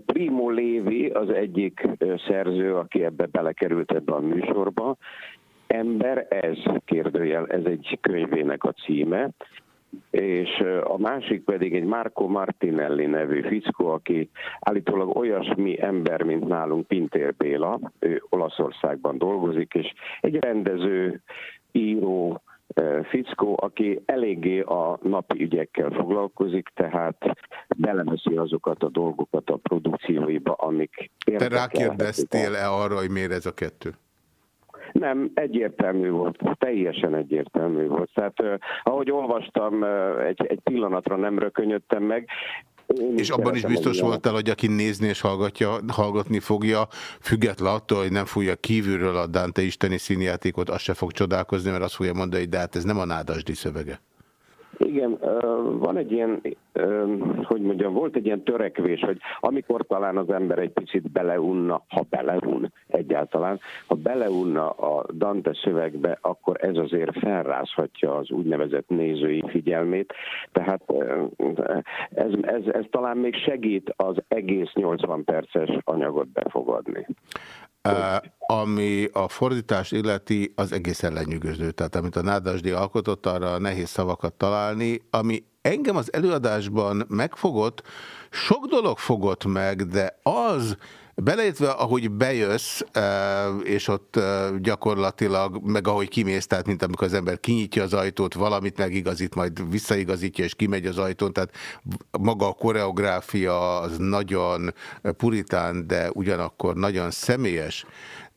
Primo Lévi az egyik szerző, aki ebbe belekerült ebbe a műsorba. Ember ez, kérdőjel, ez egy könyvének a címe, és a másik pedig egy Marco Martinelli nevű fickó, aki állítólag olyasmi ember, mint nálunk Pintér Béla, ő Olaszországban dolgozik, és egy rendező, író, fickó, aki eléggé a napi ügyekkel foglalkozik, tehát belemeszi azokat a dolgokat a produkcióiba, amik
Te rákérdeztél-e arra, hogy miért ez a kettő?
Nem, egyértelmű volt, teljesen egyértelmű volt. Tehát ahogy olvastam, egy, egy pillanatra nem rökönyödtem meg,
én és abban is biztos voltál, hogy aki nézni és hallgatja, hallgatni fogja, független attól, hogy nem fújja kívülről a Dante isteni színjátékot, azt se fog csodálkozni, mert azt fogja mondani, hogy de hát ez nem a nádasdi szövege.
Igen, van egy ilyen, hogy mondjam, volt egy ilyen törekvés, hogy amikor talán az ember egy picit beleunna, ha beleun egyáltalán, ha beleunna a Dante szövegbe, akkor ez azért felrázhatja az úgynevezett nézői figyelmét. Tehát ez, ez, ez talán még segít az egész 80 perces anyagot befogadni.
Ami a fordítást illeti, az egészen lenyűgöző. Tehát amit a Nádasdi alkotott, arra nehéz szavakat találni. Ami engem az előadásban megfogott, sok dolog fogott meg, de az, Beleértve, ahogy bejössz, és ott gyakorlatilag, meg ahogy kimész, tehát mint amikor az ember kinyitja az ajtót, valamit megigazít, majd visszaigazítja, és kimegy az ajtón, tehát maga a koreográfia az nagyon puritán, de ugyanakkor nagyon személyes.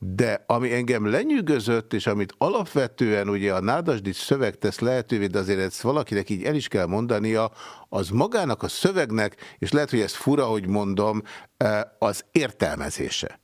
De ami engem lenyűgözött, és amit alapvetően ugye a nádasdi szöveg tesz lehetővé, de azért ezt valakinek így el is kell mondania, az magának a szövegnek, és lehet, hogy ez fura, hogy mondom, eh, az értelmezése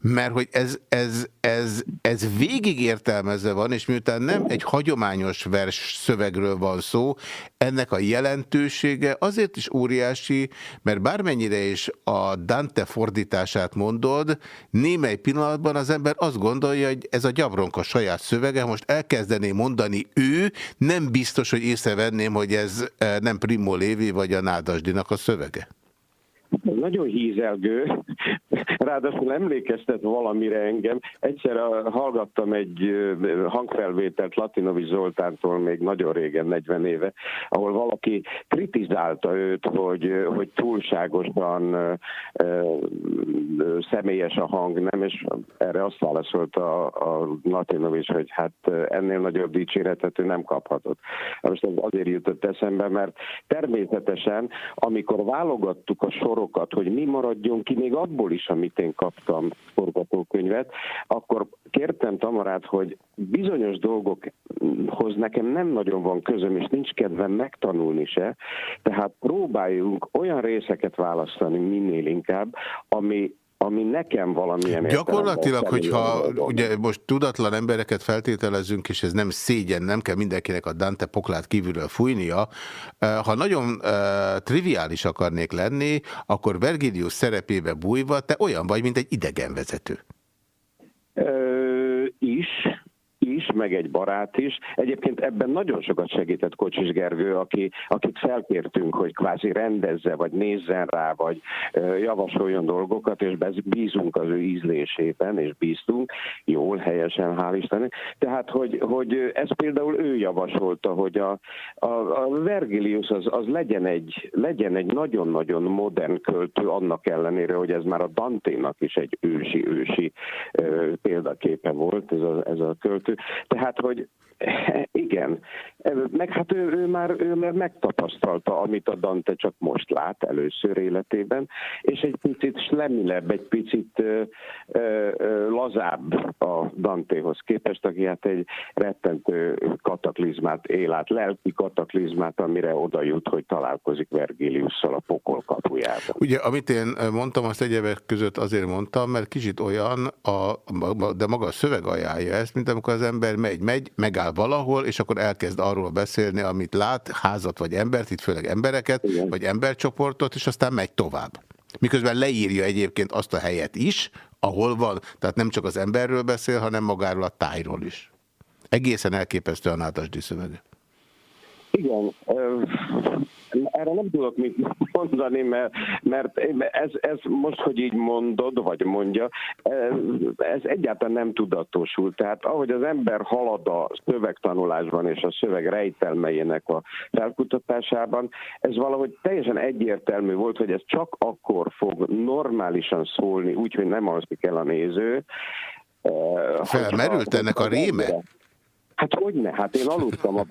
mert hogy ez, ez, ez, ez végig értelmezve van, és miután nem egy hagyományos vers szövegről van szó, ennek a jelentősége azért is óriási, mert bármennyire is a Dante fordítását mondod, némely pillanatban az ember azt gondolja, hogy ez a gyabronka saját szövege, most elkezdené mondani ő, nem biztos, hogy észrevenném, hogy ez eh, nem Primo Lévi vagy a Nádasdinak a szövege.
Nagyon hízelgő, ráadásul emlékeztet valamire engem. Egyszer hallgattam egy hangfelvételt Latinovics Zoltántól még nagyon régen, 40 éve, ahol valaki kritizálta őt, hogy, hogy túlságosan személyes a hang, nem? És erre azt válaszolta a, a Latinovics, hogy hát ennél nagyobb dicséretet ő nem kaphatott. Most ez azért jutott eszembe, mert természetesen, amikor válogattuk a sorokat, hogy mi maradjon ki még abból is, amit én kaptam forgatókönyvet, akkor kértem Tamarát, hogy bizonyos dolgokhoz nekem nem nagyon van közöm, és nincs kedvem megtanulni se, tehát próbáljunk olyan részeket választani minél inkább, ami ami nekem valamilyen
Gyakorlatilag, hogyha ugye most tudatlan embereket feltételezünk, és ez nem szégyen, nem kell mindenkinek a Dante poklát kívülről fújnia, eh, ha nagyon uh, triviális akarnék lenni, akkor Vergilius szerepébe bújva te olyan vagy, mint egy idegenvezető.
Ö, is, is, meg egy barát is. Egyébként ebben nagyon sokat segített Kocsis Gergő, aki, akit felkértünk, hogy kvázi rendezze, vagy nézzen rá, vagy javasoljon dolgokat, és bízunk az ő ízlésében, és bíztunk, jól, helyesen, hál' Istennek. Tehát, hogy, hogy ez például ő javasolta, hogy a, a, a Vergilius az, az legyen egy legyen egy nagyon-nagyon modern költő, annak ellenére, hogy ez már a Danténak is egy ősi-ősi példaképe volt ez a, ez a költő. Tehát, hogy igen, Meg hát ő, ő, már, ő már megtapasztalta, amit a Dante csak most lát először életében, és egy picit slemilebb, egy picit ö, ö, lazább a Dantehoz képest, aki hát egy rettentő kataklizmát él át, lelki kataklizmát, amire oda jut, hogy találkozik Vergiliusszal a pokol kapujában.
Ugye, amit én mondtam, azt egyebek között azért mondtam, mert kicsit olyan, a, de maga a szöveg ajánlja ezt, mint amikor az ember megy, megy, megáll valahol, és akkor elkezd arról beszélni, amit lát, házat vagy embert, itt főleg embereket, Igen. vagy embercsoportot, és aztán megy tovább. Miközben leírja egyébként azt a helyet is, ahol van. Tehát nem csak az emberről beszél, hanem magáról a tájról is. Egészen elképesztően átasdi szövege.
Igen, erre nem tudok mit mondani, mert, mert ez, ez most, hogy így mondod, vagy mondja, ez egyáltalán nem tudatosul. Tehát ahogy az ember halad a szövegtanulásban és a szöveg rejtelmeinek a felkutatásában, ez valahogy teljesen egyértelmű volt, hogy ez csak akkor fog normálisan szólni, úgyhogy nem alszik el a néző.
Felmerült ennek a réme?
Hát hogy ne? Hát én aludtam a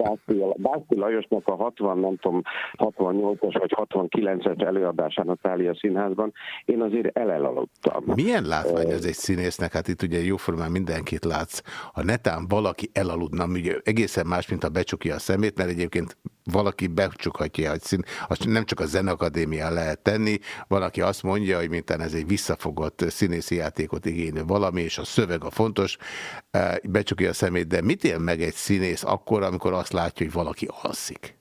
Bászti Lajosnak a 60, nem tudom, 68-as vagy 69-es előadásán a Tália Színházban. Én azért elelaludtam.
Milyen látvány ez egy színésznek? Hát itt ugye jóformán mindenkit látsz. Ha netán valaki elaludna, ugye egészen más, mint ha becsukja a szemét, mert egyébként valaki becsukhatja, hogy szín, azt nem csak a Zenakadémián lehet tenni, van, aki azt mondja, hogy mintán ez egy visszafogott színészi játékot igénylő valami, és a szöveg a fontos, eh, becsukja a szemét, de mit él meg egy színész akkor, amikor azt látja, hogy valaki alszik?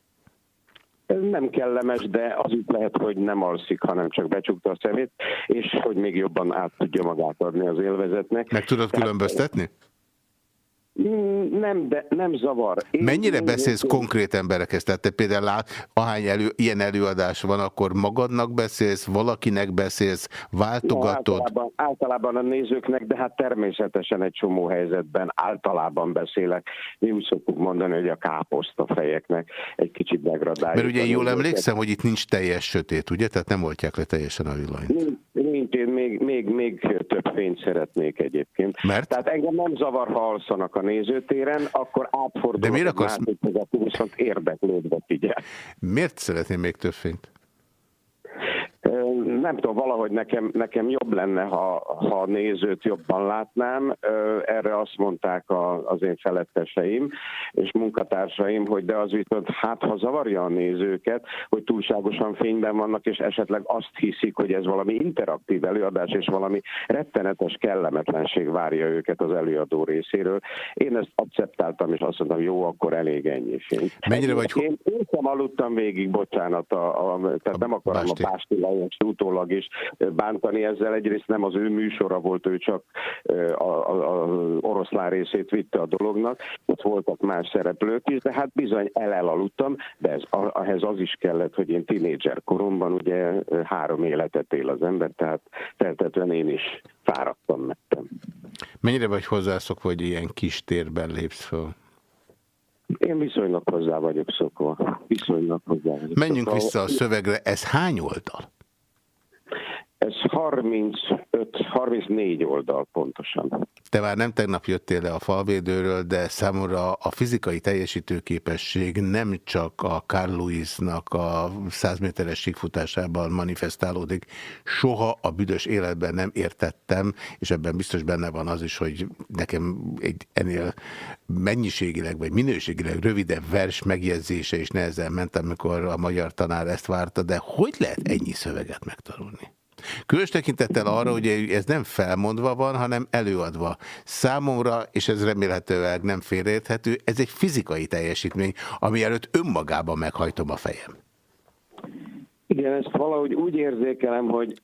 Nem kellemes, de az itt lehet, hogy nem alszik, hanem csak becsukta a szemét, és hogy még jobban át tudja magát adni az élvezetnek.
Meg tudod különböztetni?
Mm, nem, de nem zavar.
Én Mennyire beszélsz én... konkrét emberekhez? Tehát te például lát, ahány elő, ilyen előadás van, akkor magadnak beszélsz, valakinek beszélsz, váltogatod?
No, általában, általában a nézőknek, de hát természetesen egy csomó helyzetben általában beszélek. Mi úgy szoktuk mondani, hogy a káposzta fejeknek egy kicsit degradáljuk.
Mert ugye jól emlékszem, hogy itt nincs teljes sötét, ugye? Tehát nem oltják le teljesen a villanyt.
Nincs én még, még, még több fényt szeretnék egyébként.
Mert?
Tehát engem nem zavar, ha alszanak a nézőtéren, akkor átfordul.
De miért akarsz...
Viszont érdeklődve figyel.
Miért szeretném még több fényt?
Nem tudom, valahogy nekem, nekem jobb lenne, ha, ha a nézőt jobban látnám. Erre azt mondták a, az én feletteseim és munkatársaim, hogy de az viszont hát, ha zavarja a nézőket, hogy túlságosan fényben vannak, és esetleg azt hiszik, hogy ez valami interaktív előadás, és valami rettenetes kellemetlenség várja őket az előadó részéről. Én ezt akceptáltam, és azt mondtam, jó, akkor elég ennyi fény.
Mennyire vagy...
Én, én sem aludtam végig, bocsánat, a, a, tehát a nem akarom Básti. a Pásti Lajos utólag is bántani ezzel. Egyrészt nem az ő műsora volt, ő csak az oroszlán részét vitte a dolognak, ott voltak más szereplők is, de hát bizony elaludtam, de ez, ahhez az is kellett, hogy én tinédzser koromban ugye három életet él az ember, tehát feltetően én is fáradtam mettem.
Mennyire vagy hozzászokva, hogy ilyen kis térben lépsz fel?
Én viszonylag hozzá vagyok szokva. Viszonylag hozzá vagyok
Menjünk szokva. vissza a szövegre. Ez hány oldal?
Ez 35-34 oldal pontosan.
Te már nem tegnap jöttél le a falvédőről, de számomra a fizikai teljesítőképesség nem csak a Carl Lewis-nak a 100 méteres síkfutásában manifestálódik. Soha a büdös életben nem értettem, és ebben biztos benne van az is, hogy nekem egy ennél mennyiségileg vagy minőségileg rövidebb vers megjegyzése is nehezen ment, amikor a magyar tanár ezt várta, de hogy lehet ennyi szöveget megtanulni? Különös tekintettel arra, hogy ez nem felmondva van, hanem előadva. Számomra, és ez remélhetőleg nem félreérthető, ez egy fizikai teljesítmény, ami előtt önmagában meghajtom a fejem.
Igen, ezt valahogy úgy érzékelem, hogy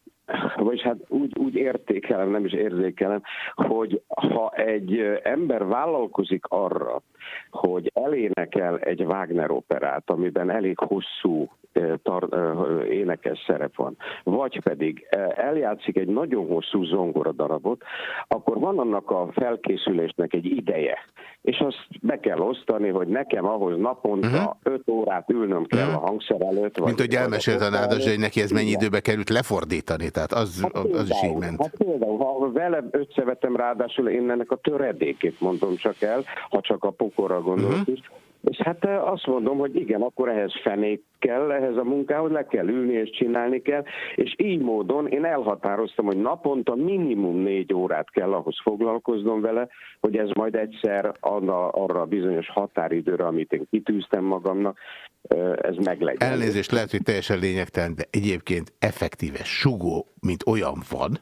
vagy hát úgy, úgy értékelem, nem is érzékelem, hogy ha egy ember vállalkozik arra, hogy elénekel egy Wagner operát, amiben elég hosszú tar, énekes szerep van, vagy pedig eljátszik egy nagyon hosszú zongora darabot, akkor van annak a felkészülésnek egy ideje, és azt be kell osztani, hogy nekem ahhoz naponta uh -huh. öt órát ülnöm kell uh mhm. -huh. a hangszer előtt.
Vagy Mint hogy elmesélt a Nádas, hogy neki ez mennyi időbe került lefordítani, tehát az, hát például, az is így ment.
Hát például, ha vele összevetem, ráadásul én ennek a töredékét mondom csak el, ha csak a pokorra gondolok uh mhm. -huh. is, És hát azt mondom, hogy igen, akkor ehhez fenék kell, ehhez a munkához le kell ülni és csinálni kell, és így módon én elhatároztam, hogy naponta minimum négy órát kell ahhoz foglalkoznom vele, hogy ez majd egyszer arra, arra a bizonyos határidőre, amit én kitűztem magamnak, ez meglegyen.
Elnézést lehet, hogy teljesen lényegtelen, de egyébként effektíve sugó, mint olyan van?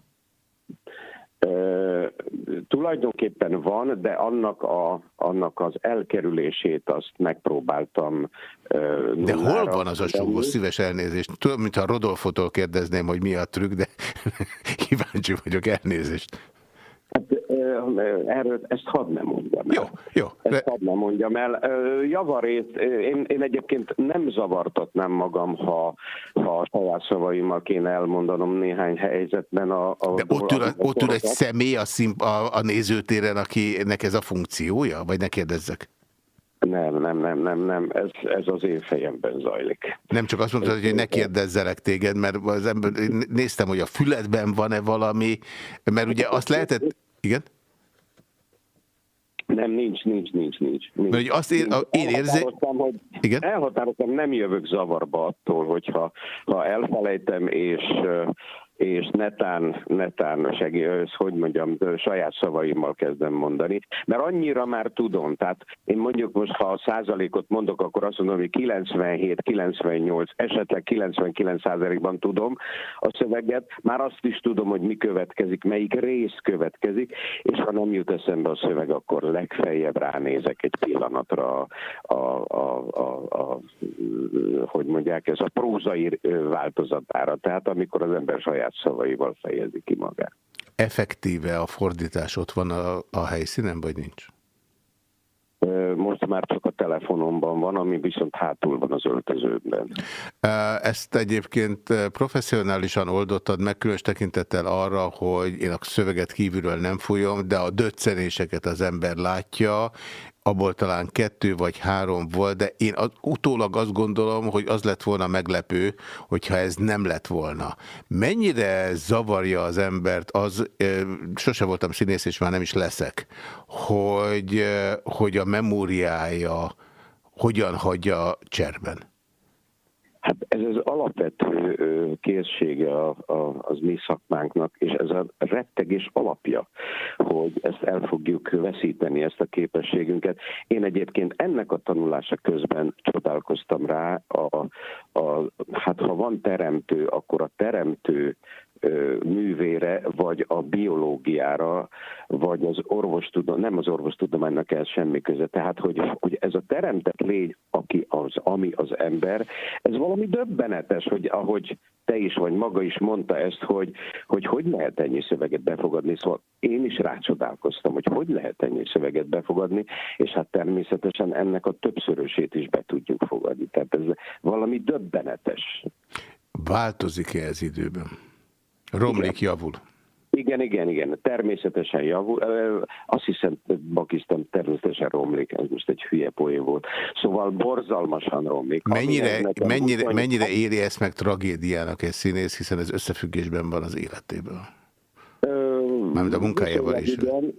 Tulajdonképpen van, de annak, a, annak az elkerülését azt megpróbáltam.
De hol van az a súgó? Szíves elnézést. Tudom, mintha Rodolfotól kérdezném, hogy mi a trükk, de kíváncsi vagyok, elnézést.
Hát, erről ezt hadd nem mondjam el.
Jó, jó.
Ezt hadd nem mondjam el. Javarét, én, én egyébként nem zavartatnám magam, ha, ha a saját szavaimmal kéne elmondanom néhány helyzetben. A, a,
De ott ül, a, ott ül egy személy a, szín, a, a nézőtéren, akinek ez a funkciója? Vagy ne kérdezzek?
Nem, nem, nem, nem, nem. Ez, ez az én fejemben zajlik.
Nem csak azt mondtad, hogy ne kérdezzelek téged, mert az ember, néztem, hogy a füledben van-e valami, mert ugye azt lehetett... Igen?
Nem, nincs, nincs, nincs, nincs. nincs.
Mert azt ér, én érzem,
hogy Igen? elhatároztam, nem jövök zavarba attól, hogyha ha elfelejtem, és és netán, netán segí, hogy mondjam, saját szavaimmal kezdem mondani, mert annyira már tudom, tehát én mondjuk most, ha a százalékot mondok, akkor azt mondom, hogy 97, 98, esetleg 99 százalékban tudom a szöveget, már azt is tudom, hogy mi következik, melyik rész következik, és ha nem jut eszembe a szöveg, akkor legfeljebb ránézek egy pillanatra a, a, a, a, a hogy mondják, ez a prózai változatára, tehát amikor az ember saját saját szavaival fejezi ki magát.
Effektíve a fordítás ott van a, a helyszínen, vagy nincs?
Most már csak a telefonomban van, ami viszont hátul van az öltözőben.
Ezt egyébként professzionálisan oldottad meg, különös tekintettel arra, hogy én a szöveget kívülről nem folyom, de a döccenéseket az ember látja, abból talán kettő vagy három volt, de én az, utólag azt gondolom, hogy az lett volna meglepő, hogyha ez nem lett volna. Mennyire zavarja az embert az, sose voltam színész, és már nem is leszek, hogy, hogy a memóriája hogyan hagyja cserben?
Hát ez az alapvető készsége a, a, az mi szakmánknak, és ez a rettegés alapja, hogy ezt el fogjuk veszíteni, ezt a képességünket. Én egyébként ennek a tanulása közben csodálkoztam rá, a, a, hát ha van teremtő, akkor a teremtő művére, vagy a biológiára, vagy az orvostudomány, nem az orvostudománynak ez semmi köze. Tehát, hogy, hogy ez a teremtett lény, aki az, ami az ember, ez valami döbbenetes, hogy ahogy te is vagy maga is mondta ezt, hogy hogy, hogy lehet ennyi szöveget befogadni. Szóval én is rácsodálkoztam, hogy hogy lehet ennyi szöveget befogadni, és hát természetesen ennek a többszörösét is be tudjuk fogadni. Tehát ez valami döbbenetes.
Változik-e ez időben? Romlik, javul.
Igen, igen, igen. Természetesen javul. Azt hiszem, Bakisztán természetesen romlik. Ez most egy hülye poén volt. Szóval borzalmasan romlik.
Mennyire, mennyire, mennyire éri ezt meg tragédiának egy színész, hiszen ez összefüggésben van az életéből? Mármint a munkájával is. Igen,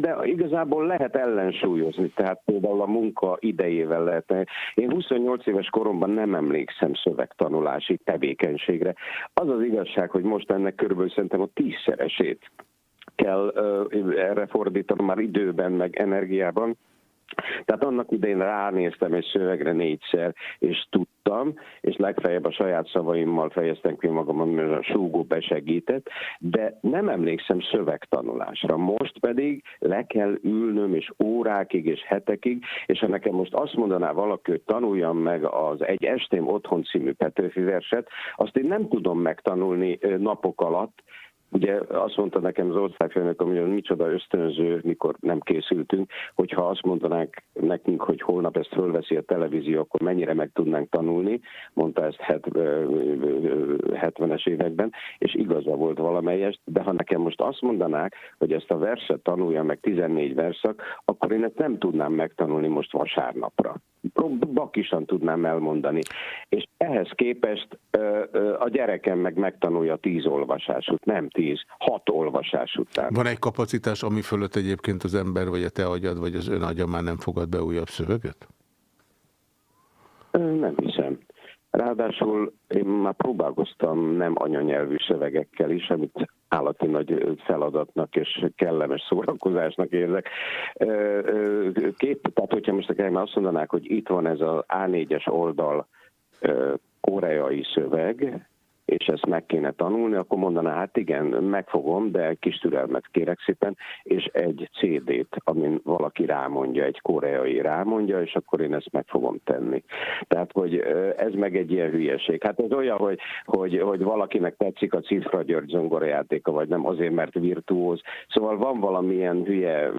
de igazából lehet ellensúlyozni, tehát például a munka idejével lehet. Én 28 éves koromban nem emlékszem szövegtanulási tevékenységre. Az az igazság, hogy most ennek körülbelül szerintem a tízszeresét kell erre fordítanom már időben, meg energiában. Tehát annak idején ránéztem egy szövegre négyszer, és tudtam, és legfeljebb a saját szavaimmal fejeztem ki magam, mert a súgó besegített, de nem emlékszem szövegtanulásra. Most pedig le kell ülnöm, és órákig, és hetekig, és ha nekem most azt mondaná valaki, hogy tanuljam meg az Egy estém otthon című Petőfi verset, azt én nem tudom megtanulni napok alatt, Ugye azt mondta nekem az országfőnök, hogy micsoda ösztönző, mikor nem készültünk, hogyha azt mondanák nekünk, hogy holnap ezt fölveszi a televízió, akkor mennyire meg tudnánk tanulni, mondta ezt 70-es években, és igaza volt valamelyest, de ha nekem most azt mondanák, hogy ezt a verset tanulja meg 14 verszak, akkor én ezt nem tudnám megtanulni most vasárnapra. Bakisan tudnám elmondani. És ehhez képest a gyerekem meg megtanulja 10 olvasásút, nem 10 tíz, hat olvasás után.
Van egy kapacitás, ami fölött egyébként az ember, vagy a te agyad, vagy az ön agya már nem fogad be újabb szöveget?
Nem hiszem. Ráadásul én már próbálkoztam nem anyanyelvű szövegekkel is, amit állati nagy feladatnak és kellemes szórakozásnak érzek. Kép, tehát hogyha most akár azt mondanák, hogy itt van ez az A4-es oldal koreai szöveg, és ezt meg kéne tanulni, akkor mondaná, hát igen, megfogom, de kis türelmet kérek szépen, és egy CD-t, amin valaki rámondja, egy koreai rámondja, és akkor én ezt meg fogom tenni. Tehát, hogy ez meg egy ilyen hülyeség. Hát ez olyan, hogy, hogy, hogy valakinek tetszik a Cifra György zongorajátéka, vagy nem, azért, mert virtuóz. Szóval van valamilyen hülye,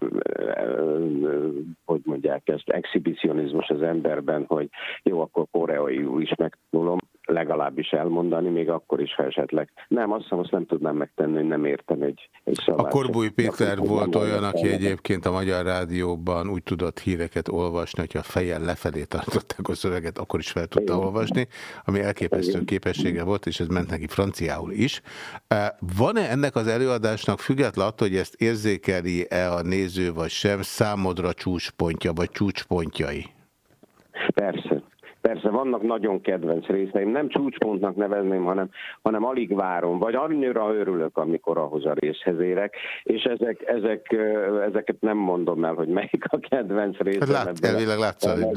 hogy mondják ezt, exhibicionizmus az emberben, hogy jó, akkor koreai is megtanulom, legalábbis elmondani, még akkor is, ha esetleg. Nem, azt hiszem, azt nem tudnám megtenni, hogy nem értem egy, egy szavát.
A Korbúj Péter volt olyan, aki egyébként a Magyar Rádióban úgy tudott híreket olvasni, hogyha fejjel lefelé tartották a szöveget, akkor is fel tudta olvasni, ami elképesztő képessége volt, és ez ment neki franciául is. Van-e ennek az előadásnak független attól, hogy ezt érzékeli-e a néző, vagy sem, számodra csúcspontja, vagy csúcspontjai?
Persze. Persze vannak nagyon kedvenc részeim, nem csúcspontnak nevezném, hanem, hanem alig várom, vagy annyira örülök, amikor ahhoz a részhez érek, és ezek, ezek, ezeket nem mondom el, hogy melyik a kedvenc részem.
Hát lát, elvileg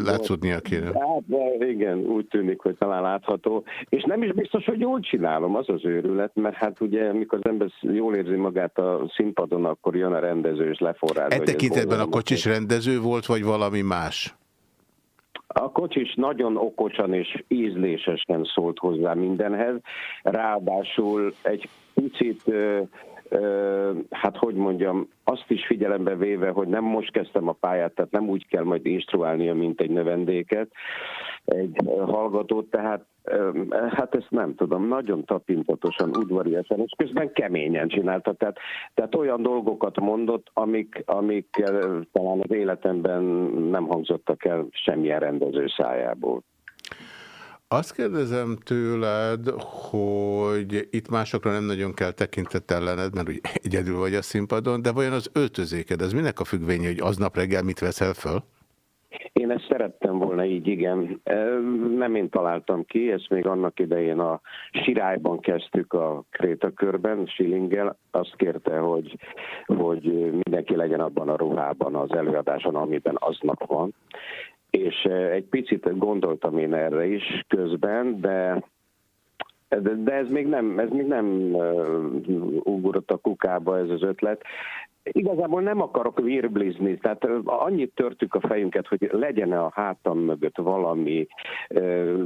látszódnia kéne.
Hát, de igen, úgy tűnik, hogy talán látható, és nem is biztos, hogy jól csinálom, az az őrület, mert hát ugye, amikor az ember jól érzi magát a színpadon, akkor jön a rendező, és leforrál.
E tekintetben a kocsis rendező volt, vagy valami más?
A kocsis nagyon okosan és ízlésesen szólt hozzá mindenhez, ráadásul egy picit hát hogy mondjam, azt is figyelembe véve, hogy nem most kezdtem a pályát, tehát nem úgy kell majd instruálnia, mint egy növendéket, egy hallgatót, tehát hát ezt nem tudom, nagyon tapintatosan, udvariasan, és közben keményen csinálta. Tehát, tehát olyan dolgokat mondott, amik, amik talán az életemben nem hangzottak el semmilyen rendező szájából.
Azt kérdezem tőled, hogy itt másokra nem nagyon kell tekintettel lenned, mert úgy egyedül vagy a színpadon, de vajon az öltözéked, az minek a függvénye, hogy aznap reggel mit veszel föl?
Én ezt szerettem volna így, igen. Nem én találtam ki, ezt még annak idején a Sirályban kezdtük a Krétakörben, Schillinggel. Azt kérte, hogy, hogy mindenki legyen abban a ruhában az előadáson, amiben aznap van és egy picit gondoltam én erre is közben, de de, ez még nem, ez még nem uh, ugrott a kukába ez az ötlet. Igazából nem akarok virblizni, tehát annyit törtük a fejünket, hogy legyen-e a hátam mögött valami,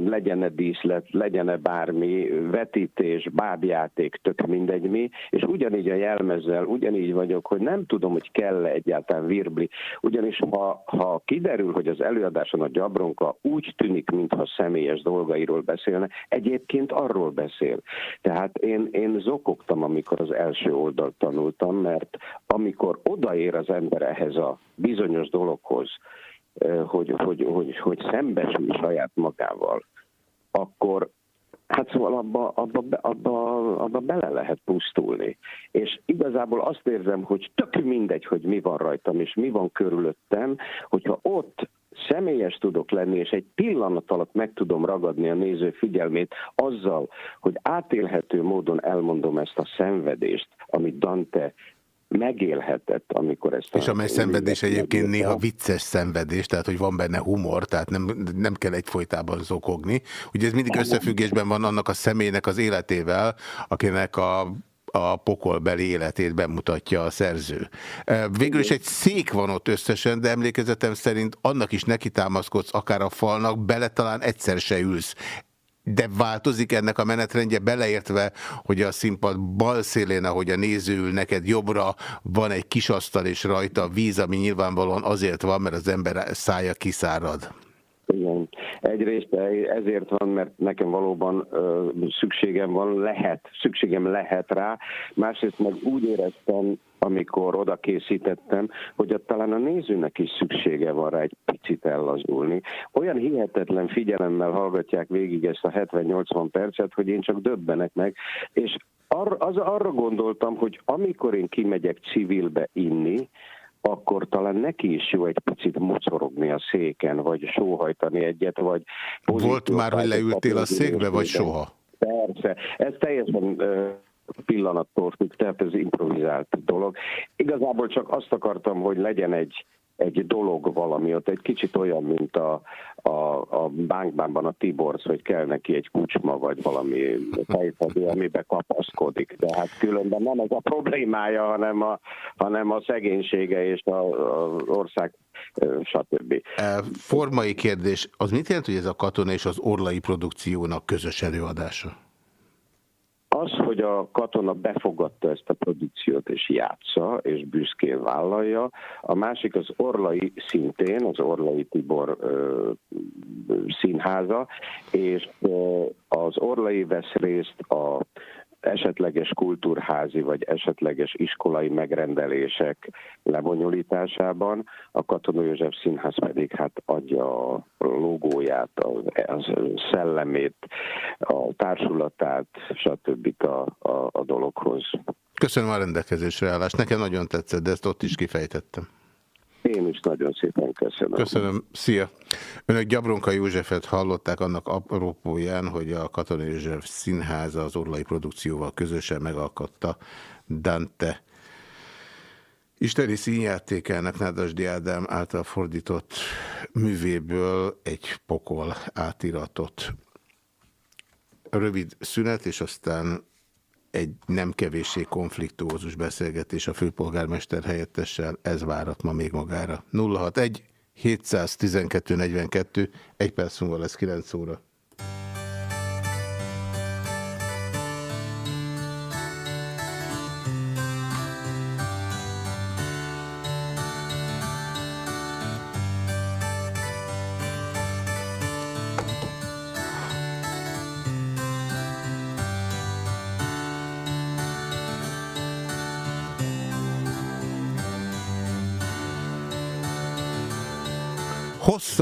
legyen-e díszlet, legyen-e bármi, vetítés, bábjáték, tök mindegy mi, és ugyanígy a jelmezzel, ugyanígy vagyok, hogy nem tudom, hogy kell-e egyáltalán virbli, ugyanis ha, ha kiderül, hogy az előadáson a gyabronka úgy tűnik, mintha személyes dolgairól beszélne, egyébként arról beszél. Tehát én, én zokogtam, amikor az első oldalt tanultam, mert amikor odaér az ember ehhez a bizonyos dologhoz, hogy, hogy, hogy, hogy szembesül saját magával, akkor hát szóval abba, abba, abba, abba bele lehet pusztulni. És igazából azt érzem, hogy tök mindegy, hogy mi van rajtam, és mi van körülöttem, hogyha ott személyes tudok lenni, és egy pillanat alatt meg tudom ragadni a néző figyelmét azzal, hogy átélhető módon elmondom ezt a szenvedést, amit Dante megélhetett, amikor ezt...
És amely szenvedés egyébként néha vicces szenvedés, tehát hogy van benne humor, tehát nem, nem kell egyfolytában zokogni. Ugye ez mindig összefüggésben van annak a személynek az életével, akinek a a pokolbeli életét bemutatja a szerző. Végül is egy szék van ott összesen, de emlékezetem szerint annak is neki támaszkodsz akár a falnak, bele talán egyszer se ülsz. De változik ennek a menetrendje, beleértve, hogy a színpad bal szélén, ahogy a néző ül neked jobbra, van egy kis asztal és rajta víz, ami nyilvánvalóan azért van, mert az ember szája kiszárad.
Igen. Egyrészt ezért van, mert nekem valóban ö, szükségem van, lehet, szükségem lehet rá. Másrészt meg úgy éreztem, amikor oda készítettem, hogy ott talán a nézőnek is szüksége van rá egy picit ellazulni. Olyan hihetetlen figyelemmel hallgatják végig ezt a 70-80 percet, hogy én csak döbbenek meg, és ar, az, arra gondoltam, hogy amikor én kimegyek civilbe inni, akkor talán neki is jó egy picit mocorogni a széken, vagy sóhajtani egyet, vagy...
Volt már, hogy leültél a székbe, vagy soha?
Persze. Ez teljesen pillanattól függ, tehát ez improvizált dolog. Igazából csak azt akartam, hogy legyen egy, egy dolog valami, ott egy kicsit olyan, mint a, a, a bánkbánban a Tiborz, hogy kell neki egy kucsma, vagy valami fejfedő, amibe kapaszkodik. De hát különben nem ez a problémája, hanem a, hanem a szegénysége és a, a ország stb.
E, formai kérdés, az mit jelent, hogy ez a katona és az orlai produkciónak közös előadása?
Hogy a katona befogadta ezt a produkciót és játsza, és büszkén vállalja. A másik az Orlai szintén, az Orlai Tibor ö, színháza, és ö, az Orlai vesz részt a esetleges kultúrházi vagy esetleges iskolai megrendelések lebonyolításában, a Katona József Színház pedig hát adja a logóját, a, szellemét, a társulatát, stb. A, a, a dologhoz.
Köszönöm a rendelkezésre állást. Nekem nagyon tetszett, de ezt ott is kifejtettem.
Én is nagyon szépen köszönöm.
Köszönöm. Szia! Önök Gyabronka Józsefet hallották annak apropóján, hogy a Katonai József Színháza az orlai produkcióval közösen megalkotta Dante Isteni színjátékának Nádasdi Ádám által fordított művéből egy pokol átiratot. Rövid szünet, és aztán egy nem kevéssé konfliktuózus beszélgetés a főpolgármester helyettessel, ez várat ma még magára. 061 712 42, egy perc múlva lesz 9 óra.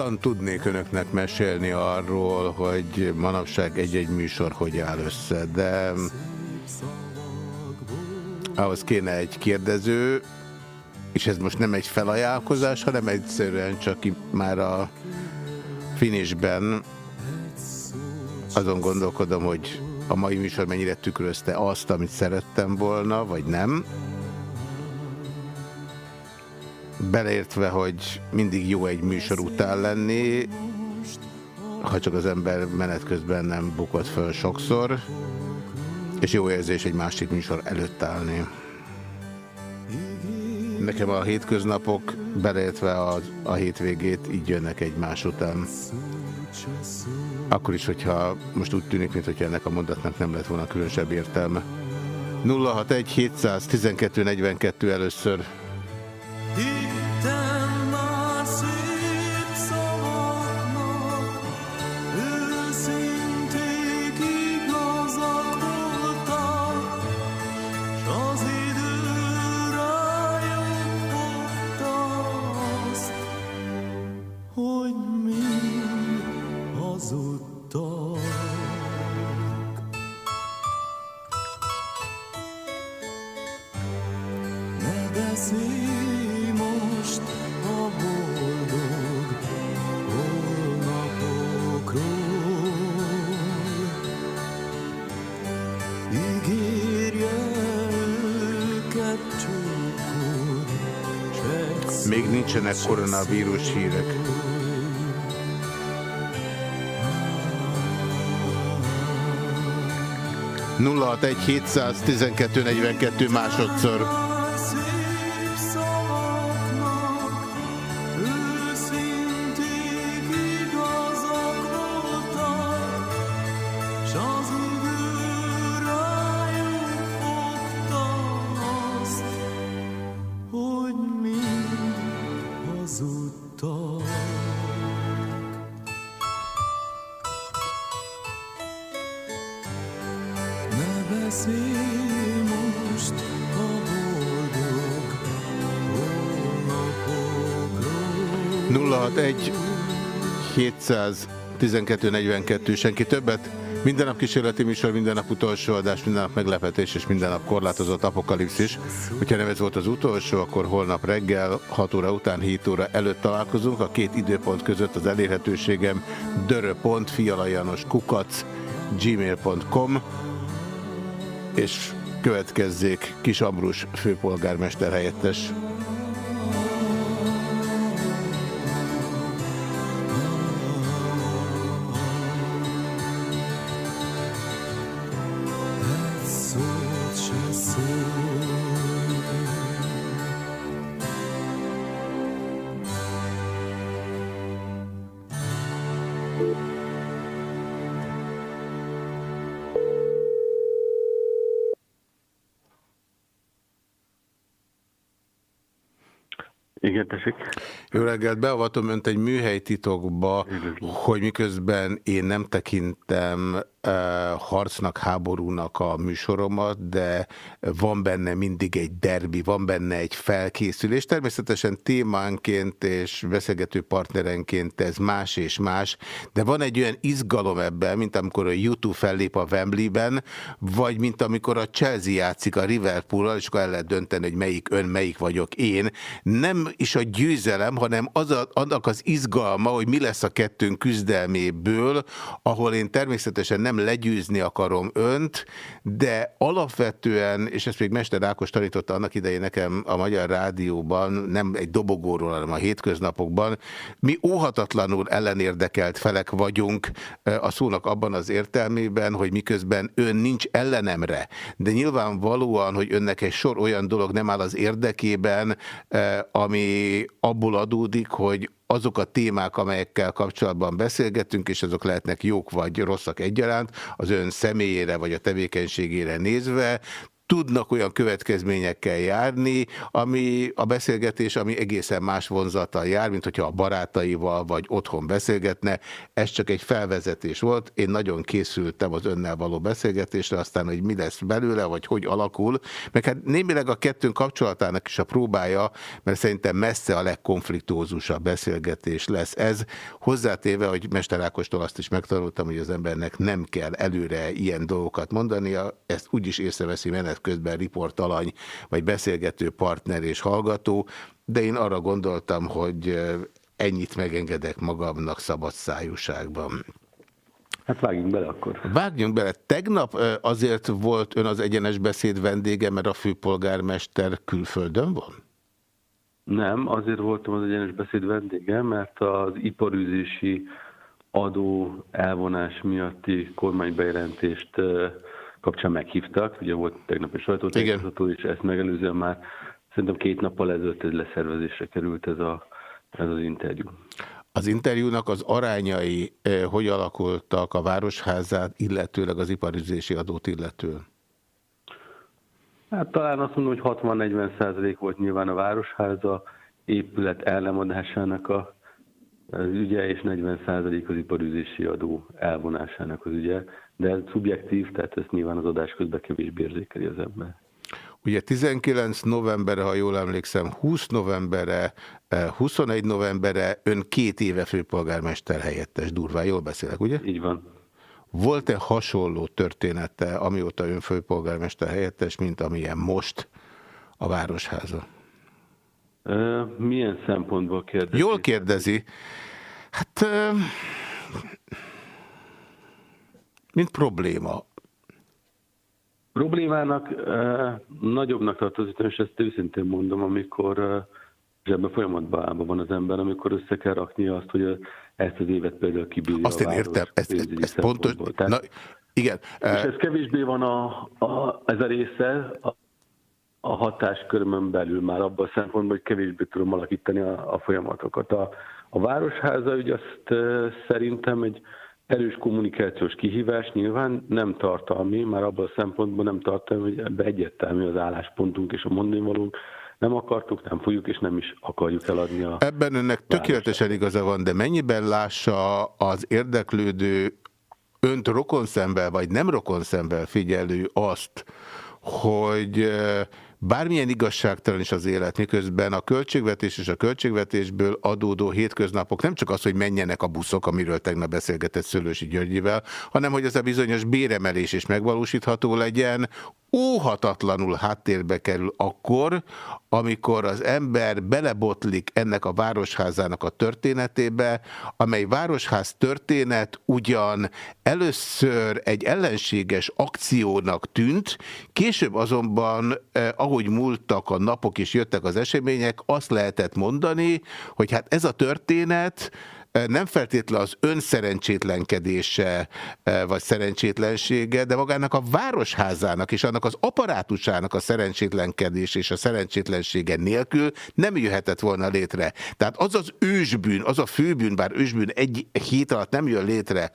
Hosszan tudnék önöknek mesélni arról, hogy manapság egy-egy műsor hogy áll össze, de ahhoz kéne egy kérdező, és ez most nem egy felajánlkozás, hanem egyszerűen csak már a finisben azon gondolkodom, hogy a mai műsor mennyire tükrözte azt, amit szerettem volna, vagy nem. Beleértve, hogy mindig jó egy műsor után lenni, ha csak az ember menet közben nem bukott föl sokszor, és jó érzés egy másik műsor előtt állni. Nekem a hétköznapok, beleértve a, a hétvégét, így jönnek egymás után. Akkor is, hogyha most úgy tűnik, mintha ennek a mondatnak nem lett volna különösebb értelme. 061 712 42 először. Hittem koronavírus hírek. nulla egy 712 42 másodszor. 0630 1242, senki többet. Minden nap kísérleti műsor, minden nap utolsó adás, minden nap meglepetés és minden nap korlátozott apokalipszis. Hogyha nem ez volt az utolsó, akkor holnap reggel 6 óra után 7 óra előtt találkozunk. A két időpont között az elérhetőségem dörö.fialajanoskukac gmail.com és következzék Kis Ambrus főpolgármester helyettes. Reggelt, beavatom önt egy műhely titokba, hogy miközben én nem tekintem harcnak, háborúnak a műsoromat, de van benne mindig egy derbi, van benne egy felkészülés. Természetesen témánként és beszélgető partnerenként ez más és más, de van egy olyan izgalom ebben, mint amikor a YouTube fellép a Wembley-ben, vagy mint amikor a Chelsea játszik a Liverpool-al, és akkor el lehet dönteni, hogy melyik ön, melyik vagyok én. Nem is a győzelem, hanem az a, annak az izgalma, hogy mi lesz a kettőnk küzdelméből, ahol én természetesen nem nem legyőzni akarom önt, de alapvetően, és ezt még Mester Ákos tanította annak idején nekem a Magyar Rádióban, nem egy dobogóról, hanem a hétköznapokban, mi óhatatlanul ellenérdekelt felek vagyunk a szónak abban az értelmében, hogy miközben ön nincs ellenemre, de nyilvánvalóan, hogy önnek egy sor olyan dolog nem áll az érdekében, ami abból adódik, hogy azok a témák, amelyekkel kapcsolatban beszélgetünk, és azok lehetnek jók vagy rosszak egyaránt, az ön személyére vagy a tevékenységére nézve, tudnak olyan következményekkel járni, ami a beszélgetés, ami egészen más vonzattal jár, mint hogyha a barátaival vagy otthon beszélgetne. Ez csak egy felvezetés volt. Én nagyon készültem az önnel való beszélgetésre, aztán, hogy mi lesz belőle, vagy hogy alakul. Meg hát némileg a kettőnk kapcsolatának is a próbája, mert szerintem messze a legkonfliktózusabb beszélgetés lesz ez. Hozzátéve, hogy Mester Ákostól azt is megtanultam, hogy az embernek nem kell előre ilyen dolgokat mondania, ezt úgyis észreveszi menet közben riportalany, vagy beszélgető partner és hallgató, de én arra gondoltam, hogy ennyit megengedek magamnak szabad szájúságban.
Hát vágjunk bele akkor.
Vágjunk bele. Tegnap azért volt ön az egyenes beszéd vendége, mert a főpolgármester külföldön van?
Nem, azért voltam az egyenes beszéd vendége, mert az iparűzési adó elvonás miatti kormánybejelentést kapcsán meghívtak, ugye volt tegnap egy sajtótájékoztató, és ezt megelőzően már szerintem két nappal ezelőtt ez leszervezésre került ez, a, ez az interjú.
Az interjúnak az arányai eh, hogy alakultak a Városházát, illetőleg az iparizési adót illetően?
Hát talán azt mondom, hogy 60-40 százalék volt nyilván a Városháza épület ellemodásának a az ügye, és 40 százalék az iparüzési adó elvonásának az ügye de ez szubjektív, tehát ezt nyilván az adás közben kevésbé érzékeli az ember.
Ugye 19 novemberre, ha jól emlékszem, 20 novemberre, 21 novemberre ön két éve főpolgármester helyettes durván, jól beszélek, ugye?
Így van.
Volt-e hasonló története, amióta ön főpolgármester helyettes, mint amilyen most a Városháza?
Milyen szempontból kérdezi?
Jól kérdezi. Hát mint probléma?
Problémának eh, nagyobbnak tartozik, és ezt őszintén mondom, amikor eh, ebben folyamatban állva van az ember, amikor össze kell rakni azt, hogy ezt az évet például kibírja
Azt én értem, ez, ez, ez pontos. Tehát, na, igen.
És ez kevésbé van a, a, ez a része a, a hatáskörömön belül már abban a szempontból, hogy kevésbé tudom alakítani a, a folyamatokat. A, a Városháza ugye azt szerintem egy erős kommunikációs kihívás nyilván nem tartalmi, már abban a szempontból nem tartalmi, hogy ebbe egyértelmű az álláspontunk és a mondanivalónk. Nem akartuk, nem fogjuk, és nem is akarjuk eladni a...
Ebben önnek tökéletesen igaza van, de mennyiben lássa az érdeklődő önt rokonszemvel, vagy nem rokonszemvel figyelő azt, hogy bármilyen igazságtalan is az élet, miközben a költségvetés és a költségvetésből adódó hétköznapok nem csak az, hogy menjenek a buszok, amiről tegnap beszélgetett Szőlősi Györgyivel, hanem hogy ez a bizonyos béremelés is megvalósítható legyen, óhatatlanul háttérbe kerül akkor, amikor az ember belebotlik ennek a városházának a történetébe, amely városház történet ugyan először egy ellenséges akciónak tűnt, később azonban, eh, ahogy múltak a napok és jöttek az események, azt lehetett mondani, hogy hát ez a történet, nem feltétlen az önszerencsétlenkedése vagy szerencsétlensége, de magának a városházának és annak az apparátusának a szerencsétlenkedés és a szerencsétlensége nélkül nem jöhetett volna létre. Tehát az az ősbűn, az a főbűn, bár ősbűn egy hét alatt nem jön létre,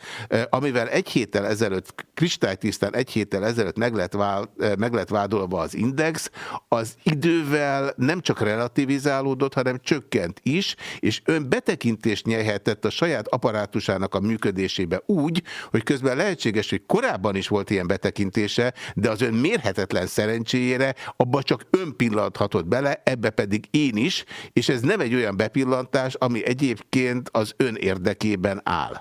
amivel egy héttel ezelőtt, kristálytisztán egy héttel ezelőtt meg lett, vál, meg lett vádolva az index, az idővel nem csak relativizálódott, hanem csökkent is, és ön betekintést nyerhet tett a saját apparátusának a működésébe úgy, hogy közben lehetséges, hogy korábban is volt ilyen betekintése, de az ön mérhetetlen szerencséjére abba csak ön pillanthatott bele, ebbe pedig én is, és ez nem egy olyan bepillantás, ami egyébként az ön érdekében áll.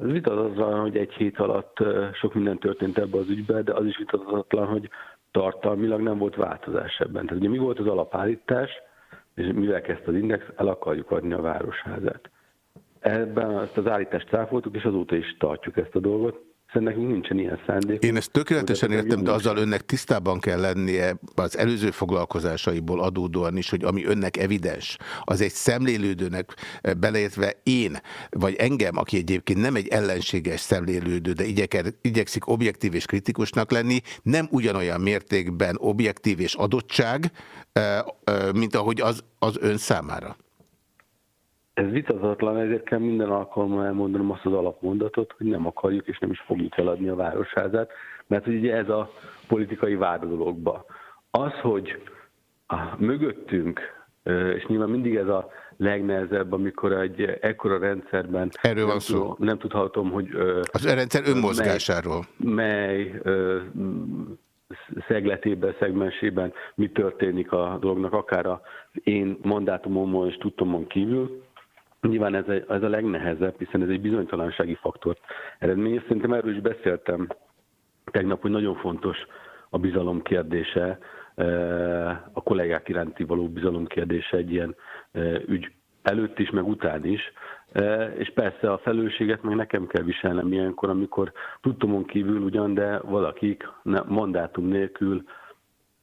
Ez vitathatatlan, hogy egy hét alatt sok minden történt ebbe az ügybe, de az is vitathatatlan, hogy tartalmilag nem volt változás ebben. Tehát ugye mi volt az alapállítás, és mivel kezdte az Index, el akarjuk adni a városházát. Ebben ezt az állítást cáfoltuk, és azóta is tartjuk ezt a dolgot. Szerintem nekünk nincsen ilyen szándék.
Én ezt tökéletesen értem, de azzal önnek tisztában kell lennie az előző foglalkozásaiból adódóan is, hogy ami önnek evidens, az egy szemlélődőnek beleértve én, vagy engem, aki egyébként nem egy ellenséges szemlélődő, de igyekszik objektív és kritikusnak lenni, nem ugyanolyan mértékben objektív és adottság, mint ahogy az, az ön számára.
Ez vitathatatlan, ezért kell minden alkalommal elmondanom azt az alapmondatot, hogy nem akarjuk és nem is fogjuk eladni a városházát, mert ugye ez a politikai vádolókba. Az, hogy a mögöttünk, és nyilván mindig ez a legnehezebb, amikor egy ekkora rendszerben
Erről van szó.
Tudom, nem tudhatom, hogy...
Az a rendszer önmozgásáról.
Mely, mely szegletében, szegmensében mi történik a dolognak, akár a én mandátumomon és tudtomon kívül. Nyilván ez a, ez a legnehezebb, hiszen ez egy bizonytalansági faktort eredményez. Szerintem erről is beszéltem tegnap, hogy nagyon fontos a bizalom kérdése, eh, a kollégák iránti való bizalom kérdése egy ilyen eh, ügy előtt is, meg után is. Eh, és persze a felelősséget meg nekem kell viselnem ilyenkor, amikor tudtomon kívül ugyan, de valakik mandátum nélkül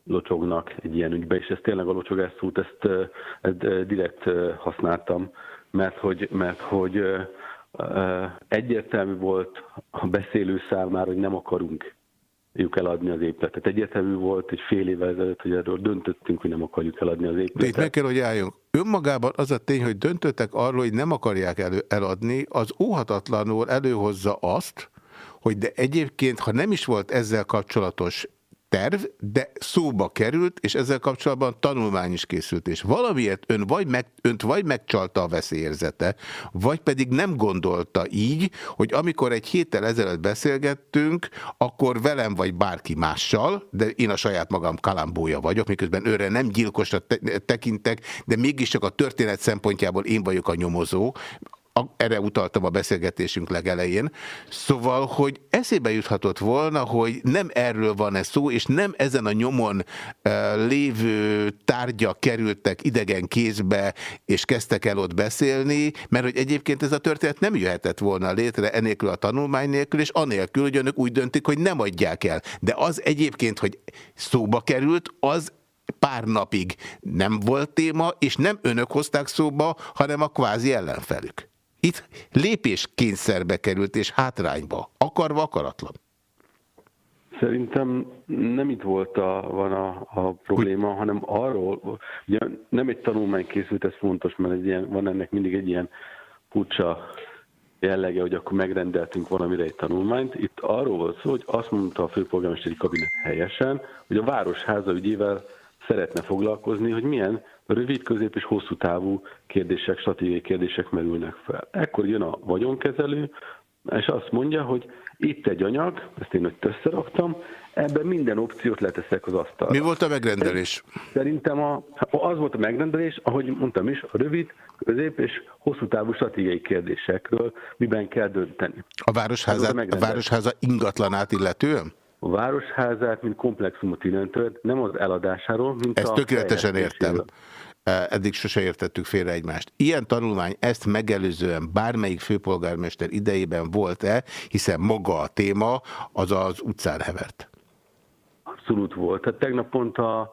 locsognak egy ilyen ügybe, és ez tényleg a locsogás szót, ezt, ezt direkt használtam mert hogy, mert hogy egyértelmű volt a beszélő számára, hogy nem akarunk eladni az épületet. Egyértelmű volt, hogy fél évvel ezelőtt, hogy erről döntöttünk, hogy nem akarjuk eladni az épületet. De
itt meg kell, hogy álljunk. Önmagában az a tény, hogy döntöttek arról, hogy nem akarják elő, eladni, az óhatatlanul előhozza azt, hogy de egyébként, ha nem is volt ezzel kapcsolatos terv, de szóba került, és ezzel kapcsolatban tanulmány is készült, és valamiért ön vagy meg, önt vagy megcsalta a veszélyérzete, vagy pedig nem gondolta így, hogy amikor egy héttel ezelőtt beszélgettünk, akkor velem vagy bárki mással, de én a saját magam kalambója vagyok, miközben őre nem gyilkosra te tekintek, de mégis csak a történet szempontjából én vagyok a nyomozó, erre utaltam a beszélgetésünk legelején. Szóval, hogy eszébe juthatott volna, hogy nem erről van ez szó, és nem ezen a nyomon uh, lévő tárgyak kerültek idegen kézbe, és kezdtek el ott beszélni, mert hogy egyébként ez a történet nem jöhetett volna létre enélkül a tanulmány nélkül, és anélkül, hogy önök úgy döntik, hogy nem adják el. De az egyébként, hogy szóba került, az pár napig nem volt téma, és nem önök hozták szóba, hanem a kvázi ellenfelük. Itt lépés kényszerbe került és hátrányba, akarva akaratlan.
Szerintem nem itt volt a, van a, a probléma, hanem arról, ugye nem egy tanulmány készült, ez fontos, mert egy ilyen, van ennek mindig egy ilyen furcsa jellege, hogy akkor megrendeltünk valamire egy tanulmányt. Itt arról volt szó, hogy azt mondta a főpolgármesteri kabinet helyesen, hogy a Városháza ügyével szeretne foglalkozni, hogy milyen rövid, közép és hosszú távú kérdések, stratégiai kérdések merülnek fel. Ekkor jön a vagyonkezelő, és azt mondja, hogy itt egy anyag, ezt én ott összeraktam, ebben minden opciót leteszek az asztalra.
Mi volt a megrendelés?
Szerintem a, az volt a megrendelés, ahogy mondtam is, a rövid, közép és hosszú távú stratégiai kérdésekről miben kell dönteni.
A városházát, a, a városháza ingatlanát illetően?
A városházát, mint komplexumot illetően, nem az eladásáról, mint
Ezt a tökéletesen értem. Eddig sose értettük félre egymást. Ilyen tanulmány ezt megelőzően bármelyik főpolgármester idejében volt-e, hiszen maga a téma az az utcán hevert.
Abszolút volt. Tehát tegnap pont a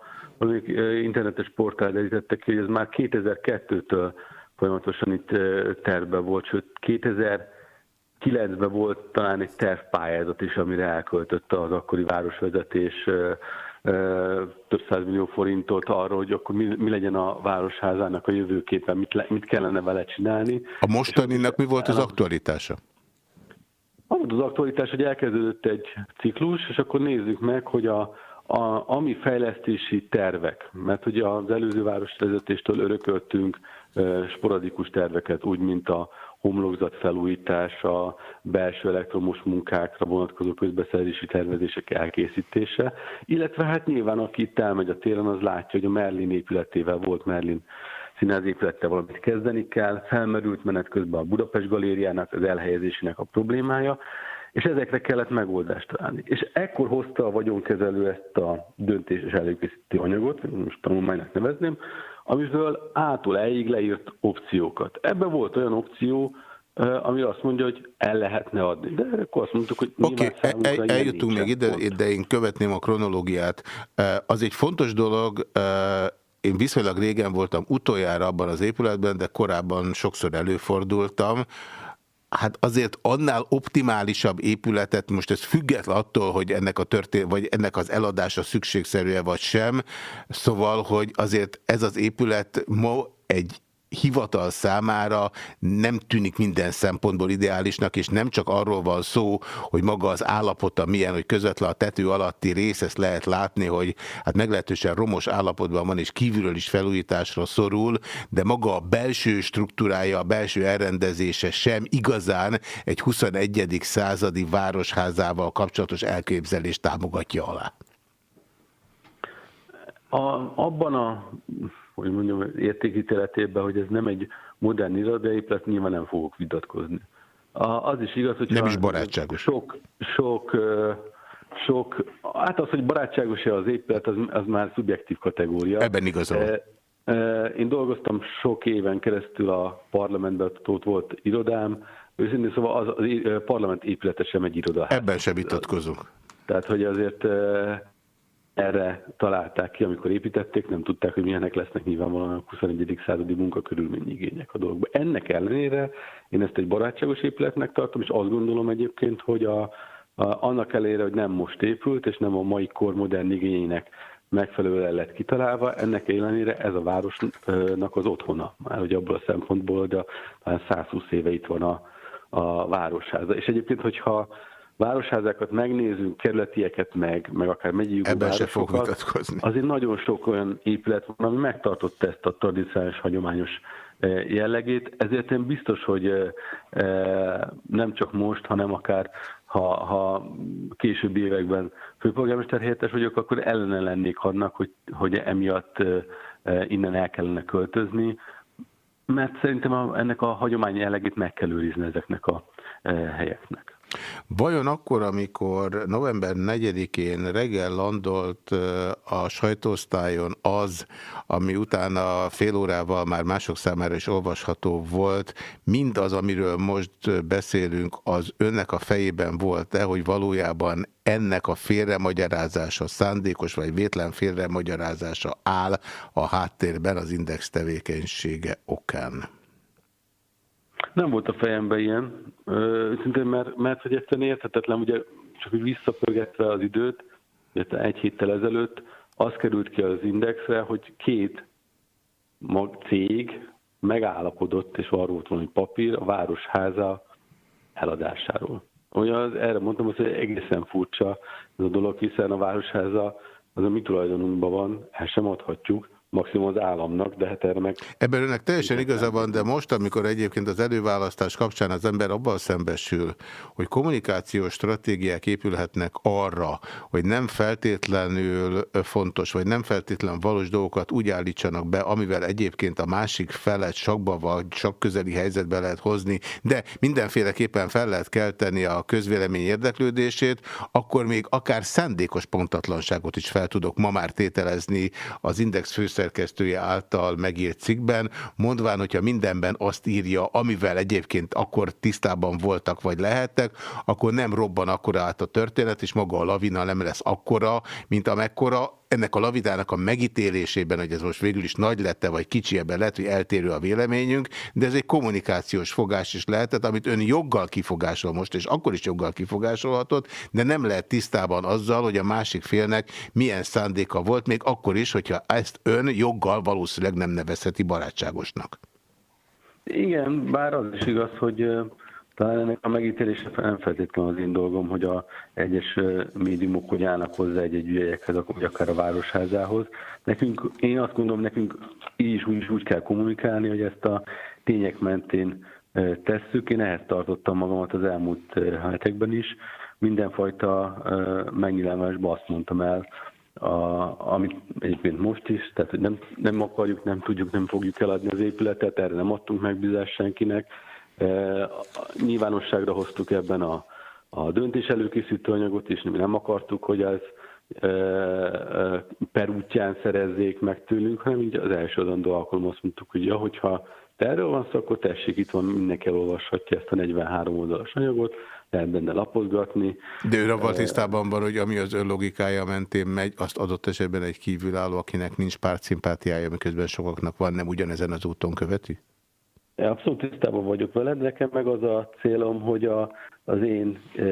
internetes portál derítette ki, hogy ez már 2002-től folyamatosan itt terve volt, sőt 2009-ben volt talán egy tervpályázat is, amire elköltötte az akkori városvezetés több millió forintot arról, hogy akkor mi, mi legyen a városházának a jövőképpen, mit, le, mit kellene vele csinálni.
A mostaninak mi volt az aktualitása?
Az volt az aktualitás, hogy elkezdődött egy ciklus, és akkor nézzük meg, hogy a, a, ami fejlesztési tervek, mert ugye az előző városvezetéstől örököltünk sporadikus terveket, úgy, mint a homlokzat felújítása, belső elektromos munkákra vonatkozó közbeszerzési tervezések elkészítése, illetve hát nyilván aki itt elmegy a téren, az látja, hogy a Merlin épületével volt Merlin színház épülettel valamit kezdeni kell, felmerült menet közben a Budapest galériának az elhelyezésének a problémája, és ezekre kellett megoldást találni. És ekkor hozta a vagyonkezelő ezt a döntés és előkészítő anyagot, most tanulmánynak nevezném, amiből ától eig leírt opciókat. Ebben volt olyan opció, ami azt mondja, hogy el lehetne adni. De akkor azt mondtuk, hogy
Oké, okay, el, eljutunk még ide, de én követném a kronológiát. Az egy fontos dolog, én viszonylag régen voltam utoljára abban az épületben, de korábban sokszor előfordultam, hát azért annál optimálisabb épületet, most ez független attól, hogy ennek a történet, vagy ennek az eladása szükségszerűe vagy sem, szóval, hogy azért ez az épület ma egy hivatal számára nem tűnik minden szempontból ideálisnak, és nem csak arról van szó, hogy maga az állapota milyen, hogy közvetlen a tető alatti rész, ezt lehet látni, hogy hát meglehetősen romos állapotban van, és kívülről is felújításra szorul, de maga a belső struktúrája, a belső elrendezése sem igazán egy 21. századi városházával kapcsolatos elképzelést támogatja alá.
A, abban a hogy mondjam, értékítéletében, hogy ez nem egy modern irodaépület, nyilván nem fogok vitatkozni. A, az is igaz, hogy...
Nem is barátságos.
Sok, sok, sok, hát az, hogy barátságos-e az épület, az, az már szubjektív kategória.
Ebben igazol.
Én dolgoztam sok éven keresztül a parlamentben, ott volt irodám, őszintén szóval az, az parlament épülete sem egy iroda.
Ebben sem vitatkozunk.
Tehát, hogy azért erre találták ki, amikor építették, nem tudták, hogy milyenek lesznek nyilvánvalóan a 21. századi munkakörülményigények a dolgokban. Ennek ellenére én ezt egy barátságos épületnek tartom, és azt gondolom egyébként, hogy a, a, annak ellenére, hogy nem most épült, és nem a mai kor modern igényének megfelelően lett kitalálva, ennek ellenére ez a városnak az otthona. Már hogy abból a szempontból, hogy a, 120 éve itt van a, a városháza. És egyébként, hogyha városházákat megnézünk, kerületieket meg, meg akár megyei
Ebben se fog vitatkozni.
Azért nagyon sok olyan épület van, ami megtartotta ezt a tradicionális, hagyományos e, jellegét, ezért én biztos, hogy e, e, nem csak most, hanem akár ha, ha későbbi években főpolgármester helyettes vagyok, akkor ellene lennék annak, hogy, hogy emiatt innen el kellene költözni, mert szerintem ennek a hagyomány jellegét meg kell őrizni ezeknek a helyeknek.
Vajon akkor, amikor november 4-én reggel landolt a sajtóosztályon az, ami utána fél órával már mások számára is olvasható volt, mindaz, amiről most beszélünk, az önnek a fejében volt-e, hogy valójában ennek a félremagyarázása, szándékos vagy vétlen félremagyarázása áll a háttérben az index tevékenysége okán?
Nem volt a fejemben ilyen, szintén mert, mert hogy egyszerűen érthetetlen, ugye csak úgy visszapörgetve az időt, egy héttel ezelőtt, az került ki az indexre, hogy két mag cég megállapodott, és arról volt valami papír a Városháza eladásáról. Az, erre mondtam, hogy egészen furcsa ez a dolog, hiszen a Városháza az a mi tulajdonunkban van, el sem adhatjuk, maximum az államnak, de hát erre meg...
Ebben önnek teljesen igaza van, de most, amikor egyébként az előválasztás kapcsán az ember abban szembesül, hogy kommunikációs stratégiák épülhetnek arra, hogy nem feltétlenül fontos, vagy nem feltétlen valós dolgokat úgy állítsanak be, amivel egyébként a másik felet sakba vagy csak közeli helyzetbe lehet hozni, de mindenféleképpen fel lehet kelteni a közvélemény érdeklődését, akkor még akár szándékos pontatlanságot is fel tudok ma már tételezni az Index főszerkesztője által megírt cikkben, mondván, hogyha mindenben azt írja, amivel egyébként akkor tisztában voltak vagy lehettek, akkor nem robban akkora át a történet, és maga a lavina nem lesz akkora, mint amekkora, ennek a lavidának a megítélésében, hogy ez most végül is nagy lette, vagy kicsi ebben lehet, hogy eltérő a véleményünk, de ez egy kommunikációs fogás is lehetett, amit ön joggal kifogásol most, és akkor is joggal kifogásolhatott, de nem lehet tisztában azzal, hogy a másik félnek milyen szándéka volt, még akkor is, hogyha ezt ön joggal valószínűleg nem nevezheti barátságosnak.
Igen, bár az is igaz, hogy talán ennek a megítélése nem feltétlenül az én dolgom, hogy a egyes médiumok hogy állnak hozzá egy-egy ügyekhez, vagy akár a városházához. Nekünk, én azt gondolom, nekünk így is úgy, is úgy kell kommunikálni, hogy ezt a tények mentén tesszük. Én ehhez tartottam magamat az elmúlt hetekben is. Mindenfajta megnyilvánulásban azt mondtam el, a, amit egyébként most is, tehát hogy nem, nem akarjuk, nem tudjuk, nem fogjuk eladni az épületet, erre nem adtunk megbízást senkinek, Nyilvánosságra hoztuk ebben a, a döntés előkészítő anyagot, és mi nem akartuk, hogy ez per útján szerezzék meg tőlünk, hanem így az első adandó alkalom azt mondtuk, hogy ja, hogyha te erről van szó, akkor tessék, itt van, mindenki elolvashatja ezt a 43 oldalas anyagot, lehet benne lapozgatni.
De ő abban tisztában van, hogy ami az ön logikája mentén megy, azt adott esetben egy kívülálló, akinek nincs pártszimpátiája, miközben sokaknak van, nem ugyanezen az úton követi?
Abszolút tisztában vagyok veled, nekem meg az a célom, hogy a, az én e,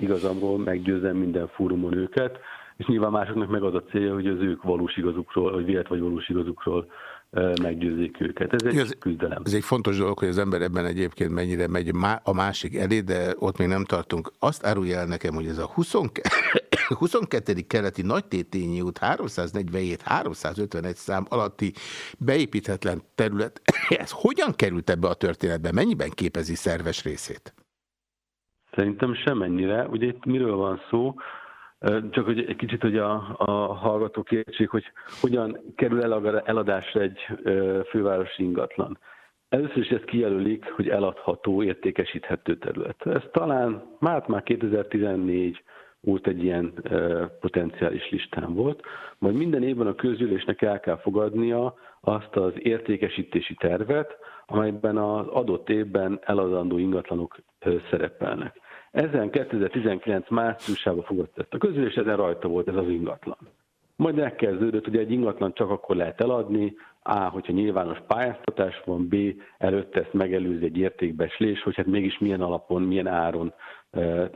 igazamról meggyőzem minden fórumon őket, és nyilván másoknak meg az a célja, hogy az ők valós igazukról, vagy vélet vagy valós igazukról meggyőzik őket. Ez egy ez, küzdelem.
Ez egy fontos dolog, hogy az ember ebben egyébként mennyire megy a másik elé, de ott még nem tartunk. Azt árulja el nekem, hogy ez a 22. 22. keleti Nagytétényi út 347-351 szám alatti beépíthetlen terület, ez hogyan került ebbe a történetbe? Mennyiben képezi szerves részét?
Szerintem semennyire. Ugye itt miről van szó? Csak hogy egy kicsit, hogy a, a hallgatók értsék, hogy hogyan kerül el eladásra egy fővárosi ingatlan. Először is ezt kijelölik, hogy eladható, értékesíthető terület. Ez talán már, már 2014 volt egy ilyen potenciális listán volt, majd minden évben a közgyűlésnek el kell fogadnia azt az értékesítési tervet, amelyben az adott évben eladandó ingatlanok szerepelnek. Ezen 2019 márciusában fogadta ezt a közgyűlés, ezen rajta volt ez az ingatlan. Majd megkezdődött, hogy egy ingatlan csak akkor lehet eladni, A, hogyha nyilvános pályáztatás van, B, előtte ezt megelőzi egy értékbeslés, hogy hát mégis milyen alapon, milyen áron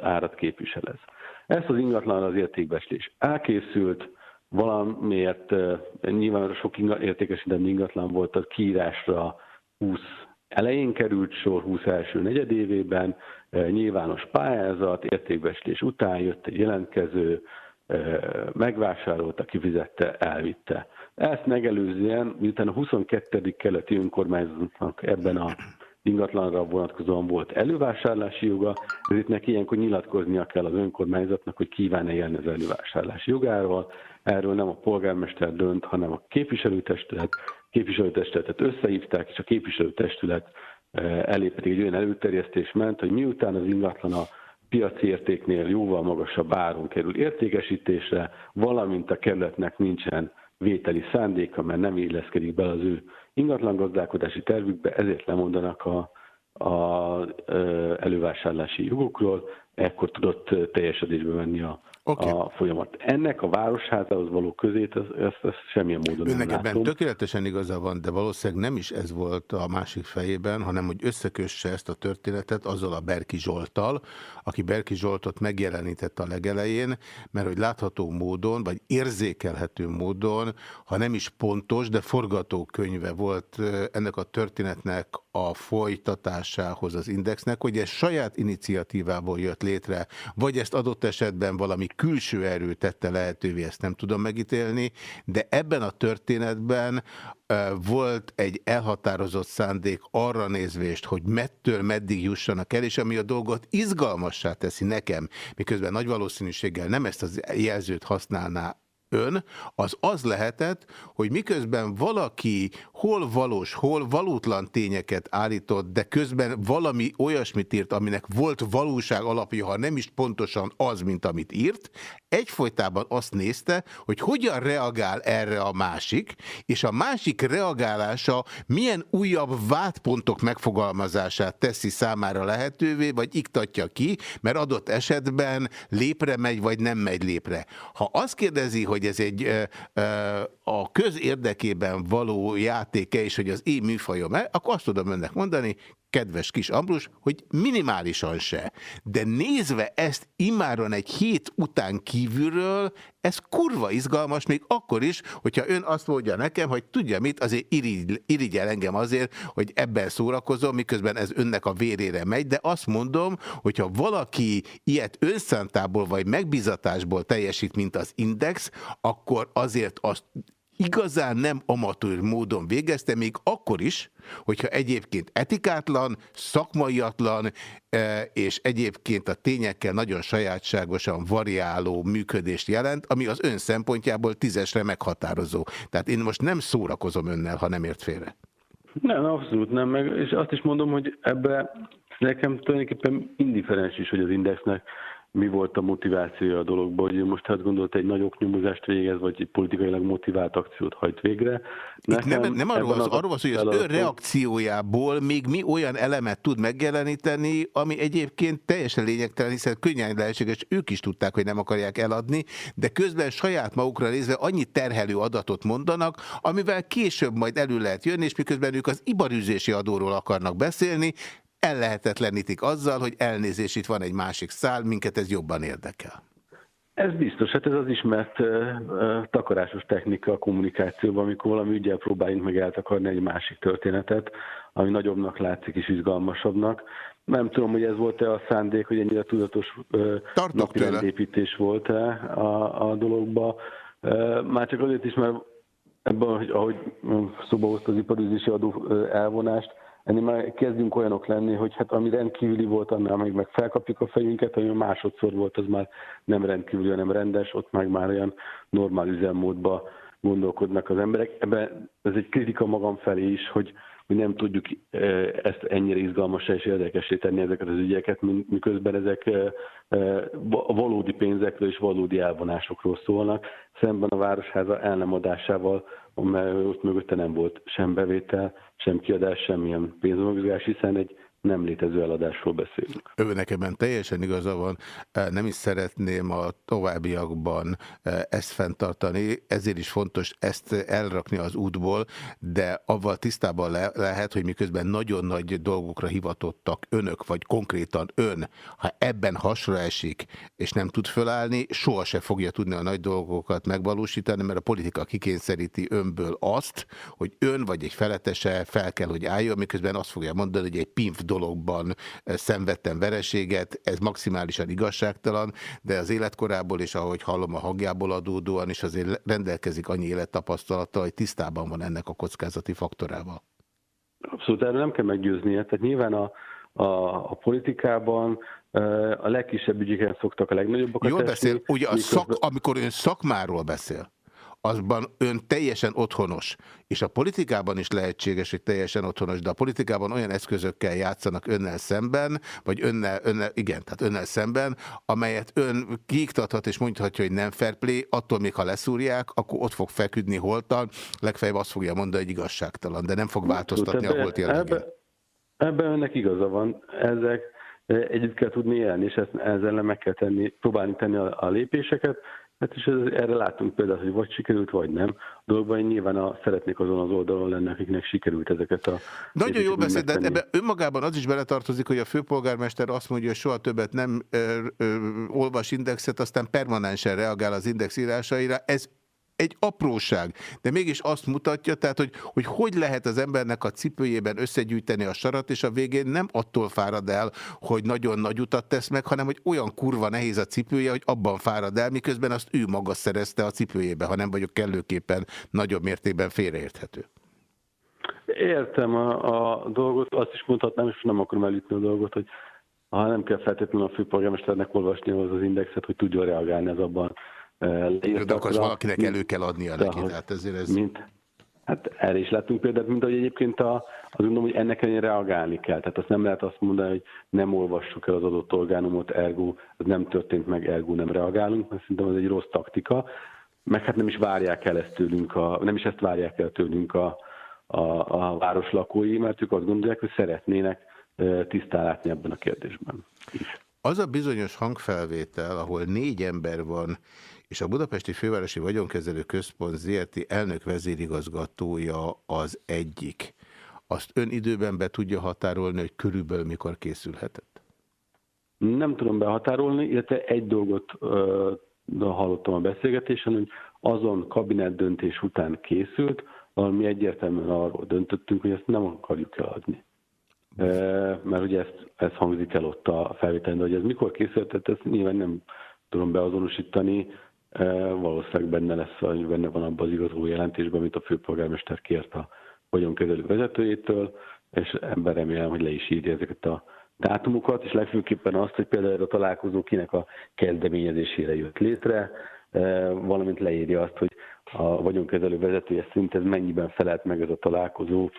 árat képvisel ez. Ezt az ingatlan az értékbeslés elkészült, valamiért nyilván sok értékesített ingatlan volt a kiírásra 20 elején került sor, 20 első negyedévében, nyilvános pályázat, értékbeslés után jött egy jelentkező, megvásárolta, kifizette, elvitte. Ezt megelőzően, miután a 22. keleti önkormányzatnak ebben a ingatlanra vonatkozóan volt elővásárlási joga, ezért neki ilyenkor nyilatkoznia kell az önkormányzatnak, hogy kíván-e élni az elővásárlási jogáról. Erről nem a polgármester dönt, hanem a képviselőtestület. Képviselőtestületet összehívták, és a képviselőtestület elé egy olyan előterjesztés ment, hogy miután az ingatlan a piaci értéknél jóval magasabb áron kerül értékesítésre, valamint a kerületnek nincsen vételi szándéka, mert nem illeszkedik be az ő ingatlan gazdálkodási tervükbe, ezért lemondanak a, a elővásárlási jogokról, ekkor tudott teljesedésbe venni a, okay. a folyamat. Ennek a városházához való közét, ezt, ezt, ezt semmilyen módon
Önnek
nem
ebben tökéletesen igaza van, de valószínűleg nem is ez volt a másik fejében, hanem hogy összekösse ezt a történetet azzal a Berki Zsolttal, aki Berki Zsoltot megjelenített a legelején, mert hogy látható módon, vagy érzékelhető módon, ha nem is pontos, de forgatókönyve volt ennek a történetnek a folytatásához az indexnek, hogy ez saját iniciatívából jött létre, vagy ezt adott esetben valami külső erő tette lehetővé, ezt nem tudom megítélni, de ebben a történetben volt egy elhatározott szándék arra nézvést, hogy mettől meddig jussanak el, és ami a dolgot izgalmassá teszi nekem, miközben nagy valószínűséggel nem ezt az jelzőt használná ön, az az lehetett, hogy miközben valaki hol valós, hol valótlan tényeket állított, de közben valami olyasmit írt, aminek volt valóság alapja, ha nem is pontosan az, mint amit írt, egyfolytában azt nézte, hogy hogyan reagál erre a másik, és a másik reagálása milyen újabb vádpontok megfogalmazását teszi számára lehetővé, vagy iktatja ki, mert adott esetben lépre megy, vagy nem megy lépre. Ha azt kérdezi, hogy ez egy a közérdekében való játéke, és hogy az én műfajom-e, akkor azt tudom önnek mondani, kedves kis Ambrus, hogy minimálisan se. De nézve ezt immáron egy hét után kívülről, ez kurva izgalmas, még akkor is, hogyha ön azt mondja nekem, hogy tudja mit, azért irigy, irigyel engem azért, hogy ebben szórakozom, miközben ez önnek a vérére megy, de azt mondom, hogyha valaki ilyet önszántából vagy megbizatásból teljesít, mint az Index, akkor azért azt igazán nem amatőr módon végezte, még akkor is, hogyha egyébként etikátlan, szakmaiatlan, e, és egyébként a tényekkel nagyon sajátságosan variáló működést jelent, ami az ön szempontjából tízesre meghatározó. Tehát én most nem szórakozom önnel, ha nem ért félre.
Nem, abszolút nem, és azt is mondom, hogy ebbe nekem tulajdonképpen indiferens is, hogy az indexnek mi volt a motivációja a dologban, hogy most hát gondolt egy nagyobb nyomozást végez, vagy egy politikailag motivált akciót hajt végre.
Nekem Itt nem, nem arról az, arról az, hogy az ő reakciójából még mi olyan elemet tud megjeleníteni, ami egyébként teljesen lényegtelen, hiszen könnyen lehetséges, ők is tudták, hogy nem akarják eladni, de közben saját magukra nézve annyi terhelő adatot mondanak, amivel később majd elő lehet jönni, és miközben ők az ibarűzési adóról akarnak beszélni, ellehetetlenítik azzal, hogy elnézés, itt van egy másik szál, minket ez jobban érdekel.
Ez biztos, hát ez az ismert uh, takarásos technika a kommunikációban, amikor valami ügyel próbáljunk meg eltakarni egy másik történetet, ami nagyobbnak látszik és izgalmasabbnak. Nem tudom, hogy ez volt-e a szándék, hogy ennyire tudatos uh, napirendépítés volt-e a, a dologba. Uh, már csak azért is, mert ebben, hogy, ahogy szóba hozta az iparűzési adó elvonást, ennél már kezdünk olyanok lenni, hogy hát ami rendkívüli volt, annál még meg felkapjuk a fejünket, ami másodszor volt, az már nem rendkívüli, hanem rendes, ott meg már olyan normál üzemmódba gondolkodnak az emberek. Ebben ez egy kritika magam felé is, hogy, hogy nem tudjuk ezt ennyire izgalmasra és érdekesé tenni ezeket az ügyeket, miközben ezek valódi pénzekről és valódi elvonásokról szólnak, szemben a Városháza el nem adásával, mert ott mögötte nem volt sem bevétel, sem kiadás, semmilyen pénzmozgás, hiszen egy nem létező eladásról beszélünk.
Ő nekem teljesen igaza van, nem is szeretném a továbbiakban ezt fenntartani, ezért is fontos ezt elrakni az útból, de avval tisztában le lehet, hogy miközben nagyon nagy dolgokra hivatottak önök, vagy konkrétan ön, ha ebben hasra esik, és nem tud fölállni, soha se fogja tudni a nagy dolgokat megvalósítani, mert a politika kikényszeríti önből azt, hogy ön vagy egy feletese fel kell, hogy álljon, miközben azt fogja mondani, hogy egy pimf dologban eh, szenvedtem vereséget, ez maximálisan igazságtalan, de az életkorából és ahogy hallom a hangjából adódóan is azért rendelkezik annyi élettapasztalata, hogy tisztában van ennek a kockázati faktorával.
Abszolút, erről nem kell meggyőznie. Tehát nyilván a, a, a politikában eh, a legkisebb ügyeken szoktak a legnagyobbakat
Jól beszél, ugye a szak, amikor ön szakmáról beszél, azban ön teljesen otthonos. És a politikában is lehetséges, hogy teljesen otthonos, de a politikában olyan eszközökkel játszanak önnel szemben, vagy önnel, önnel igen, tehát önnel szemben, amelyet ön kiiktathat és mondhatja, hogy nem fair play, attól még ha leszúrják, akkor ott fog feküdni holtan, legfeljebb azt fogja mondani, hogy igazságtalan, de nem fog változtatni a volt
Ebben ebbe önnek igaza van. Ezek együtt kell tudni élni, és ezt, ezzel meg kell tenni, próbálni tenni a, a lépéseket, Hát és ez, erre látunk például, hogy vagy sikerült, vagy nem. A dolgban nyilván a, szeretnék azon az oldalon lenni, akiknek sikerült ezeket a...
Nagyon jó beszéd, de ebbe önmagában az is beletartozik, hogy a főpolgármester azt mondja, hogy soha többet nem ö, ö, olvas indexet, aztán permanensen reagál az index írásaira. Ez egy apróság, de mégis azt mutatja, tehát hogy, hogy hogy lehet az embernek a cipőjében összegyűjteni a sarat, és a végén nem attól fárad el, hogy nagyon nagy utat tesz meg, hanem hogy olyan kurva nehéz a cipője, hogy abban fárad el, miközben azt ő maga szerezte a cipőjébe, ha nem vagyok kellőképpen nagyobb mértékben félreérthető.
Értem a, a dolgot, azt is mondhatnám, és nem akarom elütni a dolgot, hogy ha nem kell feltétlenül a főpolgármesternek olvasni az az indexet, hogy tudjon reagálni az abban
de akkor az valakinek elő kell adnia neki, tehát ezért ez...
Mint, hát erre is láttunk példát, mint hogy egyébként a, azt gondolom, hogy ennek ellen reagálni kell. Tehát azt nem lehet azt mondani, hogy nem olvassuk el az adott orgánumot, ergo az nem történt meg, ergo nem reagálunk, mert szerintem ez egy rossz taktika. Meg hát nem is várják el ezt tőlünk, a, nem is ezt várják el tőlünk a, a, a város lakói, mert ők azt gondolják, hogy szeretnének tisztán látni ebben a kérdésben.
Az a bizonyos hangfelvétel, ahol négy ember van, és a Budapesti Fővárosi Vagyonkezelő Központ ZRT elnök vezérigazgatója az egyik. Azt ön időben be tudja határolni, hogy körülbelül mikor készülhetett?
Nem tudom behatárolni, illetve egy dolgot ö, hallottam a beszélgetésen, hogy azon kabinet döntés után készült, ahol mi egyértelműen arról döntöttünk, hogy ezt nem akarjuk eladni. E, mert ugye ezt, ez hangzik el ott a felvételen, hogy ez mikor készült, ezt nyilván nem tudom beazonosítani, valószínűleg benne lesz, vagy benne van abban az igazoló jelentésben, amit a főpolgármester kért a vagyonkezelő vezetőjétől, és ebben remélem, hogy le is írja ezeket a dátumokat, és legfőképpen azt, hogy például a találkozó kinek a kezdeményezésére jött létre, valamint leírja azt, hogy a vagyonkezelő vezetője szerint ez mennyiben felelt meg ez a találkozó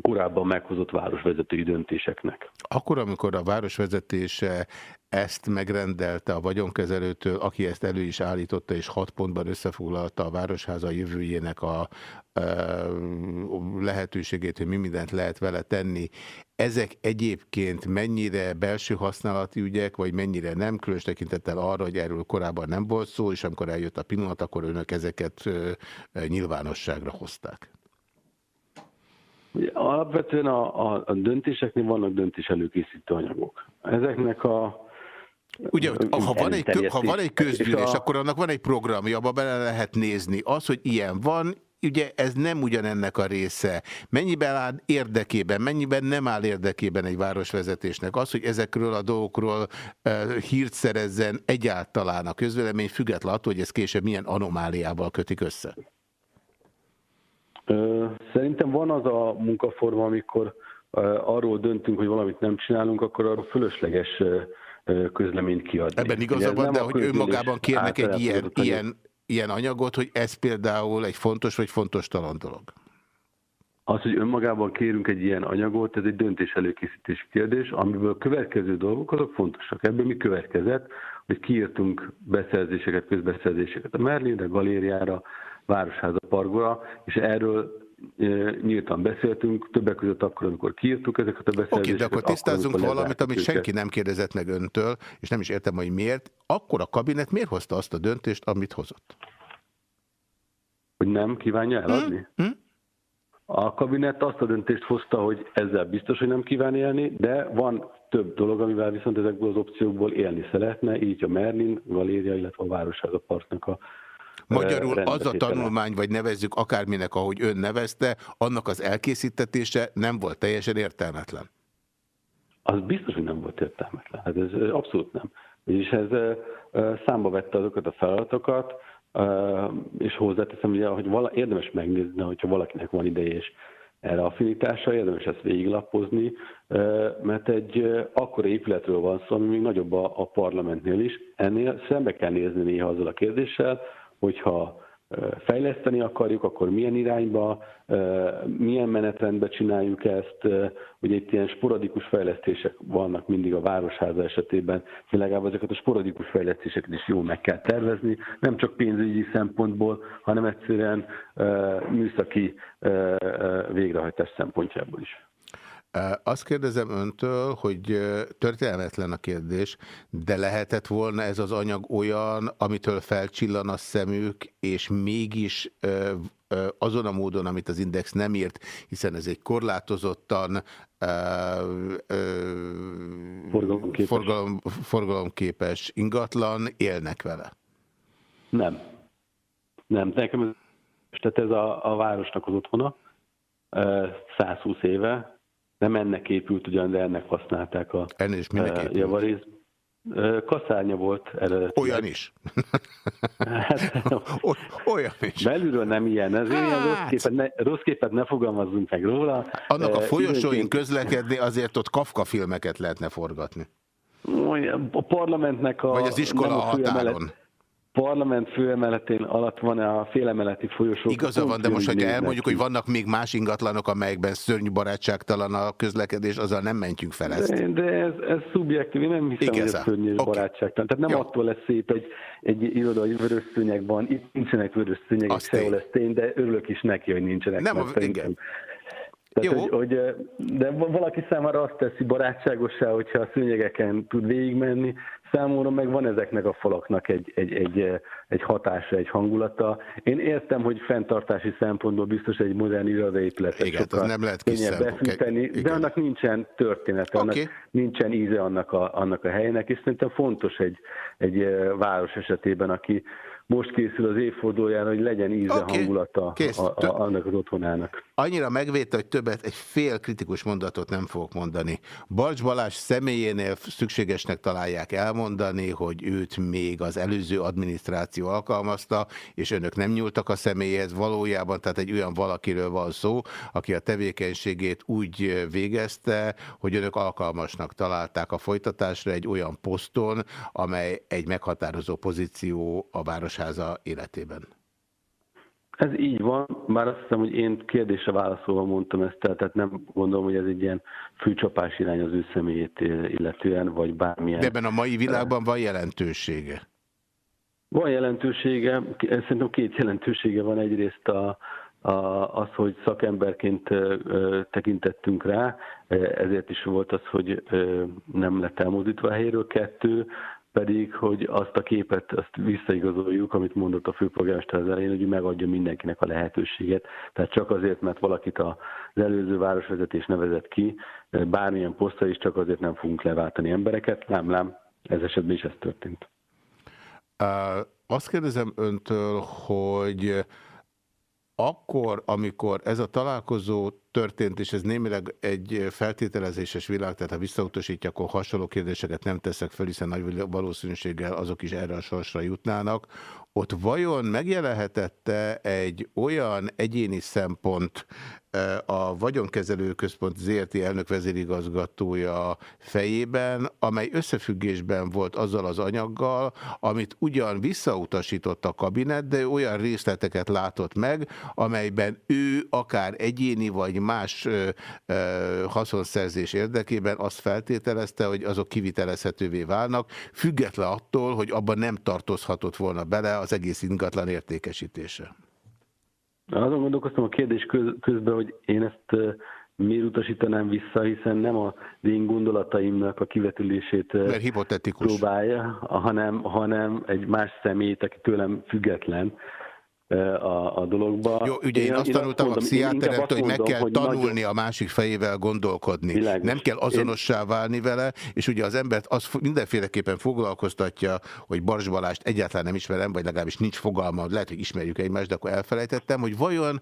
korábban meghozott városvezetői döntéseknek.
Akkor, amikor a városvezetése ezt megrendelte a vagyonkezelőtől, aki ezt elő is állította, és hat pontban összefoglalta a Városháza jövőjének a e, lehetőségét, hogy mi mindent lehet vele tenni. Ezek egyébként mennyire belső használati ügyek, vagy mennyire nem, különös tekintettel arra, hogy erről korábban nem volt szó, és amikor eljött a pillanat, akkor önök ezeket nyilvánosságra hozták?
Ugye, alapvetően a, a, a döntéseknél vannak döntés előkészítő anyagok. Ezeknek a
Ugye, ha van, egy, ha van egy közgyűlés, a... akkor annak van egy programja, abba bele lehet nézni. Az, hogy ilyen van, ugye ez nem ugyanennek a része. Mennyiben áll érdekében, mennyiben nem áll érdekében egy városvezetésnek? Az, hogy ezekről a dolgokról uh, hírt szerezzen egyáltalán a közvélemény, független attól, hogy ez később milyen anomáliával kötik össze?
Szerintem van az a munkaforma, amikor arról döntünk, hogy valamit nem csinálunk, akkor arról fölösleges közleményt kiadni.
Ebben igazabban, de hogy önmagában kérnek egy ilyen, ilyen, ilyen anyagot, hogy ez például egy fontos vagy fontos talan dolog?
Az, hogy önmagában kérünk egy ilyen anyagot, ez egy döntés előkészítési kérdés, amiből következő dolgok azok fontosak. Ebből mi következett, hogy kiírtunk beszerzéseket, közbeszerzéseket a Merlinre, galériára, Városháza Pargora, és erről nyíltan beszéltünk, többek között akkor, amikor kiírtuk ezeket a beszélgetéseket.
Oké, de akkor tisztázzunk akkor, valamit, amit őket. senki nem kérdezett meg öntől, és nem is értem, hogy miért. Akkor a kabinet miért hozta azt a döntést, amit hozott?
Hogy nem kívánja eladni? Hm? Hm? A kabinet azt a döntést hozta, hogy ezzel biztos, hogy nem kíván élni, de van több dolog, amivel viszont ezekből az opciókból élni szeretne, így a Merlin galéria, illetve a Városháza Parknak a
Magyarul az a tanulmány, vagy nevezzük akárminek, ahogy ön nevezte, annak az elkészítetése nem volt teljesen értelmetlen.
Az biztos, hogy nem volt értelmetlen. Hát ez abszolút nem. És ez számba vette azokat a feladatokat, és hozzáteszem, ugye, hogy vala, érdemes megnézni, hogyha valakinek van ideje és erre affinitása, érdemes ezt végiglapozni, mert egy akkora épületről van szó, ami még nagyobb a, a parlamentnél is. Ennél szembe kell nézni néha azzal a kérdéssel, hogyha fejleszteni akarjuk, akkor milyen irányba, milyen menetrendbe csináljuk ezt. Ugye itt ilyen sporadikus fejlesztések vannak mindig a városháza esetében, de legalább ezeket a sporadikus fejlesztéseket is jól meg kell tervezni, nem csak pénzügyi szempontból, hanem egyszerűen műszaki végrehajtás szempontjából is.
Azt kérdezem öntől, hogy történelmetlen a kérdés, de lehetett volna ez az anyag olyan, amitől felcsillan a szemük, és mégis azon a módon, amit az Index nem írt, hiszen ez egy korlátozottan forgalomképes. Forgalom, forgalomképes ingatlan, élnek vele?
Nem. Nem, nekem ez, tehát ez a, a városnak az otthona, 120 éve, nem ennek épült ugyan, de ennek használták a
Ennél is minek épült?
javarész. Kaszárnya volt eredetileg.
Olyan is.
Hát,
Olyan is.
Belülről nem ilyen, ez hát. ilyen rossz képet, ne, rossz képet ne fogalmazzunk meg róla.
Annak a
Eh,
folyosóin közlekedni azért ott Kafka filmeket lehetne forgatni.
A parlamentnek a...
Vagy az iskola határon.
Parlament főemeletén alatt van a félemeleti folyosó.
Igaza van, de most, hogyha
néznek
elmondjuk,
ki.
hogy vannak még más ingatlanok, amelyekben szörnyű barátságtalan a közlekedés, azzal nem mentjünk fel ezt.
De, de ez, ez szubjektív, én nem hiszem,
Igazán.
hogy ez szörnyű
Oké.
barátságtalan. Tehát nem attól lesz szép egy, egy irodai vörös szőnyegban, itt nincsenek vörös szőnyegek, sehol ez tény, de örülök is neki, hogy nincsenek.
Nem,
mert
a- igen.
Tehát,
Jó.
hogy, hogy, de valaki számára azt teszi barátságossá, hogyha a szőnyegeken tud végigmenni, számomra meg van ezeknek a falaknak egy, egy, egy, egy hatása, egy hangulata. Én értem, hogy fenntartási szempontból biztos egy modern irodaépületet
Igen,
sokkal
nem lehet
könnyebb befűteni,
igen.
de annak nincsen története, annak nincsen íze annak a, annak a helynek, és szerintem fontos egy, egy város esetében, aki most készül az évfordulójára, hogy legyen íze,
Oké.
hangulata
Kész.
a, a, annak az otthonának.
Annyira megvédte, hogy többet, egy fél kritikus mondatot nem fogok mondani. Balcs Balázs személyénél szükségesnek találják elmondani, hogy őt még az előző adminisztráció alkalmazta, és önök nem nyúltak a személyhez valójában, tehát egy olyan valakiről van szó, aki a tevékenységét úgy végezte, hogy önök alkalmasnak találták a folytatásra egy olyan poszton, amely egy meghatározó pozíció a Városháza életében.
Ez így van, bár azt hiszem, hogy én kérdésre válaszolva mondtam ezt, tehát nem gondolom, hogy ez egy ilyen főcsapás irány az ő személyét illetően, vagy bármilyen.
De ebben a mai világban van jelentősége.
Van jelentősége, szerintem két jelentősége van. Egyrészt a, a, az, hogy szakemberként ö, tekintettünk rá, ezért is volt az, hogy ö, nem lett elmozdítva a helyéről. Kettő, pedig, hogy azt a képet, azt visszaigazoljuk, amit mondott a főpolgármester az elején, hogy megadja mindenkinek a lehetőséget. Tehát csak azért, mert valakit az előző városvezetés nevezett ki, bármilyen posztra is csak azért nem fogunk leváltani embereket. Nem, nem, ez esetben is ez történt.
Uh, azt kérdezem öntől, hogy akkor, amikor ez a találkozó történt, és ez némileg egy feltételezéses világ, tehát ha visszautasítja, akkor hasonló kérdéseket nem teszek fel, hiszen nagy valószínűséggel azok is erre a sorsra jutnának. Ott vajon megjelenhetette egy olyan egyéni szempont a Vagyonkezelő Központ ZRT elnök vezérigazgatója fejében, amely összefüggésben volt azzal az anyaggal, amit ugyan visszautasított a kabinet, de olyan részleteket látott meg, amelyben ő akár egyéni vagy más haszonszerzés érdekében azt feltételezte, hogy azok kivitelezhetővé válnak, független attól, hogy abban nem tartozhatott volna bele az egész ingatlan értékesítése.
Azon gondolkoztam a kérdés köz, közben, hogy én ezt miért utasítanám vissza, hiszen nem az én gondolataimnak a kivetülését
Mert hipotetikus.
próbálja, hanem, hanem egy más személyt, aki tőlem független a, a dologba.
Jó, ugye én, én azt tanultam a
mondom, én inkább
pszichiáterektől, hogy meg kell
hogy
tanulni
nagyon-
a másik fejével gondolkodni.
Világos.
Nem kell azonossá válni vele, és ugye az embert az mindenféleképpen foglalkoztatja, hogy Bars Balást egyáltalán nem ismerem, vagy legalábbis nincs fogalma, lehet, hogy ismerjük egymást, de akkor elfelejtettem, hogy vajon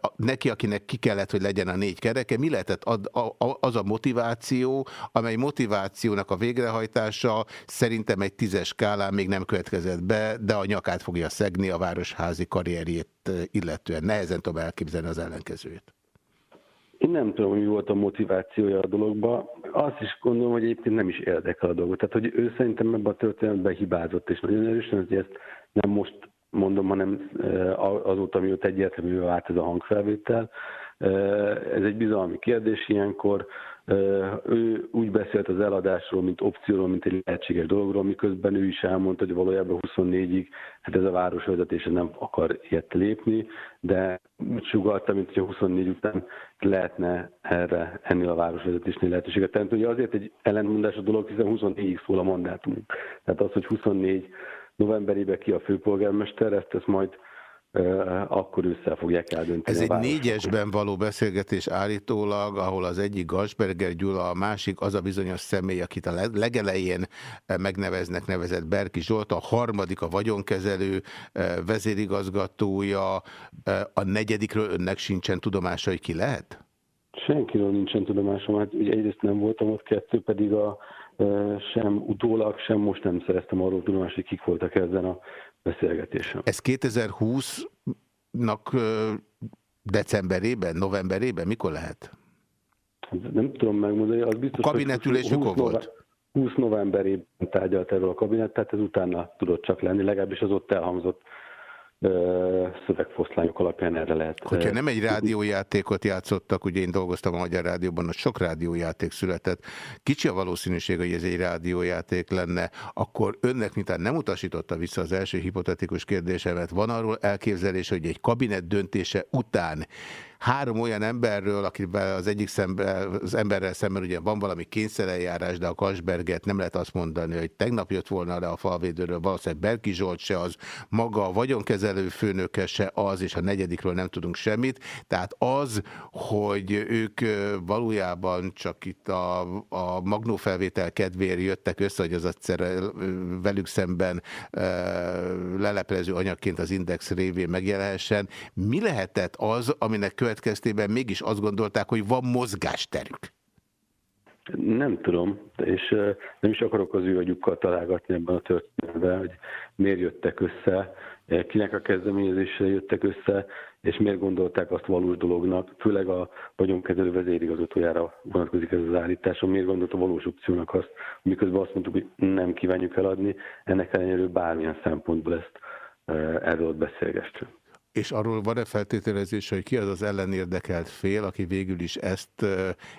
a- neki, akinek ki kellett, hogy legyen a négy kereke, mi lehetett ad, a, a, az a motiváció, amely motivációnak a végrehajtása szerintem egy tízes skálán még nem következett be, de a nyakát fogja szegni a városházi karrierjét eh, illetően. Nehezen tudom elképzelni az ellenkezőjét.
Én nem tudom, mi volt a motivációja a dologba. Azt is gondolom, hogy egyébként nem is érdekel a dolgot. Tehát, hogy ő szerintem ebben a történetben hibázott, és nagyon erősen, hogy ezt nem most mondom, hanem eh, azóta, mióta egyértelművé vált ez a hangfelvétel. Eh, Ez egy bizalmi kérdés ilyenkor. Ő úgy beszélt az eladásról, mint opcióról, mint egy lehetséges dologról, miközben ő is elmondta, hogy valójában 24-ig hát ez a városvezetése nem akar ilyet lépni, de úgy sugalta, mint hogy 24 után lehetne erre ennél a városvezetésnél lehetőséget tenni. Ugye azért egy ellentmondás a dolog, hiszen 24-ig szól a mandátumunk. Tehát az, hogy 24 novemberében ki a főpolgármester, ezt, ezt majd akkor ősszel fogják eldönteni.
Ez egy négyesben való beszélgetés állítólag, ahol az egyik Gasberger Gyula, a másik az a bizonyos személy, akit a legelején megneveznek, nevezett Berki Zsolt, a harmadik a vagyonkezelő vezérigazgatója, a negyedikről önnek sincsen tudomása, hogy ki lehet?
Senkiről nincsen tudomásom, hát ugye egyrészt nem voltam ott, kettő pedig a sem utólag, sem most nem szereztem arról tudomást, hogy kik voltak ezen a beszélgetésen.
Ez 2020-nak decemberében, novemberében, mikor lehet?
Hát nem tudom megmondani, az biztos,
a kabinetülés mikor volt?
20 novemberében tárgyalt erről a kabinet, tehát ez utána tudott csak lenni, legalábbis az ott elhangzott szövegfoszlányok alapján erre lehet.
Hogyha nem egy rádiójátékot játszottak, ugye én dolgoztam a Magyar Rádióban, hogy sok rádiójáték született, kicsi a valószínűség, hogy ez egy rádiójáték lenne, akkor önnek, mintán nem utasította vissza az első hipotetikus kérdésemet, van arról elképzelés, hogy egy kabinet döntése után három olyan emberről, akivel az egyik szemben, az emberrel szemben ugye van valami kényszereljárás, de a Kasberget nem lehet azt mondani, hogy tegnap jött volna le a falvédőről, valószínűleg Berki Zsolt se az, maga a vagyonkezelő főnöke se az, és a negyedikről nem tudunk semmit. Tehát az, hogy ők valójában csak itt a, a magnófelvétel kedvéért jöttek össze, hogy az egyszer velük szemben leleplező anyagként az Index révén megjelenhessen. Mi lehetett az, aminek következtében mégis azt gondolták, hogy van mozgásterük?
Nem tudom, és nem is akarok az ő agyukkal találgatni ebben a történetben, hogy miért jöttek össze, kinek a kezdeményezésre jöttek össze, és miért gondolták azt valós dolognak, főleg a vagyonkezelő vezérigazgatójára vonatkozik ez az állítás, miért gondolta valós opciónak azt, miközben azt mondtuk, hogy nem kívánjuk eladni, ennek ellenére bármilyen szempontból ezt erről beszélgessünk.
És arról van-e feltételezés, hogy ki az az ellenérdekelt fél, aki végül is ezt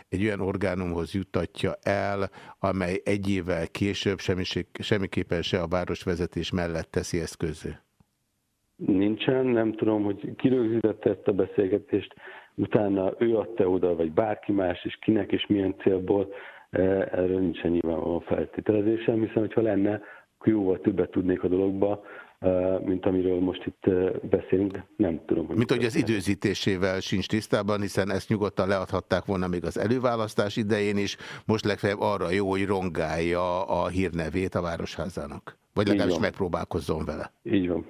egy olyan orgánumhoz juttatja el, amely egy évvel később semmiképpen se a városvezetés mellett teszi ezt közé?
Nincsen, nem tudom, hogy ki rögzítette ezt a beszélgetést, utána ő adta oda, vagy bárki más, és kinek és milyen célból, erről nincsen nyilvánvalóan feltételezésem, hiszen hogyha lenne, akkor jóval többet tudnék a dologba, mint amiről most itt beszélünk, nem tudom.
Hogy mint hogy az időzítésével sincs tisztában, hiszen ezt nyugodtan leadhatták volna még az előválasztás idején is, most legfeljebb arra jó, hogy rongálja a hírnevét a Városházának. Vagy legalábbis megpróbálkozzon vele.
Így van.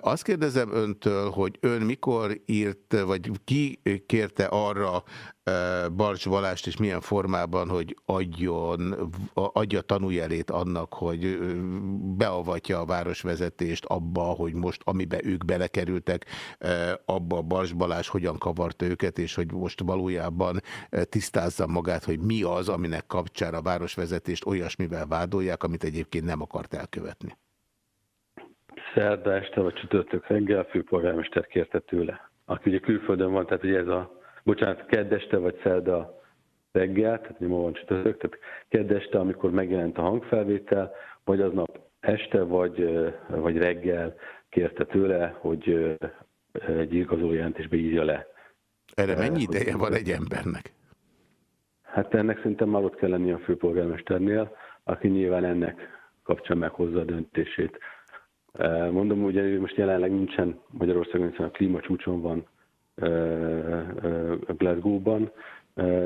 Azt kérdezem öntől, hogy ön mikor írt, vagy ki kérte arra Barcs Balást, és milyen formában, hogy adjon, adja tanújelét annak, hogy beavatja a városvezetést abba, hogy most amiben ők belekerültek, abba Barcs Balázs hogyan kavarta őket, és hogy most valójában tisztázza magát, hogy mi az, aminek kapcsán a városvezetést olyasmivel vádolják, amit egyébként nem akart elkövetni
szerda este vagy csütörtök reggel a főpolgármester kérte tőle, aki ugye külföldön van, tehát ugye ez a, bocsánat, kedd este vagy szerda reggel, tehát ma van csütörtök, tehát kedd este, amikor megjelent a hangfelvétel, vagy aznap este vagy, vagy reggel kérte tőle, hogy egy igazoló jelentésbe írja le.
Erre mennyi ideje van egy embernek?
Hát ennek szerintem már ott kell lenni a főpolgármesternél, aki nyilván ennek kapcsán meghozza a döntését. Mondom, ugye most jelenleg nincsen Magyarországon, hiszen a klímacsúcson van Glasgow-ban,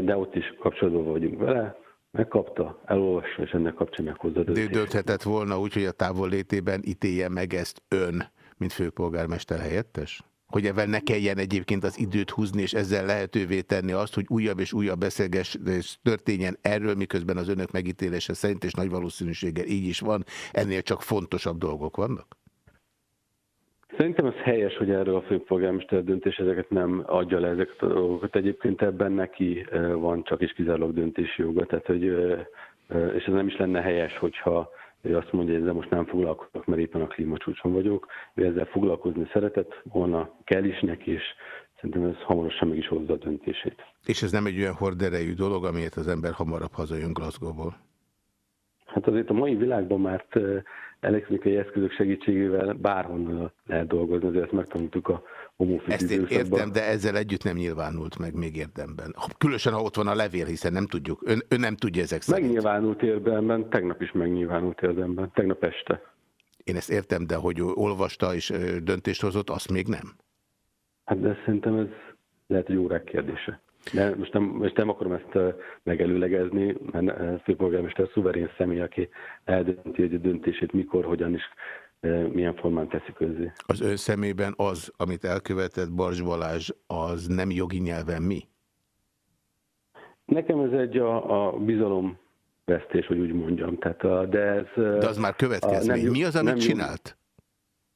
de ott is kapcsolatban vagyunk vele, megkapta, elolvassa, és ennek kapcsán meghozza
De ő dönthetett volna úgy, hogy a távol létében ítélje meg ezt ön, mint főpolgármester helyettes? Hogy ebben ne kelljen egyébként az időt húzni, és ezzel lehetővé tenni azt, hogy újabb és újabb beszélgetés történjen erről, miközben az önök megítélése szerint, és nagy valószínűséggel így is van, ennél csak fontosabb dolgok vannak?
Szerintem az helyes, hogy erről a főpolgármester döntés ezeket nem adja le ezeket a dolgokat. Egyébként ebben neki van csak is kizárólag döntési joga, tehát hogy, és ez nem is lenne helyes, hogyha ő azt mondja, hogy ezzel most nem foglalkozok, mert éppen a klímacsúcson vagyok. Ő ezzel foglalkozni szeretett volna, kell is neki, és szerintem ez hamarosan meg is hozza a döntését.
És ez nem egy olyan horderejű dolog, amiért az ember hamarabb hazajön Glasgow-ból?
Hát azért a mai világban már elektronikai eszközök segítségével bárhonnan lehet dolgozni, azért megtanultuk a homofit
Ezt én értem, de ezzel együtt nem nyilvánult meg még érdemben. Különösen, ha ott van a levél, hiszen nem tudjuk. Ön, ön nem tudja ezek szerint.
Megnyilvánult érdemben, tegnap is megnyilvánult érdemben, tegnap este.
Én ezt értem, de hogy olvasta és döntést hozott, azt még nem.
Hát de szerintem ez lehet, hogy órák kérdése. De most nem, most nem akarom ezt megelőlegezni, mert főpolgármester szuverén személy, aki eldönti, hogy a döntését mikor, hogyan is, milyen formán teszi közzé.
Az ön szemében az, amit elkövetett Barzs Balázs, az nem jogi nyelven mi?
Nekem ez egy a, a bizalom vesztés, hogy úgy mondjam. Tehát a, de, ez,
de az már következmény. A, nem, Mi az, amit nem, csinált?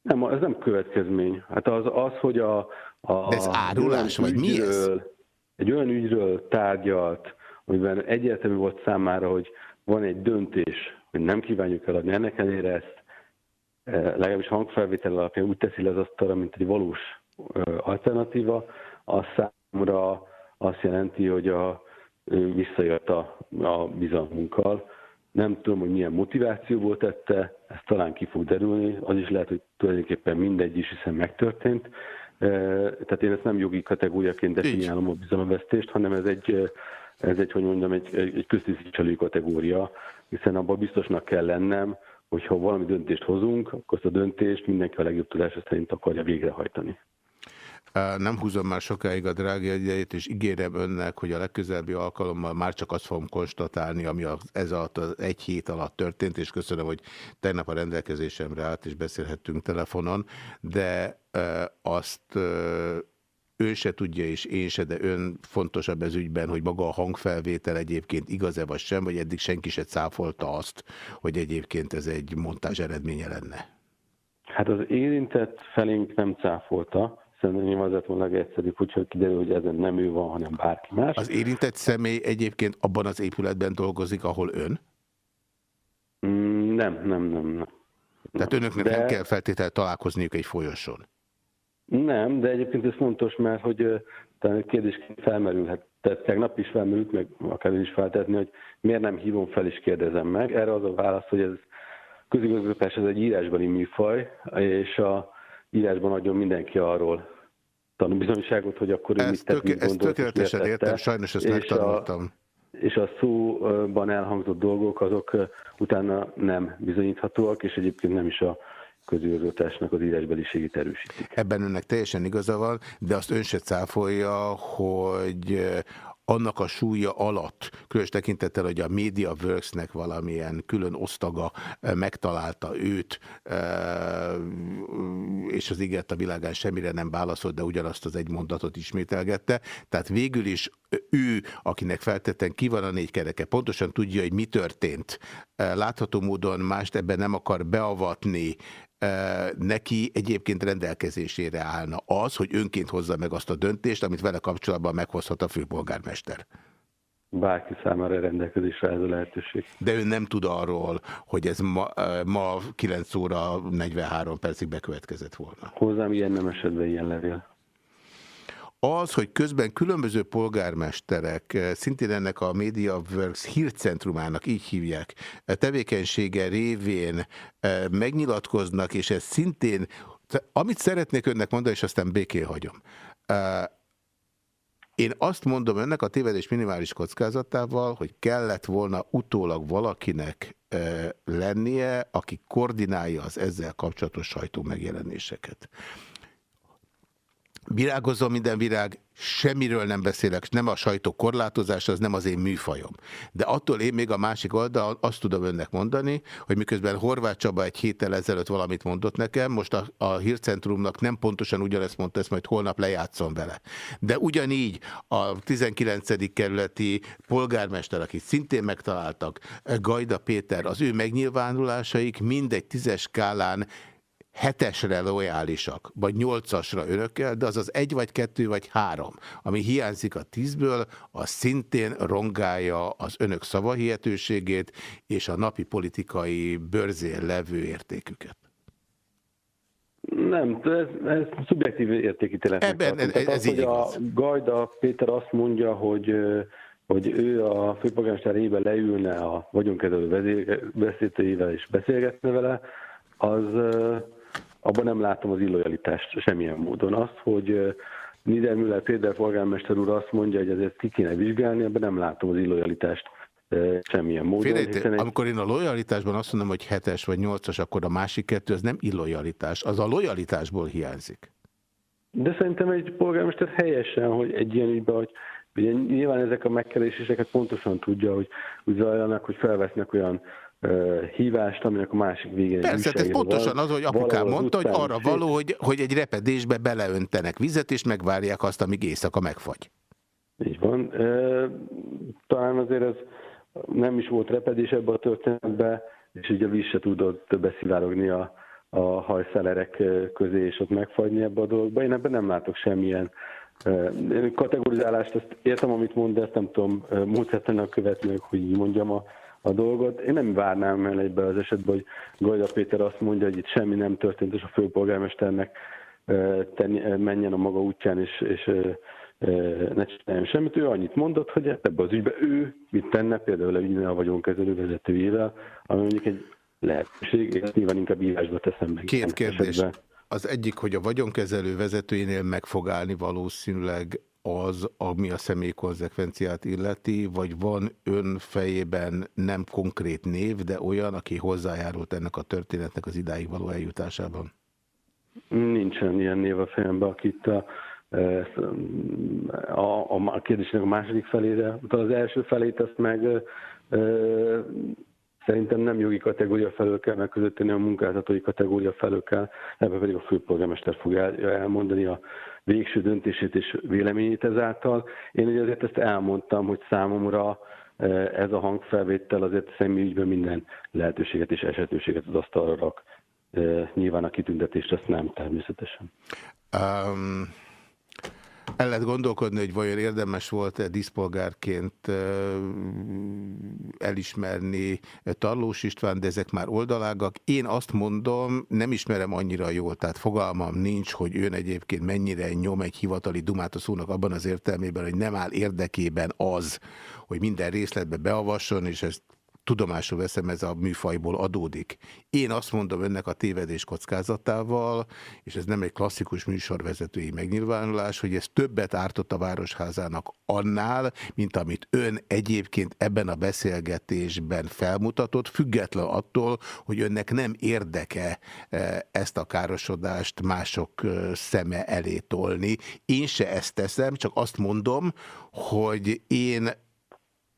Nem, ez nem következmény. Hát az, az hogy a... a
de ez árulás, vagy mi ez?
Egy olyan ügyről tárgyalt, amiben egyértelmű volt számára, hogy van egy döntés, hogy nem kívánjuk eladni. Ennek ellenére ezt e, legalábbis hangfelvétel alapján úgy teszi le az asztalra, mint egy valós alternatíva, az számomra azt jelenti, hogy a visszajött a, a bizalmunkkal. Nem tudom, hogy milyen motivációból tette, ez talán ki fog derülni, az is lehet, hogy tulajdonképpen mindegy is, hiszen megtörtént. Tehát én ezt nem jogi kategóriaként definiálom a bizalomvesztést, hanem ez egy, ez egy hogy mondjam, egy, egy köztisztviselői kategória, hiszen abban biztosnak kell lennem, hogyha valami döntést hozunk, akkor azt a döntést mindenki a legjobb tudása szerint akarja végrehajtani.
Nem húzom már sokáig a drága idejét, és ígérem önnek, hogy a legközelebbi alkalommal már csak azt fogom konstatálni, ami ez alatt az egy hét alatt történt, és köszönöm, hogy tegnap a rendelkezésemre állt, és beszélhettünk telefonon, de azt ő se tudja, és én se, de ön fontosabb ez ügyben, hogy maga a hangfelvétel egyébként igaz-e vagy sem, vagy eddig senki se cáfolta azt, hogy egyébként ez egy montázs eredménye lenne.
Hát az érintett felénk nem cáfolta, Lett volna legegyszerűbb, hogyha kiderül, hogy ezen nem ő van, hanem bárki más.
Az érintett személy egyébként abban az épületben dolgozik, ahol ön?
Mm, nem, nem, nem. nem.
Tehát önöknek de... nem kell feltétlenül találkozniuk egy folyosón?
Nem, de egyébként ez fontos, mert hogy talán kérdés felmerülhet. Tehát tegnap is felmerült, meg akár is feltetni, hogy miért nem hívom fel és kérdezem meg. Erre az a válasz, hogy ez közigazgatás ez egy írásbeli műfaj, és a írásban adjon mindenki arról tanúbizonyságot, hogy akkor ő mit tett,
mit Ezt tökéletesen értem, sajnos ezt megtanultam.
És a szóban elhangzott dolgok, azok utána nem bizonyíthatóak, és egyébként nem is a közigazgatásnak az írásbeliségét erősítik.
Ebben önnek teljesen igaza van, de azt ön se cáfolja, hogy annak a súlya alatt, különös tekintettel, hogy a MediaWorks-nek valamilyen külön osztaga megtalálta őt, és az ígért a világán semmire nem válaszolt, de ugyanazt az egy mondatot ismételgette. Tehát végül is ő, akinek feltetten ki van a négy kereke, pontosan tudja, hogy mi történt. Látható módon mást ebben nem akar beavatni, neki egyébként rendelkezésére állna az, hogy önként hozza meg azt a döntést, amit vele kapcsolatban meghozhat a főpolgármester.
Bárki számára rendelkezésre ez a lehetőség.
De ön nem tud arról, hogy ez ma, ma 9 óra 43 percig bekövetkezett volna.
Hozzám ilyen nem esetben ilyen levél
az, hogy közben különböző polgármesterek, eh, szintén ennek a MediaWorks hírcentrumának, így hívják, eh, tevékenysége révén eh, megnyilatkoznak, és ez szintén, amit szeretnék önnek mondani, és aztán békén hagyom. Én azt mondom önnek a tévedés minimális kockázatával, hogy kellett volna utólag valakinek lennie, aki koordinálja az ezzel kapcsolatos sajtó megjelenéseket. Virágozom minden virág, semmiről nem beszélek, nem a sajtó korlátozás, az nem az én műfajom. De attól én még a másik oldal azt tudom önnek mondani, hogy miközben Horváth Csaba egy héttel ezelőtt valamit mondott nekem, most a, a hírcentrumnak nem pontosan ugyanezt mondta, ezt majd holnap lejátszom vele. De ugyanígy a 19. kerületi polgármester, akit szintén megtaláltak, Gajda Péter, az ő megnyilvánulásaik mindegy tízes skálán hetesre lojálisak, vagy nyolcasra önökkel, de az az egy, vagy kettő, vagy három, ami hiányzik a tízből, az szintén rongálja az önök szavahihetőségét és a napi politikai bőrzén levő értéküket.
Nem, ez, ez szubjektív értékítélek.
Ebben ez, ez,
az, így hogy a Gajda Péter azt mondja, hogy hogy ő a főpolgármester éve leülne a vagyonkezelő beszédőivel és beszélgetne vele, az abban nem látom az illojalitást semmilyen módon. Azt, hogy Niedermüller Péter polgármester úr azt mondja, hogy ezért ki kéne vizsgálni, ebben nem látom az illojalitást. semmilyen módon.
Félejte, egy... Amikor én a lojalitásban azt mondom, hogy hetes vagy nyolcas, akkor a másik kettő az nem illojalitás, az a lojalitásból hiányzik.
De szerintem egy polgármester helyesen, hogy egy ilyen ügyben, hogy ugye nyilván ezek a megkereséseket pontosan tudja, hogy úgy zajlanak, hogy felvesznek olyan hívást, aminek a másik végén
Persze, ez pontosan az, hogy apukám mondta, hogy arra való, hogy, hogy egy repedésbe beleöntenek vizet, és megvárják azt, amíg éjszaka megfagy.
Így van. Talán azért ez nem is volt repedés ebbe a történetbe, és ugye a víz se tudott beszivárogni a, a hajszelerek közé, és ott megfagyni ebbe a dologba. Én ebben nem látok semmilyen kategorizálást, ezt értem, amit mond, de ezt nem tudom módszertanak követni, hogy így mondjam a, a dolgot. Én nem várnám el egybe az esetben, hogy Gajda Péter azt mondja, hogy itt semmi nem történt, és a főpolgármesternek menjen a maga útján, és, és ne csináljon semmit. Ő annyit mondott, hogy ebben az ügyben ő mit tenne, például a a vagyonkezelő vezetőjével, ami mondjuk egy lehetőség, ezt nyilván inkább írásba teszem meg.
Két kérdés. Esetben. Az egyik, hogy a vagyonkezelő vezetőjénél meg fog állni valószínűleg az, ami a személy konzekvenciát illeti, vagy van ön fejében nem konkrét név, de olyan, aki hozzájárult ennek a történetnek az idáig való eljutásában?
Nincsen ilyen név a fejemben, akit a, a, a, a kérdésnek a második felére, az első felét azt meg Szerintem nem jogi kategória felől kell megközelíteni, a munkáltatói kategória felől kell, ebben pedig a főpolgármester fog elmondani a végső döntését és véleményét ezáltal. Én ugye azért ezt elmondtam, hogy számomra e, ez a hangfelvétel azért személyügyben minden lehetőséget és esetőséget az asztalra rak. E, nyilván a kitüntetést azt nem természetesen. Um,
el lehet gondolkodni, hogy vajon érdemes volt-e diszpolgárként elismerni Tarlós István, de ezek már oldalágak. Én azt mondom, nem ismerem annyira jól, tehát fogalmam nincs, hogy ön egyébként mennyire nyom egy hivatali dumát a szónak abban az értelmében, hogy nem áll érdekében az, hogy minden részletbe beavasson, és ezt tudomásul veszem, ez a műfajból adódik. Én azt mondom önnek a tévedés kockázatával, és ez nem egy klasszikus műsorvezetői megnyilvánulás, hogy ez többet ártott a Városházának annál, mint amit ön egyébként ebben a beszélgetésben felmutatott, független attól, hogy önnek nem érdeke eh, ezt a károsodást mások eh, szeme elé tolni. Én se ezt teszem, csak azt mondom, hogy én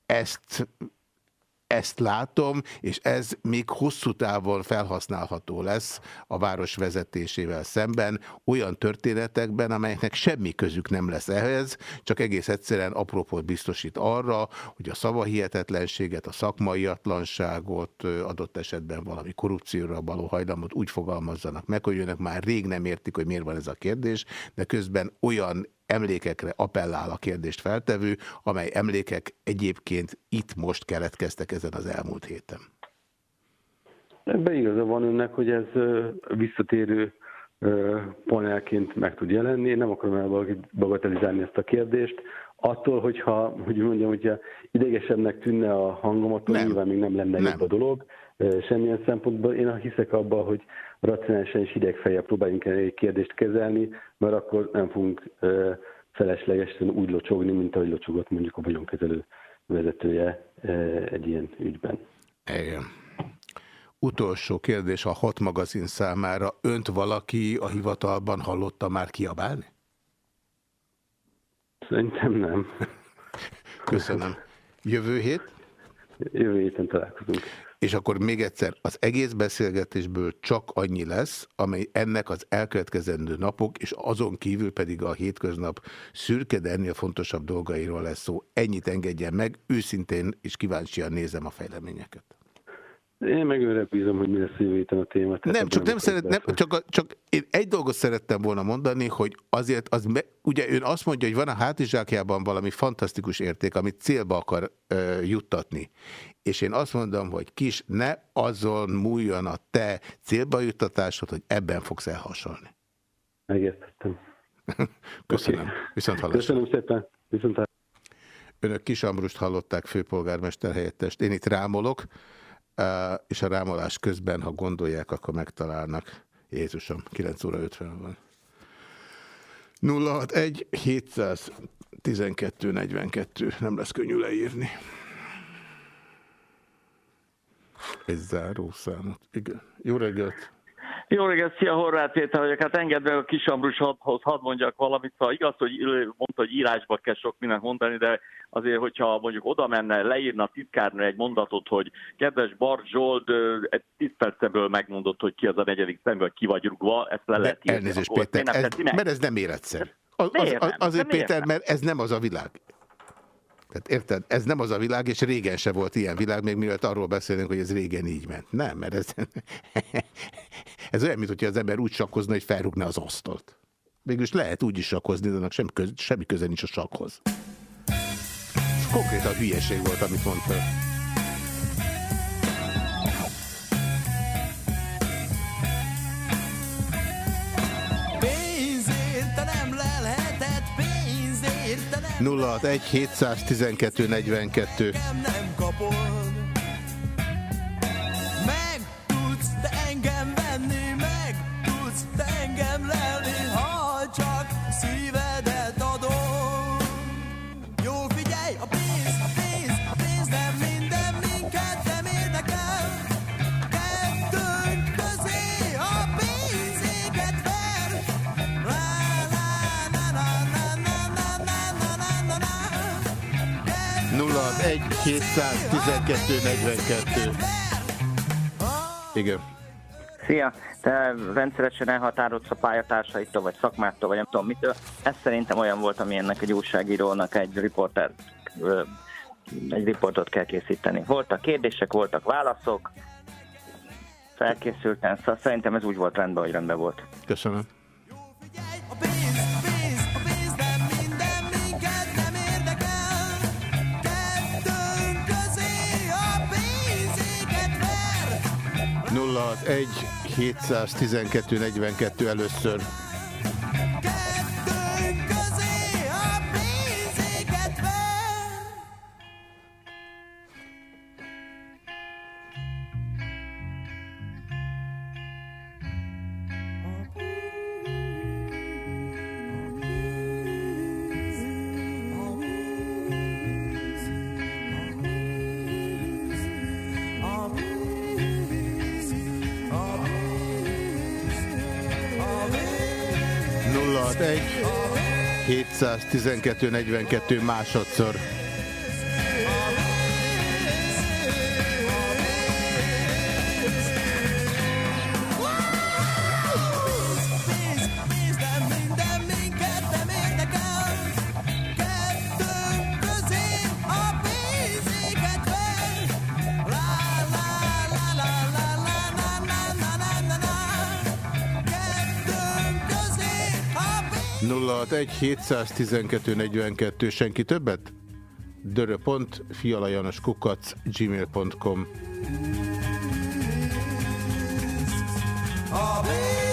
ezt ezt látom, és ez még hosszú távon felhasználható lesz a város vezetésével szemben olyan történetekben, amelyeknek semmi közük nem lesz ehhez, csak egész egyszerűen apropót biztosít arra, hogy a szavahihetetlenséget, a szakmaiatlanságot, adott esetben valami korrupcióra való hajlamot úgy fogalmazzanak meg, hogy önök már rég nem értik, hogy miért van ez a kérdés, de közben olyan emlékekre appellál a kérdést feltevő, amely emlékek egyébként itt most keletkeztek ezen az elmúlt héten.
Ebben igaza van önnek, hogy ez visszatérő panelként meg tud jelenni. Én nem akarom elbagatelizálni ezt a kérdést. Attól, hogyha, hogy mondjam, hogyha idegesebbnek tűnne a hangomat, nyilván még nem lenne nem. jobb a dolog. Semmilyen szempontból én hiszek abban, hogy racionálisan és hidegfejjel próbáljunk egy kérdést kezelni, mert akkor nem fogunk feleslegesen úgy locsogni, mint ahogy locsogott mondjuk a vagyonkezelő vezetője egy ilyen ügyben.
Igen. Utolsó kérdés a Hat magazin számára. Önt valaki a hivatalban hallotta már kiabálni?
Szerintem nem.
Köszönöm. Jövő hét?
Jövő héten találkozunk.
És akkor még egyszer, az egész beszélgetésből csak annyi lesz, amely ennek az elkövetkezendő napok, és azon kívül pedig a hétköznap szürke, de ennél fontosabb dolgairól lesz szó. Ennyit engedjen meg, őszintén és kíváncsian nézem a fejleményeket.
Én meg őre bízom, hogy mi lesz jövő héten a téma.
Nem, csak nem szeret, nem, csak, csak én egy dolgot szerettem volna mondani, hogy azért az, ugye ön azt mondja, hogy van a hátizsákjában valami fantasztikus érték, amit célba akar ö, juttatni. És én azt mondom, hogy kis, ne azon múljon a te célba juttatásod, hogy ebben fogsz elhasalni.
Megértettem.
Köszönöm. Okay. Viszont hallásra.
Köszönöm szépen. Viszont
Önök Kis Ambrust hallották főpolgármester helyettest. Én itt rámolok és a rámolás közben, ha gondolják, akkor megtalálnak. Jézusom, 9 óra 50 van. 061 712 42. Nem lesz könnyű leírni. Ez zárószámot. Igen. Jó reggelt!
Jó reggelt, szia Horváth Péter vagyok. Hát engedd meg a kis Ambrushoz, hadd mondjak valamit. Szóval igaz, hogy mondta, hogy írásba kell sok mindent mondani, de azért, hogyha mondjuk oda menne, leírna a titkárnő egy mondatot, hogy kedves Bart Zsolt, egy tíz perceből megmondott, hogy ki az a negyedik szemben, ki vagy rugva, ezt le lehet
írni. Elnézést, Péter, ez, mert ez nem éredszer. Az, az, az, azért, Péter, mert ez nem az a világ. Tehát érted? Ez nem az a világ, és régen se volt ilyen világ, még mielőtt arról beszélünk, hogy ez régen így ment. Nem, mert ez, ez olyan, mint az ember úgy sakkozna, hogy felrúgna az asztalt. Végülis lehet úgy is sakkozni, de annak semmi, köz, semmi köze nincs a sakhoz. Ez konkrétan hülyeség volt, amit mondta. 061 712 42
nem kapod.
712 42 Igen.
Szia! Te rendszeresen elhatárolsz a pályatársaitól, vagy szakmától, vagy nem tudom mitől. Ez szerintem olyan volt, ami ennek egy újságírónak egy riporter, egy riportot kell készíteni. Voltak kérdések, voltak válaszok, felkészülten, szóval szerintem ez úgy volt rendben, hogy rendben volt.
Köszönöm. 061 712 42 először. 612.42 másodszor. 712 42 senki többet? Dörö.pont, fialajanos kukac, gmail.com
a.